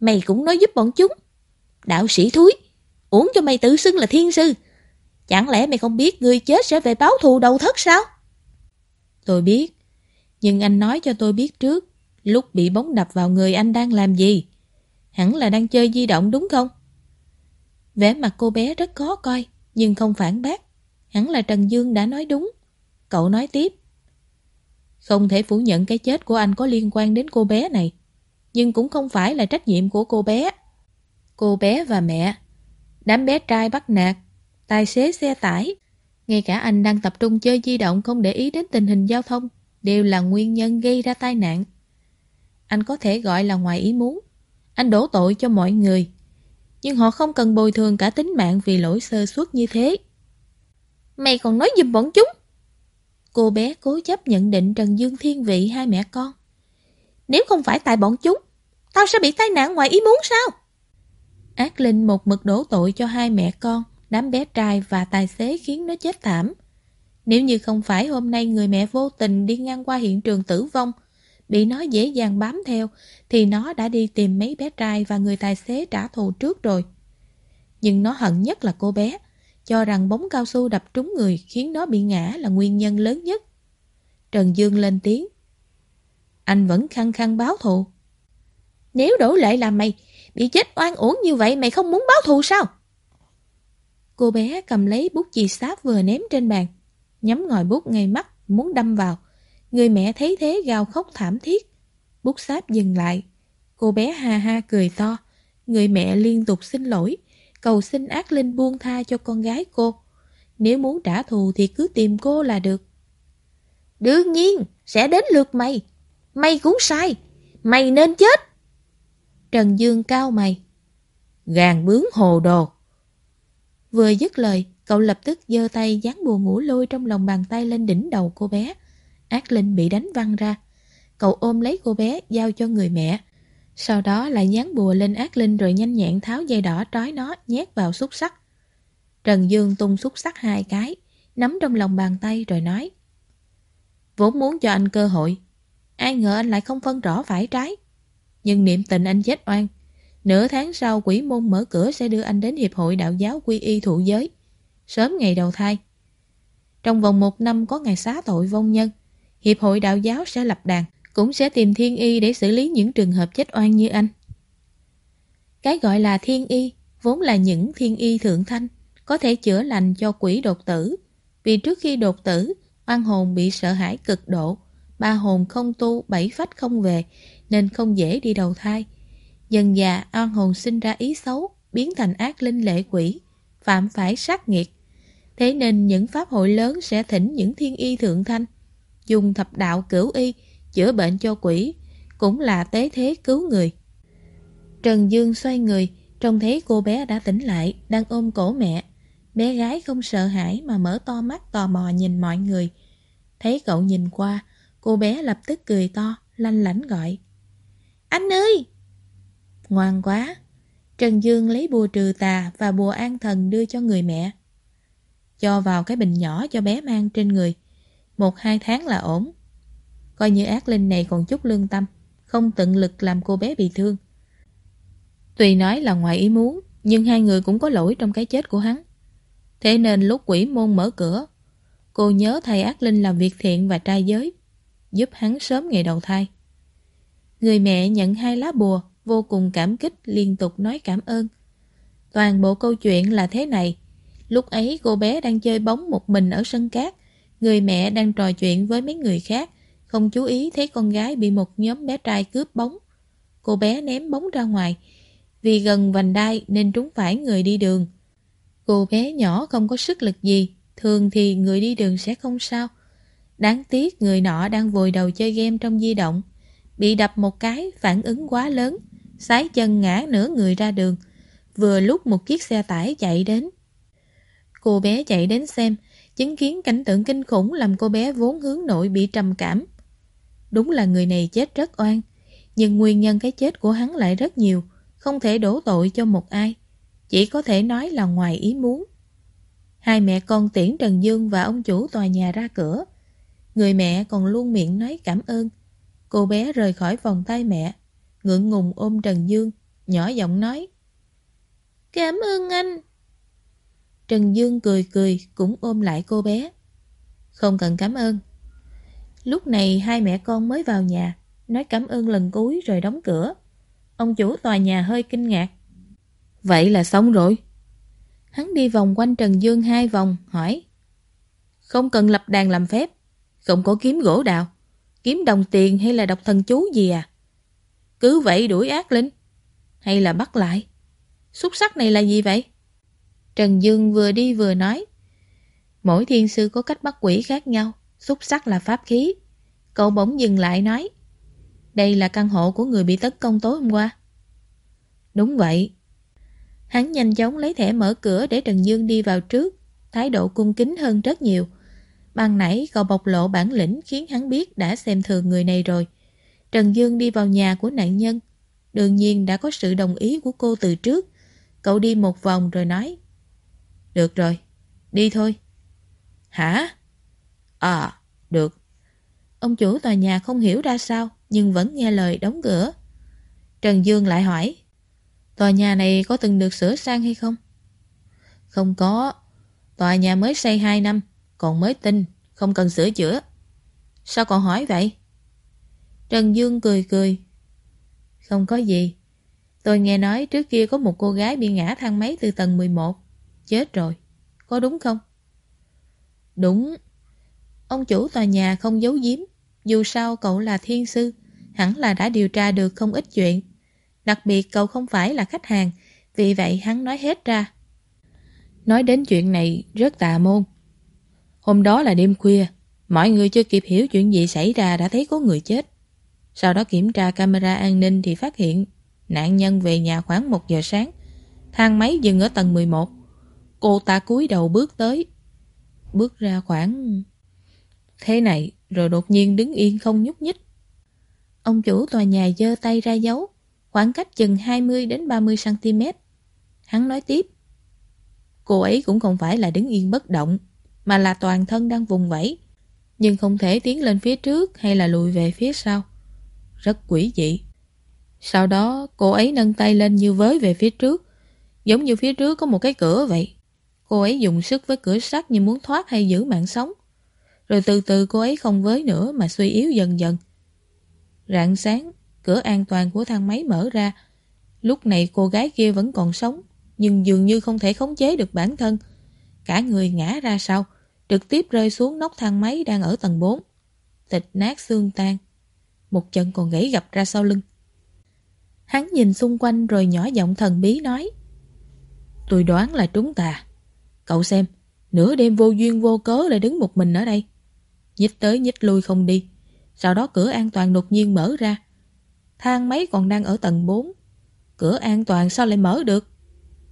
Mày cũng nói giúp bọn chúng. Đạo sĩ thúi, uống cho mày tự xưng là thiên sư. Chẳng lẽ mày không biết người chết sẽ về báo thù đầu thất sao? Tôi biết, nhưng anh nói cho tôi biết trước, lúc bị bóng đập vào người anh đang làm gì? Hẳn là đang chơi di động đúng không? Vẻ mặt cô bé rất khó coi, nhưng không phản bác. Hẳn là Trần Dương đã nói đúng. Cậu nói tiếp. Không thể phủ nhận cái chết của anh có liên quan đến cô bé này. Nhưng cũng không phải là trách nhiệm của cô bé. Cô bé và mẹ. Đám bé trai bắt nạt. Tài xế xe tải. Ngay cả anh đang tập trung chơi di động không để ý đến tình hình giao thông. Đều là nguyên nhân gây ra tai nạn. Anh có thể gọi là ngoài ý muốn. Anh đổ tội cho mọi người. Nhưng họ không cần bồi thường cả tính mạng vì lỗi sơ suất như thế. Mày còn nói giùm bọn chúng. Cô bé cố chấp nhận định Trần Dương thiên vị hai mẹ con. Nếu không phải tại bọn chúng, tao sẽ bị tai nạn ngoài ý muốn sao? Ác Linh một mực đổ tội cho hai mẹ con, đám bé trai và tài xế khiến nó chết thảm. Nếu như không phải hôm nay người mẹ vô tình đi ngang qua hiện trường tử vong, bị nó dễ dàng bám theo, thì nó đã đi tìm mấy bé trai và người tài xế trả thù trước rồi. Nhưng nó hận nhất là cô bé, cho rằng bóng cao su đập trúng người khiến nó bị ngã là nguyên nhân lớn nhất. Trần Dương lên tiếng. Anh vẫn khăng khăng báo thù. Nếu đổ lệ là mày, bị chết oan uổng như vậy mày không muốn báo thù sao? Cô bé cầm lấy bút chì sáp vừa ném trên bàn, nhắm ngòi bút ngay mắt, muốn đâm vào. Người mẹ thấy thế gào khóc thảm thiết. Bút sáp dừng lại. Cô bé ha ha cười to. Người mẹ liên tục xin lỗi, cầu xin ác linh buông tha cho con gái cô. Nếu muốn trả thù thì cứ tìm cô là được. Đương nhiên, sẽ đến lượt mày. Mày cũng sai. Mày nên chết. Trần Dương cao mày. Gàn bướng hồ đồ. Vừa dứt lời, cậu lập tức giơ tay dán bùa ngủ lôi trong lòng bàn tay lên đỉnh đầu cô bé. Ác Linh bị đánh văng ra. Cậu ôm lấy cô bé, giao cho người mẹ. Sau đó lại dán bùa lên ác linh rồi nhanh nhẹn tháo dây đỏ trói nó nhét vào xúc sắc. Trần Dương tung xúc sắc hai cái, nắm trong lòng bàn tay rồi nói. Vốn muốn cho anh cơ hội, ai ngờ anh lại không phân rõ phải trái. Nhưng niệm tình anh chết oan. Nửa tháng sau quỷ môn mở cửa sẽ đưa anh đến Hiệp hội Đạo giáo Quy y thụ giới. Sớm ngày đầu thai. Trong vòng một năm có ngày xá tội vong nhân. Hiệp hội Đạo giáo sẽ lập đàn cũng sẽ tìm thiên y để xử lý những trường hợp chết oan như anh. Cái gọi là thiên y vốn là những thiên y thượng thanh, có thể chữa lành cho quỷ đột tử. Vì trước khi đột tử, oan hồn bị sợ hãi cực độ, ba hồn không tu, bảy phách không về, nên không dễ đi đầu thai. Dần già, oan hồn sinh ra ý xấu, biến thành ác linh lệ quỷ, phạm phải sát nghiệt. Thế nên những pháp hội lớn sẽ thỉnh những thiên y thượng thanh, dùng thập đạo cửu y, chữa bệnh cho quỷ, cũng là tế thế cứu người. Trần Dương xoay người, trông thấy cô bé đã tỉnh lại, đang ôm cổ mẹ. Bé gái không sợ hãi mà mở to mắt tò mò nhìn mọi người. Thấy cậu nhìn qua, cô bé lập tức cười to, lanh lảnh gọi. Anh ơi! Ngoan quá! Trần Dương lấy bùa trừ tà và bùa an thần đưa cho người mẹ. Cho vào cái bình nhỏ cho bé mang trên người. Một hai tháng là ổn. Coi như ác linh này còn chút lương tâm, Không tận lực làm cô bé bị thương. Tùy nói là ngoài ý muốn, Nhưng hai người cũng có lỗi trong cái chết của hắn. Thế nên lúc quỷ môn mở cửa, Cô nhớ thầy ác linh làm việc thiện và trai giới, Giúp hắn sớm ngày đầu thai. Người mẹ nhận hai lá bùa, Vô cùng cảm kích, liên tục nói cảm ơn. Toàn bộ câu chuyện là thế này. Lúc ấy cô bé đang chơi bóng một mình ở sân cát, Người mẹ đang trò chuyện với mấy người khác không chú ý thấy con gái bị một nhóm bé trai cướp bóng. Cô bé ném bóng ra ngoài. Vì gần vành đai nên trúng phải người đi đường. Cô bé nhỏ không có sức lực gì. Thường thì người đi đường sẽ không sao. Đáng tiếc người nọ đang vùi đầu chơi game trong di động. Bị đập một cái phản ứng quá lớn. Sái chân ngã nửa người ra đường. Vừa lúc một chiếc xe tải chạy đến. Cô bé chạy đến xem, chứng kiến cảnh tượng kinh khủng làm cô bé vốn hướng nội bị trầm cảm. Đúng là người này chết rất oan. Nhưng nguyên nhân cái chết của hắn lại rất nhiều, không thể đổ tội cho một ai. Chỉ có thể nói là ngoài ý muốn. Hai mẹ con tiễn Trần Dương và ông chủ tòa nhà ra cửa. Người mẹ còn luôn miệng nói cảm ơn. Cô bé rời khỏi vòng tay mẹ, ngượng ngùng ôm Trần Dương, nhỏ giọng nói. Cảm ơn anh. Trần Dương cười cười cũng ôm lại cô bé. Không cần cảm ơn. Lúc này hai mẹ con mới vào nhà, nói cảm ơn lần cuối rồi đóng cửa. Ông chủ tòa nhà hơi kinh ngạc. Vậy là xong rồi. Hắn đi vòng quanh Trần Dương hai vòng, hỏi. Không cần lập đàn làm phép, không có kiếm gỗ đào, kiếm đồng tiền hay là đọc thần chú gì à? Cứ vậy đuổi ác linh, hay là bắt lại? Xúc sắc này là gì vậy? Trần Dương vừa đi vừa nói. Mỗi thiên sư có cách bắt quỷ khác nhau, xúc sắc là pháp khí. Cậu bỗng dừng lại nói. Đây là căn hộ của người bị tấn công tối hôm qua. Đúng vậy. Hắn nhanh chóng lấy thẻ mở cửa để Trần Dương đi vào trước, thái độ cung kính hơn rất nhiều. Ban nãy cậu bộc lộ bản lĩnh khiến hắn biết đã xem thường người này rồi. Trần Dương đi vào nhà của nạn nhân. Đương nhiên đã có sự đồng ý của cô từ trước. Cậu đi một vòng rồi nói. Được rồi, đi thôi. Hả? À, được. Ông chủ tòa nhà không hiểu ra sao, nhưng vẫn nghe lời đóng cửa. Trần Dương lại hỏi. Tòa nhà này có từng được sửa sang hay không? Không có. Tòa nhà mới xây 2 năm, còn mới tinh, không cần sửa chữa. Sao còn hỏi vậy? Trần Dương cười cười. Không có gì. Tôi nghe nói trước kia có một cô gái bị ngã thang máy từ tầng 11. Chết rồi. Có đúng không? Đúng. Ông chủ tòa nhà không giấu giếm. Dù sao cậu là thiên sư, hẳn là đã điều tra được không ít chuyện. Đặc biệt cậu không phải là khách hàng, vì vậy hắn nói hết ra. Nói đến chuyện này rất tà môn. Hôm đó là đêm khuya, mọi người chưa kịp hiểu chuyện gì xảy ra đã thấy có người chết. Sau đó kiểm tra camera an ninh thì phát hiện nạn nhân về nhà khoảng 1 giờ sáng. Thang máy dừng ở tầng 11. Cô ta cúi đầu bước tới. Bước ra khoảng... Thế này, rồi đột nhiên đứng yên không nhúc nhích. Ông chủ tòa nhà giơ tay ra dấu, khoảng cách chừng 20 đến 30 cm. Hắn nói tiếp. Cô ấy cũng không phải là đứng yên bất động, mà là toàn thân đang vùng vẫy, nhưng không thể tiến lên phía trước hay là lùi về phía sau. Rất quỷ dị. Sau đó cô ấy nâng tay lên như với về phía trước, giống như phía trước có một cái cửa vậy. Cô ấy dùng sức với cửa sắt như muốn thoát hay giữ mạng sống. Rồi từ từ cô ấy không với nữa mà suy yếu dần dần. Rạng sáng, cửa an toàn của thang máy mở ra. Lúc này cô gái kia vẫn còn sống, nhưng dường như không thể khống chế được bản thân. Cả người ngã ra sau, trực tiếp rơi xuống nóc thang máy đang ở tầng 4. Thịt nát xương tan. Một chân còn gãy gập ra sau lưng. Hắn nhìn xung quanh rồi nhỏ giọng thần bí nói. Tôi đoán là trúng tà. Cậu xem, nửa đêm vô duyên vô cớ lại đứng một mình ở đây. Nhích tới nhích lui không đi. Sau đó cửa an toàn đột nhiên mở ra. Thang máy còn đang ở tầng 4. Cửa an toàn sao lại mở được?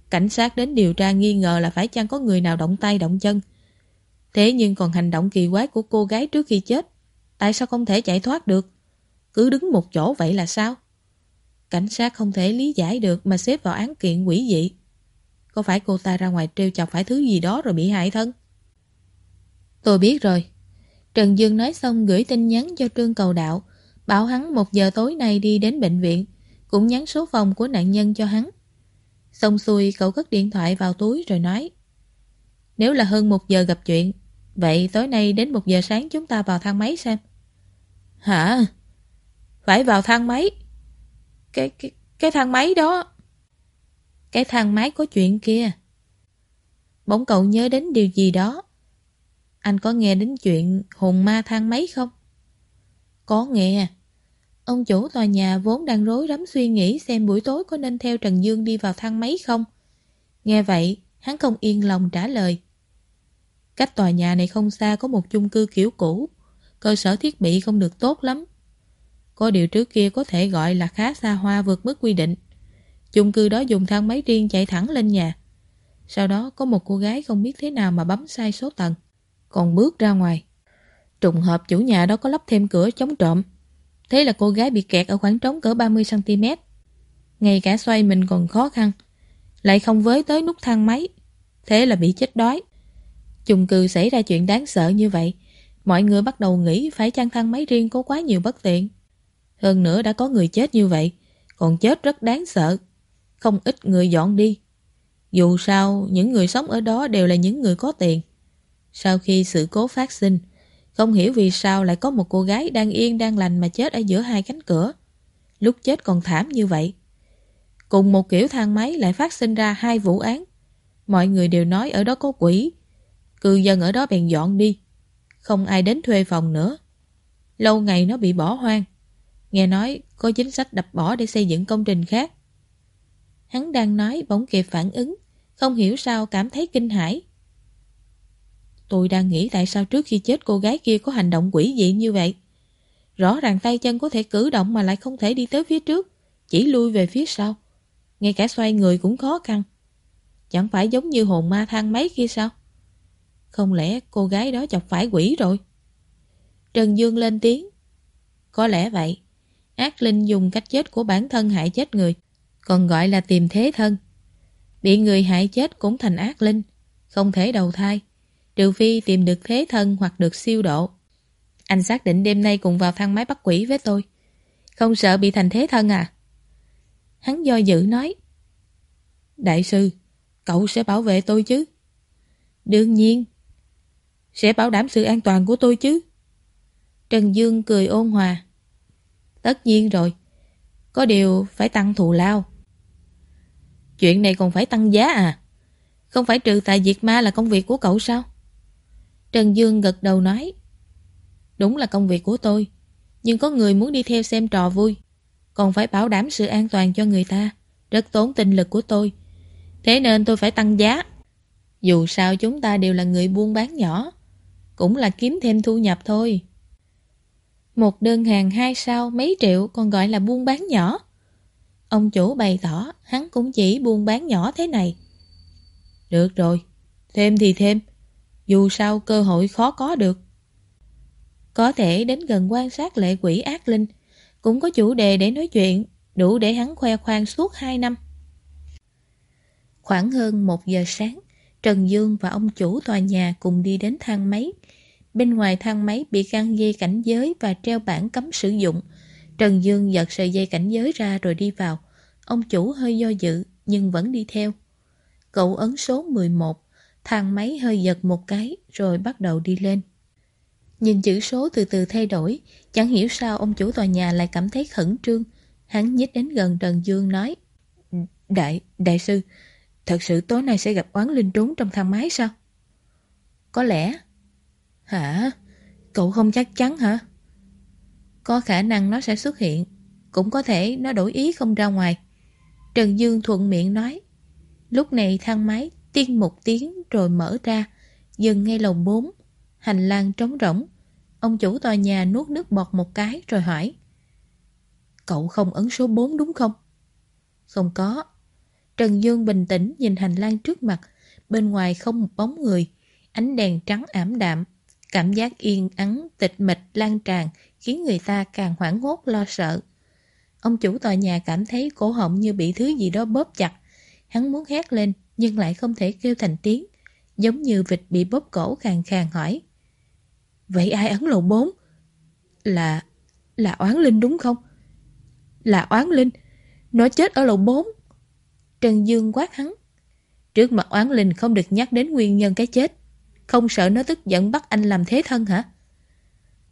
Cảnh sát đến điều tra nghi ngờ là phải chăng có người nào động tay động chân. Thế nhưng còn hành động kỳ quái của cô gái trước khi chết. Tại sao không thể chạy thoát được? Cứ đứng một chỗ vậy là sao? Cảnh sát không thể lý giải được mà xếp vào án kiện quỷ dị. Có phải cô ta ra ngoài trêu chọc phải thứ gì đó rồi bị hại thân? Tôi biết rồi. Trần Dương nói xong gửi tin nhắn cho Trương Cầu Đạo, bảo hắn một giờ tối nay đi đến bệnh viện, cũng nhắn số phòng của nạn nhân cho hắn. Xong xuôi cậu cất điện thoại vào túi rồi nói Nếu là hơn một giờ gặp chuyện, vậy tối nay đến một giờ sáng chúng ta vào thang máy xem. Hả? Phải vào thang máy? Cái, cái, cái thang máy đó... Cái thang máy có chuyện kia. Bỗng cậu nhớ đến điều gì đó. Anh có nghe đến chuyện hồn ma thang máy không? Có nghe. Ông chủ tòa nhà vốn đang rối rắm suy nghĩ xem buổi tối có nên theo Trần Dương đi vào thang máy không. Nghe vậy, hắn không yên lòng trả lời. Cách tòa nhà này không xa có một chung cư kiểu cũ, cơ sở thiết bị không được tốt lắm. Có điều trước kia có thể gọi là khá xa hoa vượt mức quy định. Chung cư đó dùng thang máy riêng chạy thẳng lên nhà. Sau đó có một cô gái không biết thế nào mà bấm sai số tầng. Còn bước ra ngoài. Trùng hợp chủ nhà đó có lắp thêm cửa chống trộm. Thế là cô gái bị kẹt ở khoảng trống cỡ 30cm. Ngay cả xoay mình còn khó khăn. Lại không với tới nút thang máy. Thế là bị chết đói. Chung cư xảy ra chuyện đáng sợ như vậy. Mọi người bắt đầu nghĩ phải chăng thang máy riêng có quá nhiều bất tiện. Hơn nữa đã có người chết như vậy. Còn chết rất đáng sợ. Không ít người dọn đi. Dù sao, những người sống ở đó đều là những người có tiền. Sau khi sự cố phát sinh, không hiểu vì sao lại có một cô gái đang yên đang lành mà chết ở giữa hai cánh cửa. Lúc chết còn thảm như vậy. Cùng một kiểu thang máy lại phát sinh ra hai vụ án. Mọi người đều nói ở đó có quỷ. Cư dân ở đó bèn dọn đi. Không ai đến thuê phòng nữa. Lâu ngày nó bị bỏ hoang. Nghe nói có chính sách đập bỏ để xây dựng công trình khác. Hắn đang nói bỗng kịp phản ứng. Không hiểu sao cảm thấy kinh hãi. Tôi đang nghĩ tại sao trước khi chết cô gái kia có hành động quỷ dị như vậy. Rõ ràng tay chân có thể cử động mà lại không thể đi tới phía trước, chỉ lui về phía sau. Ngay cả xoay người cũng khó khăn. Chẳng phải giống như hồn ma thang máy kia sao? Không lẽ cô gái đó chọc phải quỷ rồi? Trần Dương lên tiếng. Có lẽ vậy. Ác linh dùng cách chết của bản thân hại chết người, còn gọi là tìm thế thân. Bị người hại chết cũng thành ác linh, không thể đầu thai trừ phi tìm được thế thân hoặc được siêu độ. Anh xác định đêm nay cùng vào thang máy bắt quỷ với tôi. Không sợ bị thành thế thân à? Hắn do dự nói. Đại sư, cậu sẽ bảo vệ tôi chứ? Đương nhiên. Sẽ bảo đảm sự an toàn của tôi chứ? Trần Dương cười ôn hòa. Tất nhiên rồi. Có điều phải tăng thù lao. Chuyện này còn phải tăng giá à? Không phải trừ tài diệt ma là công việc của cậu sao? Trần Dương gật đầu nói Đúng là công việc của tôi Nhưng có người muốn đi theo xem trò vui. Còn phải bảo đảm sự an toàn cho người ta Rất tốn tinh lực của tôi. Thế nên tôi phải tăng giá. Dù sao chúng ta đều là người buôn bán nhỏ Cũng là kiếm thêm thu nhập thôi. Một đơn hàng hai sao mấy triệu còn gọi là buôn bán nhỏ. Ông chủ bày tỏ hắn cũng chỉ buôn bán nhỏ thế này. Được rồi, thêm thì thêm dù sao cơ hội khó có được. Có thể đến gần quan sát lệ quỷ ác linh, cũng có chủ đề để nói chuyện, đủ để hắn khoe khoang suốt 2 năm. Khoảng hơn 1 giờ sáng, Trần Dương và ông chủ tòa nhà cùng đi đến thang máy. Bên ngoài thang máy bị găng dây cảnh giới và treo bảng cấm sử dụng. Trần Dương giật sợi dây cảnh giới ra rồi đi vào. Ông chủ hơi do dự nhưng vẫn đi theo. Cậu ấn số 11, Thang máy hơi giật một cái rồi bắt đầu đi lên. Nhìn chữ số từ từ thay đổi, chẳng hiểu sao ông chủ tòa nhà lại cảm thấy khẩn trương. Hắn nhích đến gần Trần Dương nói Đại, đại sư, thật sự tối nay sẽ gặp oán linh trốn trong thang máy sao? Có lẽ. Hả? Cậu không chắc chắn hả? Có khả năng nó sẽ xuất hiện, cũng có thể nó đổi ý không ra ngoài. Trần Dương thuận miệng nói. Lúc này thang máy tiên một tiếng rồi mở ra, dừng ngay lầu 4. Hành lang trống rỗng. Ông chủ tòa nhà nuốt nước bọt một cái rồi hỏi. Cậu không ấn số 4 đúng không? Không có. Trần Dương bình tĩnh nhìn hành lang trước mặt, bên ngoài không một bóng người, ánh đèn trắng ảm đạm, cảm giác yên ắng, tịch mịch lan tràn khiến người ta càng hoảng hốt lo sợ. Ông chủ tòa nhà cảm thấy cổ họng như bị thứ gì đó bóp chặt, hắn muốn hét lên nhưng lại không thể kêu thành tiếng, giống như vịt bị bóp cổ khàn khàn hỏi. Vậy ai ấn lầu bốn Là... là oán linh đúng không? Là oán linh, nó chết ở lầu bốn Trần Dương quát hắn. Trước mặt oán linh không được nhắc đến nguyên nhân cái chết. Không sợ nó tức giận bắt anh làm thế thân hả?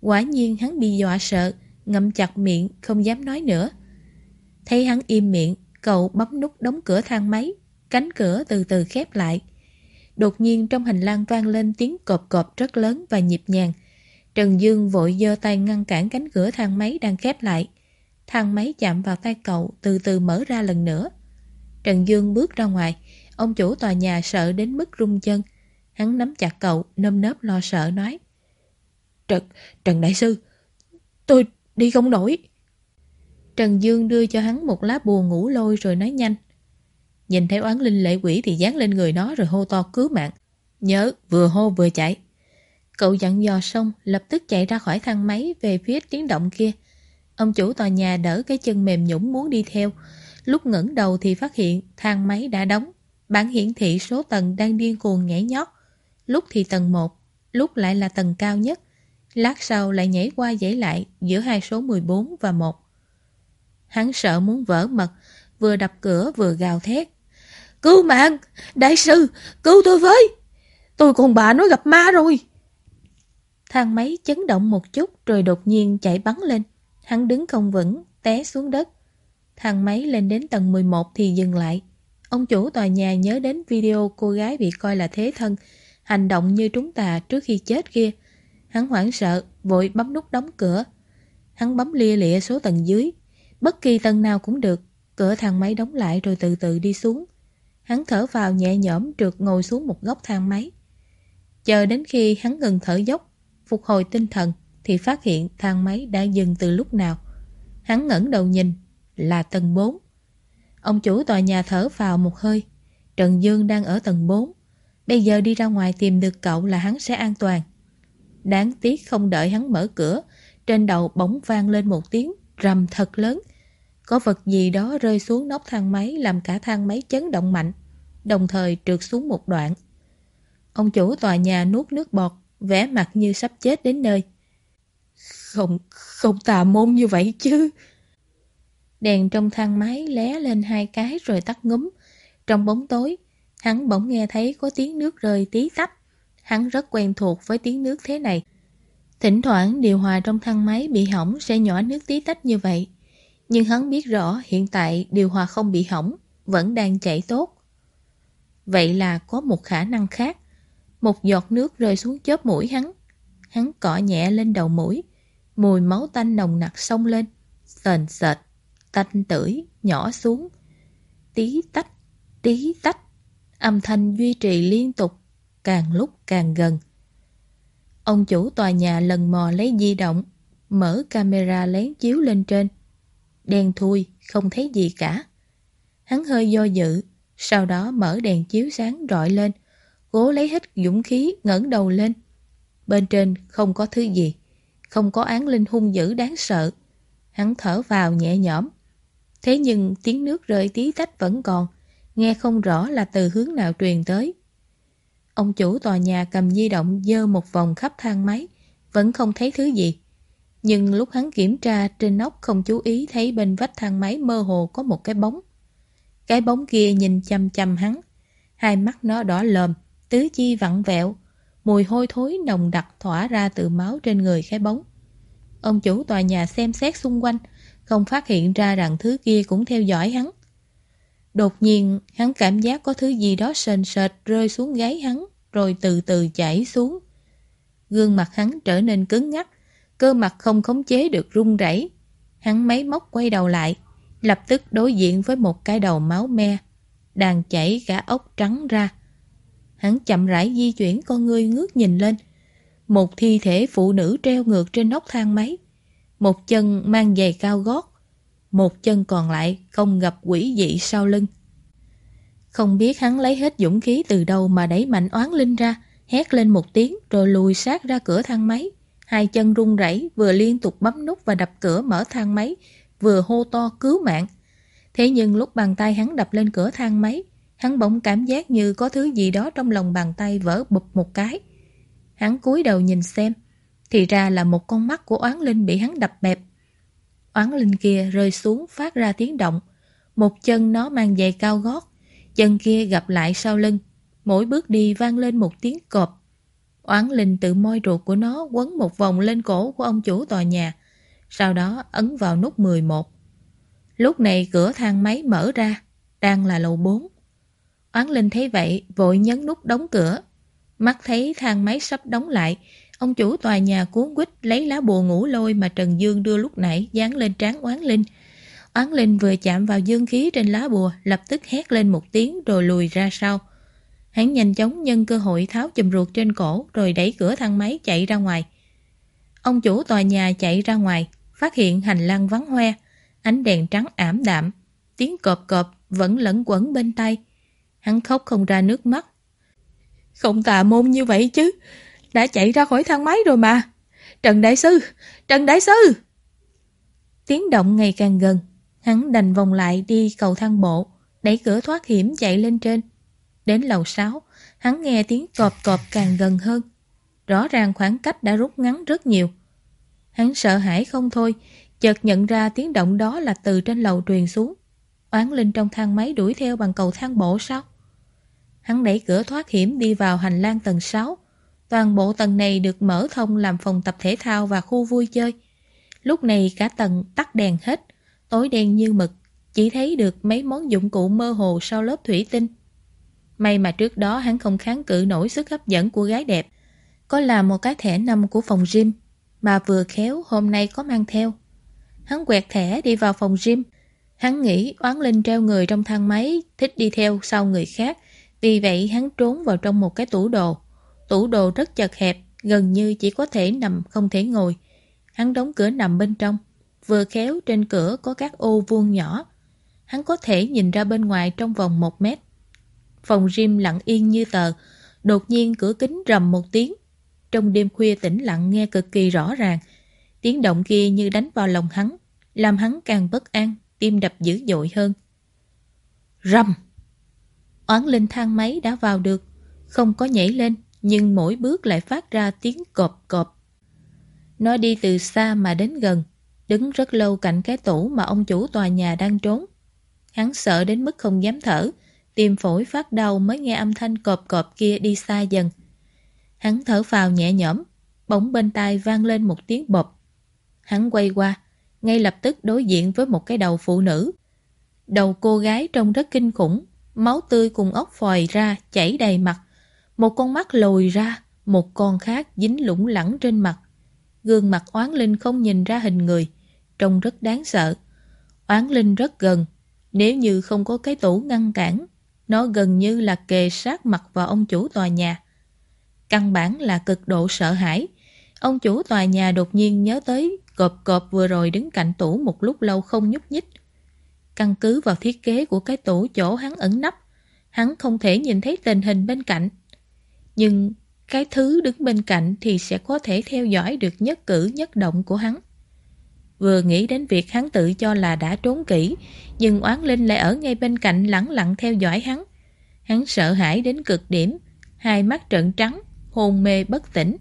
Quả nhiên hắn bị dọa sợ, ngậm chặt miệng, không dám nói nữa. Thấy hắn im miệng, cậu bấm nút đóng cửa thang máy, Cánh cửa từ từ khép lại. Đột nhiên trong hành lang vang lên tiếng cộp cộp rất lớn và nhịp nhàng. Trần Dương vội giơ tay ngăn cản cánh cửa thang máy đang khép lại. Thang máy chạm vào tay cậu từ từ mở ra lần nữa. Trần Dương bước ra ngoài. Ông chủ tòa nhà sợ đến mức rung chân. Hắn nắm chặt cậu, nâm nớp lo sợ nói. Trần, Trần Đại Sư, tôi đi không nổi. Trần Dương đưa cho hắn một lá bùa ngủ lôi rồi nói nhanh. Nhìn thấy oán linh lệ quỷ thì dán lên người nó rồi hô to cứu mạng. Nhớ, vừa hô vừa chạy. Cậu dặn dò xong, lập tức chạy ra khỏi thang máy về phía tiếng động kia. Ông chủ tòa nhà đỡ cái chân mềm nhũng muốn đi theo. Lúc ngẩng đầu thì phát hiện thang máy đã đóng. Bản hiển thị số tầng đang điên cuồng nhảy nhót. Lúc thì tầng 1, lúc lại là tầng cao nhất. Lát sau lại nhảy qua dãy lại giữa hai số 14 và 1. Hắn sợ muốn vỡ mật, vừa đập cửa vừa gào thét. Cứu mạng! Đại sư! Cứu tôi với! Tôi còn bà nói gặp ma rồi! Thang máy chấn động một chút rồi đột nhiên chạy bắn lên. Hắn đứng không vững, té xuống đất. Thang máy lên đến tầng 11 thì dừng lại. Ông chủ tòa nhà nhớ đến video cô gái bị coi là thế thân, hành động như trúng tà trước khi chết kia. Hắn hoảng sợ, vội bấm nút đóng cửa. Hắn bấm lia lịa số tầng dưới. Bất kỳ tầng nào cũng được. Cửa thang máy đóng lại rồi từ từ đi xuống. Hắn thở vào nhẹ nhõm trượt ngồi xuống một góc thang máy. Chờ đến khi hắn ngừng thở dốc, phục hồi tinh thần thì phát hiện thang máy đã dừng từ lúc nào. Hắn ngẩng đầu nhìn, là tầng 4. Ông chủ tòa nhà thở vào một hơi. Trần Dương đang ở tầng 4. Bây giờ đi ra ngoài tìm được cậu là hắn sẽ an toàn. Đáng tiếc không đợi hắn mở cửa, trên đầu bỗng vang lên một tiếng rầm thật lớn. Có vật gì đó rơi xuống nóc thang máy làm cả thang máy chấn động mạnh, đồng thời trượt xuống một đoạn. Ông chủ tòa nhà nuốt nước bọt, vẻ mặt như sắp chết đến nơi. Không, không tà môn như vậy chứ. Đèn trong thang máy lé lên hai cái rồi tắt ngúm. Trong bóng tối, hắn bỗng nghe thấy có tiếng nước rơi tí tách. Hắn rất quen thuộc với tiếng nước thế này. Thỉnh thoảng điều hòa trong thang máy bị hỏng sẽ nhỏ nước tí tách như vậy. Nhưng hắn biết rõ hiện tại điều hòa không bị hỏng, vẫn đang chảy tốt. Vậy là có một khả năng khác. Một giọt nước rơi xuống chớp mũi hắn. Hắn cọ nhẹ lên đầu mũi. Mùi máu tanh nồng nặc xông lên. Sền sệt, tanh tưởi, nhỏ xuống. Tí tách, tí tách. Âm thanh duy trì liên tục, càng lúc càng gần. Ông chủ tòa nhà lần mò lấy di động, mở camera lén chiếu lên trên. Đen thui, không thấy gì cả. Hắn hơi do dự, sau đó mở đèn chiếu sáng rọi lên, cố lấy hết dũng khí ngẩng đầu lên. Bên trên không có thứ gì, không có án linh hung dữ đáng sợ. Hắn thở vào nhẹ nhõm. Thế nhưng tiếng nước rơi tí tách vẫn còn, nghe không rõ là từ hướng nào truyền tới. Ông chủ tòa nhà cầm di động dơ một vòng khắp thang máy, vẫn không thấy thứ gì. Nhưng lúc hắn kiểm tra trên nóc không chú ý thấy bên vách thang máy mơ hồ có một cái bóng. Cái bóng kia nhìn chăm chăm hắn. Hai mắt nó đỏ lờm, tứ chi vặn vẹo, mùi hôi thối nồng đặc tỏa ra từ máu trên người cái bóng. Ông chủ tòa nhà xem xét xung quanh, không phát hiện ra rằng thứ kia cũng theo dõi hắn. Đột nhiên, hắn cảm giác có thứ gì đó sền sệt rơi xuống gáy hắn, rồi từ từ chảy xuống. Gương mặt hắn trở nên cứng ngắc, cơ mặt không khống chế được run rẩy. Hắn máy móc quay đầu lại, lập tức đối diện với một cái đầu máu me, đang chảy cả ốc trắng ra. Hắn chậm rãi di chuyển con ngươi ngước nhìn lên. Một thi thể phụ nữ treo ngược trên nóc thang máy. Một chân mang giày cao gót. Một chân còn lại không gặp quỷ dị sau lưng. Không biết hắn lấy hết dũng khí từ đâu mà đẩy mạnh oán linh ra, hét lên một tiếng rồi lùi sát ra cửa thang máy. Hai chân run rẩy vừa liên tục bấm nút và đập cửa mở thang máy, vừa hô to cứu mạng. Thế nhưng lúc bàn tay hắn đập lên cửa thang máy, hắn bỗng cảm giác như có thứ gì đó trong lòng bàn tay vỡ bụp một cái. Hắn cúi đầu nhìn xem, thì ra là một con mắt của oán linh bị hắn đập bẹp. Oán linh kia rơi xuống phát ra tiếng động, một chân nó mang giày cao gót, chân kia gặp lại sau lưng, mỗi bước đi vang lên một tiếng cọp. Oán linh tự môi ruột của nó quấn một vòng lên cổ của ông chủ tòa nhà, sau đó ấn vào nút 11. Lúc này cửa thang máy mở ra, đang là lầu 4. Oán linh thấy vậy, vội nhấn nút đóng cửa. Mắt thấy thang máy sắp đóng lại, ông chủ tòa nhà cuốn quýt lấy lá bùa ngủ lôi mà Trần Dương đưa lúc nãy dán lên trán oán linh. Oán linh vừa chạm vào dương khí trên lá bùa, lập tức hét lên một tiếng rồi lùi ra sau. Hắn nhanh chóng nhân cơ hội tháo chùm ruột trên cổ rồi đẩy cửa thang máy chạy ra ngoài. Ông chủ tòa nhà chạy ra ngoài, phát hiện hành lang vắng hoe, ánh đèn trắng ảm đạm, tiếng cọp cọp vẫn lẫn quẩn bên tay. Hắn khóc không ra nước mắt. Không tà môn như vậy chứ, đã chạy ra khỏi thang máy rồi mà. Trần Đại Sư, Trần Đại Sư! Tiếng động ngày càng gần, hắn đành vòng lại đi cầu thang bộ, đẩy cửa thoát hiểm chạy lên trên. Đến lầu 6, hắn nghe tiếng cọp cọp càng gần hơn. Rõ ràng khoảng cách đã rút ngắn rất nhiều. Hắn sợ hãi không thôi, chợt nhận ra tiếng động đó là từ trên lầu truyền xuống. Oán Linh trong thang máy đuổi theo bằng cầu thang bộ sao? Hắn đẩy cửa thoát hiểm đi vào hành lang tầng 6. Toàn bộ tầng này được mở thông làm phòng tập thể thao và khu vui chơi. Lúc này cả tầng tắt đèn hết, tối đen như mực, chỉ thấy được mấy món dụng cụ mơ hồ sau lớp thủy tinh. May mà trước đó hắn không kháng cự nổi sức hấp dẫn của gái đẹp. Có là một cái thẻ năm của phòng gym, mà vừa khéo hôm nay có mang theo. Hắn quẹt thẻ đi vào phòng gym. Hắn nghĩ oán linh treo người trong thang máy, thích đi theo sau người khác. Vì vậy hắn trốn vào trong một cái tủ đồ. Tủ đồ rất chật hẹp, gần như chỉ có thể nằm không thể ngồi. Hắn đóng cửa nằm bên trong. Vừa khéo trên cửa có các ô vuông nhỏ. Hắn có thể nhìn ra bên ngoài trong vòng một mét. Phòng gym lặng yên như tờ. Đột nhiên cửa kính rầm một tiếng. Trong đêm khuya tĩnh lặng nghe cực kỳ rõ ràng. Tiếng động kia như đánh vào lòng hắn, làm hắn càng bất an, tim đập dữ dội hơn. Rầm! Oán linh thang máy đã vào được, không có nhảy lên, nhưng mỗi bước lại phát ra tiếng cọp cọp. Nó đi từ xa mà đến gần, đứng rất lâu cạnh cái tủ mà ông chủ tòa nhà đang trốn. Hắn sợ đến mức không dám thở, tim phổi phát đau mới nghe âm thanh cọp cọp kia đi xa dần. Hắn thở phào nhẹ nhõm, bỗng bên tai vang lên một tiếng bộp. Hắn quay qua, ngay lập tức đối diện với một cái đầu phụ nữ. Đầu cô gái trông rất kinh khủng, máu tươi cùng ốc phòi ra, chảy đầy mặt. Một con mắt lồi ra, một con khác dính lủng lẳng trên mặt. Gương mặt oán linh không nhìn ra hình người, trông rất đáng sợ. Oán linh rất gần, nếu như không có cái tủ ngăn cản, nó gần như là kề sát mặt vào ông chủ tòa nhà. Căn bản là cực độ sợ hãi. Ông chủ tòa nhà đột nhiên nhớ tới cọp cọp vừa rồi đứng cạnh tủ một lúc lâu không nhúc nhích. Căn cứ vào thiết kế của cái tủ chỗ hắn ẩn nấp, hắn không thể nhìn thấy tình hình bên cạnh. Nhưng cái thứ đứng bên cạnh thì sẽ có thể theo dõi được nhất cử nhất động của hắn. Vừa nghĩ đến việc hắn tự cho là đã trốn kỹ, nhưng oán linh lại ở ngay bên cạnh lẳng lặng theo dõi hắn. Hắn sợ hãi đến cực điểm, hai mắt trợn trắng, hôn mê bất tỉnh.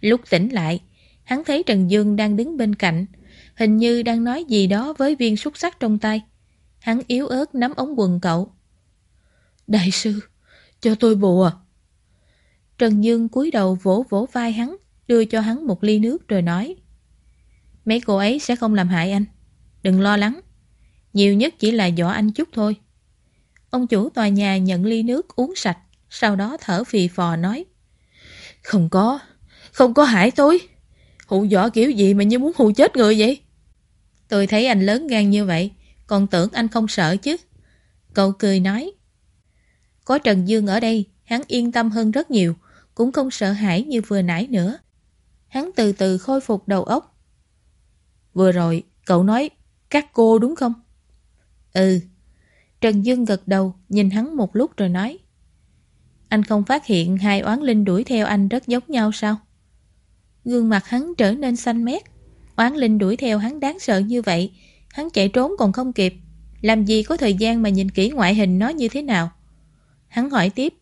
Lúc tỉnh lại, hắn thấy Trần Dương đang đứng bên cạnh, hình như đang nói gì đó với viên xúc sắc trong tay. Hắn yếu ớt nắm ống quần cậu. Đại sư, cho tôi bùa. Trần Dương cúi đầu vỗ vỗ vai hắn, đưa cho hắn một ly nước rồi nói. Mấy cô ấy sẽ không làm hại anh. Đừng lo lắng. Nhiều nhất chỉ là dọa anh chút thôi. Ông chủ tòa nhà nhận ly nước uống sạch, sau đó thở phì phò nói. Không có, không có hại tôi. Hụ dọa kiểu gì mà như muốn hù chết người vậy? Tôi thấy anh lớn gan như vậy, còn tưởng anh không sợ chứ. Cậu cười nói. Có Trần Dương ở đây, hắn yên tâm hơn rất nhiều, cũng không sợ hãi như vừa nãy nữa. Hắn từ từ khôi phục đầu óc. Vừa rồi, cậu nói các cô đúng không? Ừ. Trần Dương gật đầu, nhìn hắn một lúc rồi nói. Anh không phát hiện hai oán linh đuổi theo anh rất giống nhau sao? Gương mặt hắn trở nên xanh mét. Oán linh đuổi theo hắn đáng sợ như vậy. Hắn chạy trốn còn không kịp. Làm gì có thời gian mà nhìn kỹ ngoại hình nó như thế nào? Hắn hỏi tiếp.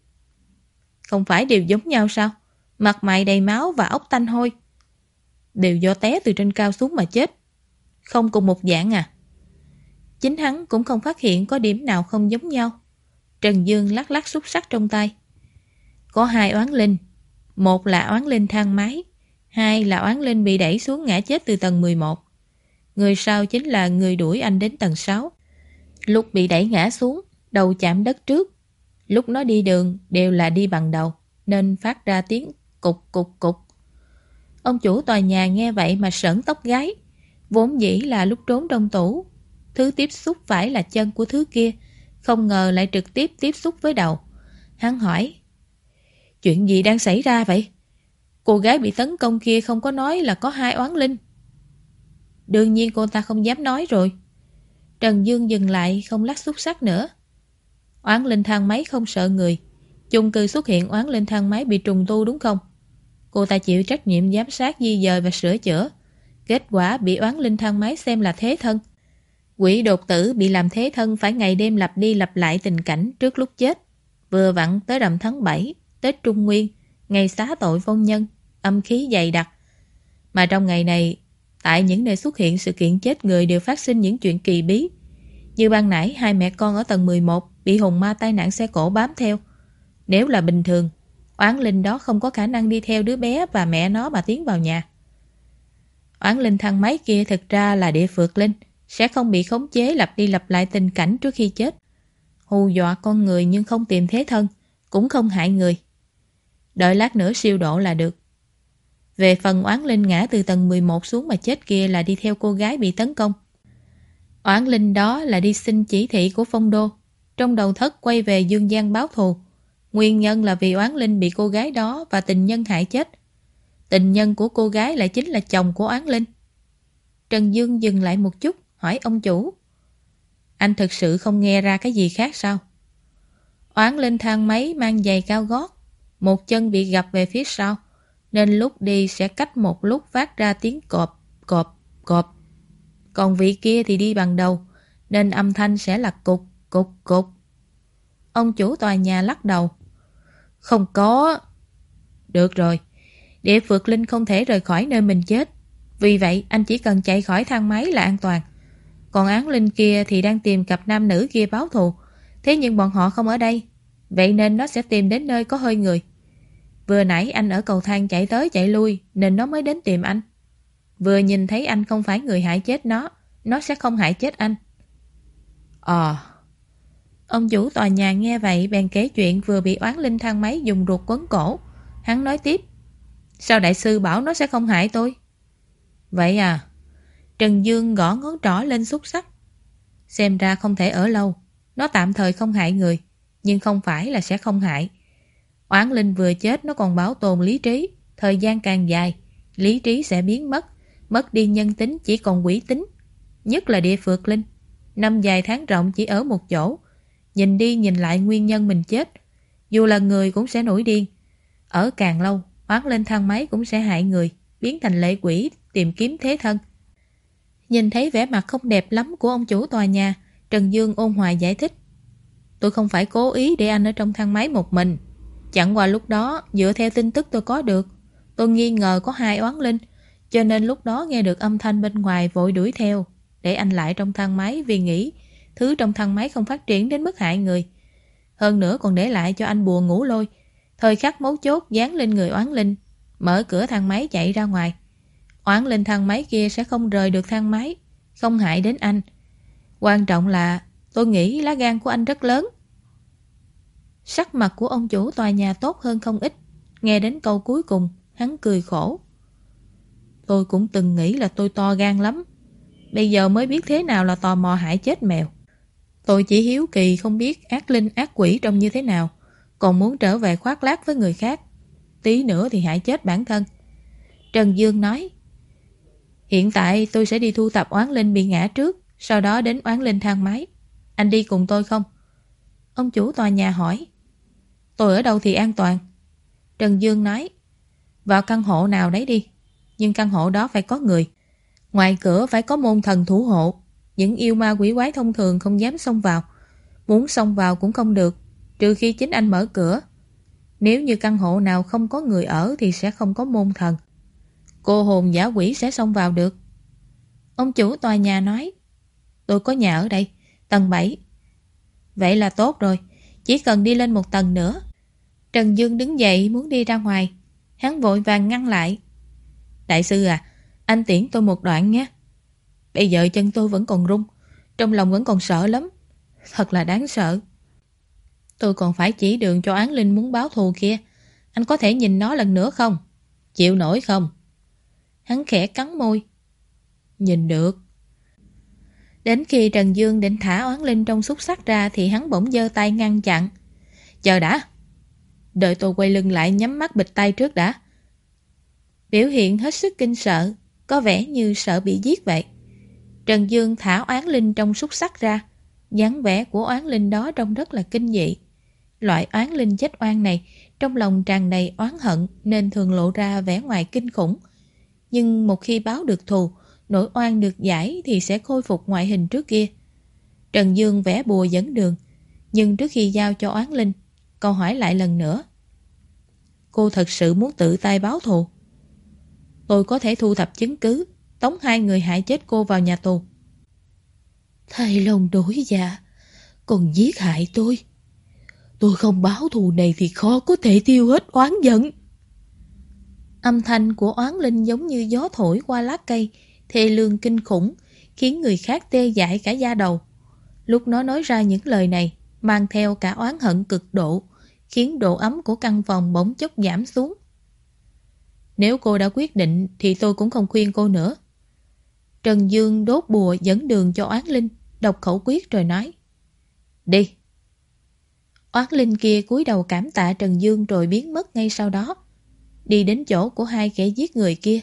Không phải đều giống nhau sao? Mặt mày đầy máu và ốc tanh hôi. Đều do té từ trên cao xuống mà chết. Không cùng một dạng à? Chính hắn cũng không phát hiện có điểm nào không giống nhau. Trần Dương lắc lắc xúc sắc trong tay. Có hai oán linh. Một là oán linh thang máy. Hai là oán linh bị đẩy xuống ngã chết từ tầng 11. Người sau chính là người đuổi anh đến tầng 6. Lúc bị đẩy ngã xuống, đầu chạm đất trước. Lúc nó đi đường đều là đi bằng đầu, nên phát ra tiếng cục cục cục. Ông chủ tòa nhà nghe vậy mà sởn tóc gái. Vốn dĩ là lúc trốn đông tủ. Thứ tiếp xúc phải là chân của thứ kia, không ngờ lại trực tiếp tiếp xúc với đầu. Hắn hỏi, Chuyện gì đang xảy ra vậy? Cô gái bị tấn công kia không có nói là có hai oán linh. Đương nhiên cô ta không dám nói rồi. Trần Dương dừng lại không lắc xúc sắc nữa. Oán linh thang máy không sợ người. Chung cư xuất hiện oán linh thang máy bị trùng tu đúng không? Cô ta chịu trách nhiệm giám sát di dời và sửa chữa. Kết quả bị oán linh thang máy xem là thế thân. Quỷ đột tử bị làm thế thân phải ngày đêm lặp đi lặp lại tình cảnh trước lúc chết. Vừa vặn tới rằm tháng 7, Tết Trung Nguyên, ngày xá tội vong nhân, âm khí dày đặc. Mà trong ngày này, tại những nơi xuất hiện sự kiện chết người đều phát sinh những chuyện kỳ bí. Như ban nãy hai mẹ con ở tầng 11 bị hùng ma tai nạn xe cổ bám theo. Nếu là bình thường, oán linh đó không có khả năng đi theo đứa bé và mẹ nó mà tiến vào nhà. Oán linh thang máy kia thực ra là địa phượt linh, sẽ không bị khống chế lặp đi lặp lại tình cảnh trước khi chết. Hù dọa con người nhưng không tìm thế thân, cũng không hại người. Đợi lát nữa siêu độ là được. Về phần oán linh ngã từ tầng 11 xuống mà chết kia là đi theo cô gái bị tấn công. Oán linh đó là đi xin chỉ thị của phong đô. Trong đầu thất quay về Dương gian báo thù. Nguyên nhân là vì oán linh bị cô gái đó và tình nhân hại chết. Tình nhân của cô gái lại chính là chồng của oán linh. Trần Dương dừng lại một chút, hỏi ông chủ. Anh thực sự không nghe ra cái gì khác sao? Oán linh thang máy mang giày cao gót, một chân bị gập về phía sau, nên lúc đi sẽ cách một lúc phát ra tiếng cọp, cọp, cọp. Còn vị kia thì đi bằng đầu, nên âm thanh sẽ là cục, cục, cục. Ông chủ tòa nhà lắc đầu. Không có. Được rồi, địa phượt linh không thể rời khỏi nơi mình chết. Vì vậy anh chỉ cần chạy khỏi thang máy là an toàn. Còn án linh kia thì đang tìm cặp nam nữ kia báo thù. Thế nhưng bọn họ không ở đây. Vậy nên nó sẽ tìm đến nơi có hơi người. Vừa nãy anh ở cầu thang chạy tới chạy lui nên nó mới đến tìm anh. Vừa nhìn thấy anh không phải người hại chết nó, nó sẽ không hại chết anh. Ờ. Ông chủ tòa nhà nghe vậy bèn kể chuyện vừa bị oán linh thang máy dùng ruột quấn cổ. Hắn nói tiếp. Sao đại sư bảo nó sẽ không hại tôi? Vậy à? Trần Dương gõ ngón trỏ lên xúc sắc. Xem ra không thể ở lâu. Nó tạm thời không hại người, nhưng không phải là sẽ không hại. Oán linh vừa chết nó còn bảo tồn lý trí. Thời gian càng dài, lý trí sẽ biến mất. Mất đi nhân tính chỉ còn quỷ tính. Nhất là địa phượt linh. Năm dài tháng rộng chỉ ở một chỗ. Nhìn đi nhìn lại nguyên nhân mình chết. Dù là người cũng sẽ nổi điên. Ở càng lâu, oán lên thang máy cũng sẽ hại người, biến thành lệ quỷ, tìm kiếm thế thân. Nhìn thấy vẻ mặt không đẹp lắm của ông chủ tòa nhà, Trần Dương ôn hòa giải thích. Tôi không phải cố ý để anh ở trong thang máy một mình. Chẳng qua lúc đó, dựa theo tin tức tôi có được, tôi nghi ngờ có hai oán linh, cho nên lúc đó nghe được âm thanh bên ngoài vội đuổi theo, để anh lại trong thang máy vì nghĩ thứ trong thang máy không phát triển đến mức hại người. Hơn nữa còn để lại cho anh buồn ngủ lôi, thời khắc mấu chốt dán lên người oán linh, mở cửa thang máy chạy ra ngoài. Oán linh thang máy kia sẽ không rời được thang máy, không hại đến anh. Quan trọng là tôi nghĩ lá gan của anh rất lớn. Sắc mặt của ông chủ tòa nhà tốt hơn không ít. Nghe đến câu cuối cùng, hắn cười khổ. Tôi cũng từng nghĩ là tôi to gan lắm. Bây giờ mới biết thế nào là tò mò hại chết mèo. Tôi chỉ hiếu kỳ không biết ác linh ác quỷ trông như thế nào, còn muốn trở về khoác lác với người khác. Tí nữa thì hại chết bản thân. Trần Dương nói, Hiện tại tôi sẽ đi thu tập oán linh bị ngã trước, sau đó đến oán linh thang máy. Anh đi cùng tôi không? Ông chủ tòa nhà hỏi. Tôi ở đâu thì an toàn? Trần Dương nói. Vào căn hộ nào đấy đi. Nhưng căn hộ đó phải có người. Ngoài cửa phải có môn thần thủ hộ. Những yêu ma quỷ quái thông thường không dám xông vào. Muốn xông vào cũng không được, trừ khi chính anh mở cửa. Nếu như căn hộ nào không có người ở thì sẽ không có môn thần. Cô hồn giả quỷ sẽ xông vào được. Ông chủ tòa nhà nói, tôi có nhà ở đây, tầng 7. Vậy là tốt rồi, chỉ cần đi lên một tầng nữa. Trần Dương đứng dậy muốn đi ra ngoài. Hắn vội vàng ngăn lại. Đại sư à, anh tiễn tôi một đoạn nhé. Bây giờ chân tôi vẫn còn rung, trong lòng vẫn còn sợ lắm. Thật là đáng sợ. Tôi còn phải chỉ đường cho án linh muốn báo thù kia. Anh có thể nhìn nó lần nữa không? Chịu nổi không? Hắn khẽ cắn môi. Nhìn được. Đến khi Trần Dương định thả oán linh trong xúc sắc ra thì hắn bỗng giơ tay ngăn chặn. Chờ đã. Đợi tôi quay lưng lại nhắm mắt bịt tay trước đã. Biểu hiện hết sức kinh sợ, có vẻ như sợ bị giết vậy. Trần Dương thả oán linh trong xúc sắc ra. dáng vẻ của oán linh đó trông rất là kinh dị. Loại oán linh chết oan này trong lòng tràn đầy oán hận nên thường lộ ra vẻ ngoài kinh khủng. Nhưng một khi báo được thù, nỗi oan được giải thì sẽ khôi phục ngoại hình trước kia. Trần Dương vẽ bùa dẫn đường, nhưng trước khi giao cho oán linh, câu hỏi lại lần nữa. Cô thật sự muốn tự tay báo thù. Tôi có thể thu thập chứng cứ, tống hai người hại chết cô vào nhà tù. thầy lòng đổi dạ, còn giết hại tôi. Tôi không báo thù này thì khó có thể tiêu hết oán giận. Âm thanh của oán linh giống như gió thổi qua lá cây, thê lương kinh khủng, khiến người khác tê dại cả da đầu. Lúc nó nói ra những lời này, mang theo cả oán hận cực độ, khiến độ ấm của căn phòng bỗng chốc giảm xuống. Nếu cô đã quyết định thì tôi cũng không khuyên cô nữa. Trần Dương đốt bùa dẫn đường cho oán linh, đọc khẩu quyết rồi nói. Đi! Oán linh kia cúi đầu cảm tạ Trần Dương rồi biến mất ngay sau đó. Đi đến chỗ của hai kẻ giết người kia.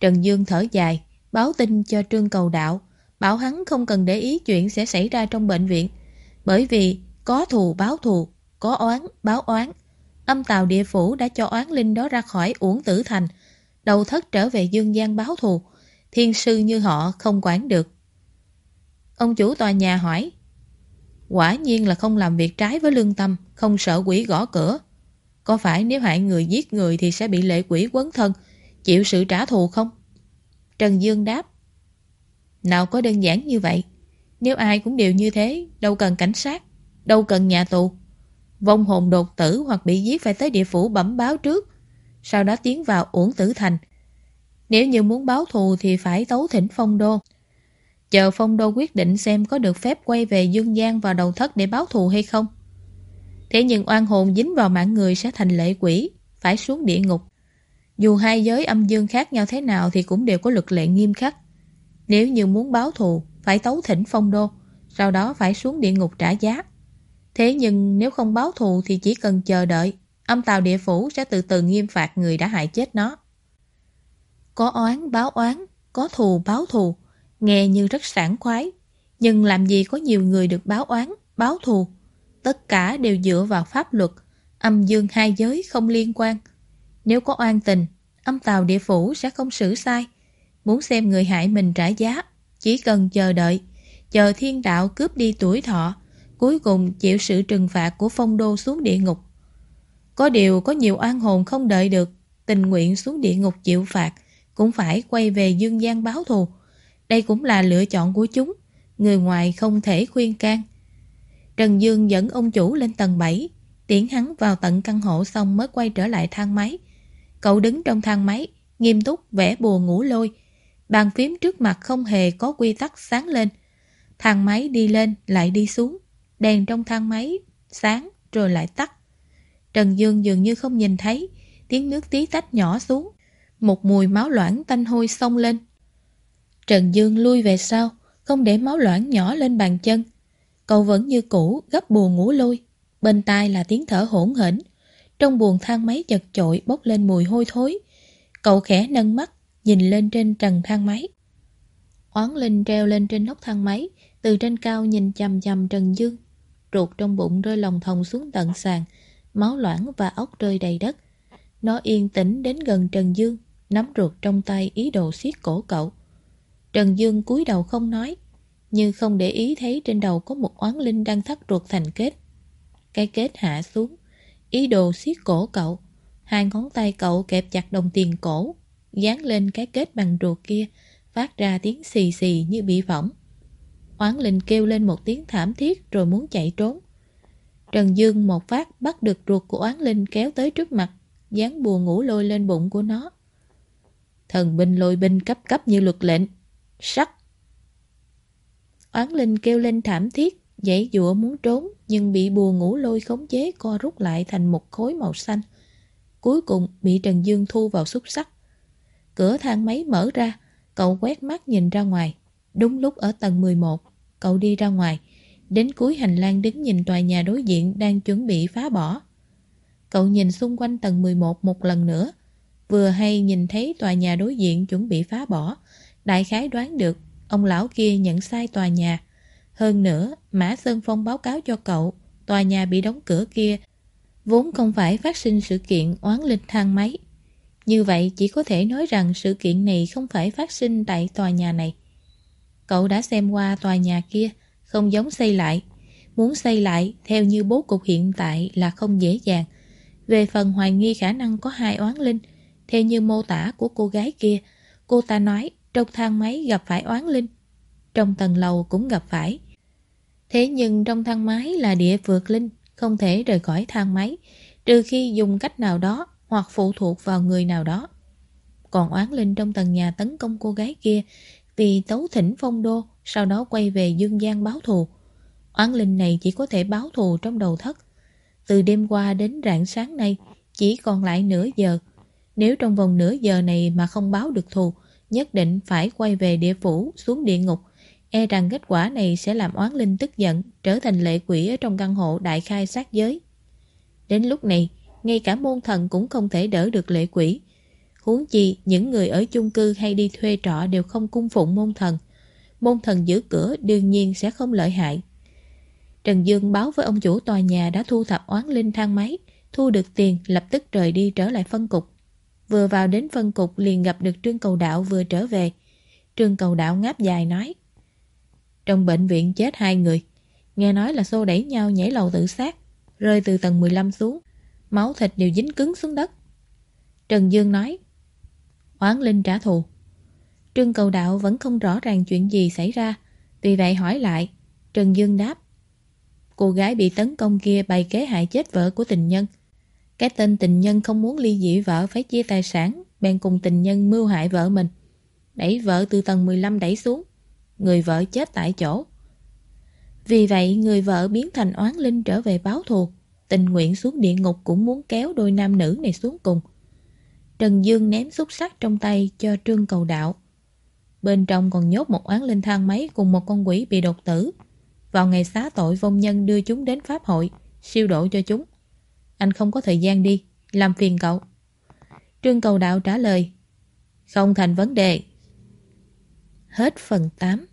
Trần Dương thở dài, báo tin cho Trương Cầu Đạo, bảo hắn không cần để ý chuyện sẽ xảy ra trong bệnh viện. Bởi vì có thù báo thù, có oán báo oán. Âm tàu địa phủ đã cho oán linh đó ra khỏi uổng tử thành, đầu thất trở về dương gian báo thù. Thiên sư như họ không quản được. Ông chủ tòa nhà hỏi, Quả nhiên là không làm việc trái với lương tâm, không sợ quỷ gõ cửa. Có phải nếu hại người giết người thì sẽ bị lệ quỷ quấn thân, chịu sự trả thù không? Trần Dương đáp. Nào có đơn giản như vậy. Nếu ai cũng đều như thế, đâu cần cảnh sát, đâu cần nhà tù. Vong hồn đột tử hoặc bị giết phải tới địa phủ bẩm báo trước, sau đó tiến vào uổng tử thành. Nếu như muốn báo thù thì phải tấu thỉnh phong đô. Chờ phong đô quyết định xem có được phép quay về dương gian vào đầu thất để báo thù hay không. Thế nhưng oan hồn dính vào mạng người sẽ thành lệ quỷ, phải xuống địa ngục. Dù hai giới âm dương khác nhau thế nào thì cũng đều có luật lệ nghiêm khắc. Nếu như muốn báo thù, phải tấu thỉnh phong đô, sau đó phải xuống địa ngục trả giá. Thế nhưng nếu không báo thù thì chỉ cần chờ đợi, âm tàu địa phủ sẽ từ từ nghiêm phạt người đã hại chết nó. Có oán báo oán, có thù báo thù, nghe như rất sảng khoái. Nhưng làm gì có nhiều người được báo oán, báo thù. Tất cả đều dựa vào pháp luật, âm dương hai giới không liên quan. Nếu có oan tình, âm tàu địa phủ sẽ không xử sai. Muốn xem người hại mình trả giá, chỉ cần chờ đợi, chờ thiên đạo cướp đi tuổi thọ, cuối cùng chịu sự trừng phạt của phong đô xuống địa ngục. Có điều có nhiều oan hồn không đợi được, tình nguyện xuống địa ngục chịu phạt, cũng phải quay về dương gian báo thù. Đây cũng là lựa chọn của chúng, người ngoài không thể khuyên can. Trần Dương dẫn ông chủ lên tầng 7, tiễn hắn vào tận căn hộ xong mới quay trở lại thang máy. Cậu đứng trong thang máy, nghiêm túc vẽ bùa ngủ lôi. Bàn phím trước mặt không hề có quy tắc sáng lên. Thang máy đi lên lại đi xuống. Đèn trong thang máy sáng rồi lại tắt. Trần Dương dường như không nhìn thấy, tiếng nước tí tách nhỏ xuống. Một mùi máu loãng tanh hôi xông lên. Trần Dương lui về sau, không để máu loãng nhỏ lên bàn chân. Cậu vẫn như cũ, gấp buồn ngủ lôi. Bên tai là tiếng thở hỗn hển. Trong buồng thang máy chật chội bốc lên mùi hôi thối. Cậu khẽ nâng mắt, nhìn lên trên trần thang máy. Oán Linh treo lên trên nóc thang máy, từ trên cao nhìn chằm chằm Trần Dương. Ruột trong bụng rơi lòng thòng xuống tận sàn, máu loãng và ốc rơi đầy đất. Nó yên tĩnh đến gần Trần Dương, nắm ruột trong tay ý đồ siết cổ cậu. Trần Dương cúi đầu không nói, nhưng không để ý thấy trên đầu có một oán linh đang thắt ruột thành kết. Cái kết hạ xuống, ý đồ siết cổ cậu. Hai ngón tay cậu kẹp chặt đồng tiền cổ, dán lên cái kết bằng ruột kia, phát ra tiếng xì xì như bị phỏng. Oán linh kêu lên một tiếng thảm thiết rồi muốn chạy trốn. Trần Dương một phát bắt được ruột của oán linh kéo tới trước mặt, dán bùa ngủ lôi lên bụng của nó. Thần binh lôi binh cấp cấp như luật lệnh. Sắc! Oán linh kêu lên thảm thiết, dãy dụa muốn trốn nhưng bị bùa ngủ lôi khống chế co rút lại thành một khối màu xanh. Cuối cùng bị Trần Dương thu vào xúc sắc. Cửa thang máy mở ra, cậu quét mắt nhìn ra ngoài. Đúng lúc ở tầng 11, cậu đi ra ngoài, đến cuối hành lang đứng nhìn tòa nhà đối diện đang chuẩn bị phá bỏ. Cậu nhìn xung quanh tầng 11 một lần nữa, vừa hay nhìn thấy tòa nhà đối diện chuẩn bị phá bỏ, đại khái đoán được ông lão kia nhận sai tòa nhà. Hơn nữa, Mã Sơn Phong báo cáo cho cậu, tòa nhà bị đóng cửa kia vốn không phải phát sinh sự kiện oán linh thang máy. Như vậy chỉ có thể nói rằng sự kiện này không phải phát sinh tại tòa nhà này. Cậu đã xem qua tòa nhà kia, không giống xây lại. Muốn xây lại theo như bố cục hiện tại là không dễ dàng. Về phần hoài nghi khả năng có hai oán linh, theo như mô tả của cô gái kia, cô ta nói trong thang máy gặp phải oán linh, trong tầng lầu cũng gặp phải. Thế nhưng trong thang máy là địa vượt linh, không thể rời khỏi thang máy, trừ khi dùng cách nào đó hoặc phụ thuộc vào người nào đó. Còn oán linh trong tầng nhà tấn công cô gái kia vì tấu thỉnh phong đô, sau đó quay về dương gian báo thù. Oán linh này chỉ có thể báo thù trong đầu thất. Từ đêm qua đến rạng sáng nay, chỉ còn lại nửa giờ. Nếu trong vòng nửa giờ này mà không báo được thù, nhất định phải quay về địa phủ xuống địa ngục. E rằng kết quả này sẽ làm oán linh tức giận, trở thành lệ quỷ ở trong căn hộ đại khai sát giới. Đến lúc này, ngay cả môn thần cũng không thể đỡ được lệ quỷ. Huống chi, những người ở chung cư hay đi thuê trọ đều không cung phụng môn thần. Môn thần giữ cửa đương nhiên sẽ không lợi hại. Trần Dương báo với ông chủ tòa nhà đã thu thập oán linh thang máy, thu được tiền lập tức rời đi trở lại phân cục. Vừa vào đến phân cục liền gặp được Trương Cầu Đạo vừa trở về. Trương Cầu Đạo ngáp dài nói, Trong bệnh viện chết hai người. Nghe nói là xô đẩy nhau nhảy lầu tự sát, Rơi từ tầng 15 xuống, Máu thịt đều dính cứng xuống đất. Trần Dương nói Oán Linh trả thù. Trương Cầu Đạo vẫn không rõ ràng chuyện gì xảy ra, Vì vậy hỏi lại. Trần Dương đáp, Cô gái bị tấn công kia bày kế hại chết vợ của tình nhân cái tên tình nhân không muốn ly dị vợ phải chia tài sản, bèn cùng tình nhân mưu hại vợ mình. Đẩy vợ từ tầng 15 đẩy xuống. Người vợ chết tại chỗ. Vì vậy, người vợ biến thành oán linh trở về báo thù. Tình nguyện xuống địa ngục cũng muốn kéo đôi nam nữ này xuống cùng. Trần Dương ném xúc sắc trong tay cho Trương Cầu Đạo. Bên trong còn nhốt một oán linh thang máy cùng một con quỷ bị đột tử. Vào ngày xá tội vong nhân đưa chúng đến Pháp hội, siêu độ cho chúng. Anh không có thời gian đi. Làm phiền cậu. Trương cầu đạo trả lời. Không thành vấn đề. Hết phần 8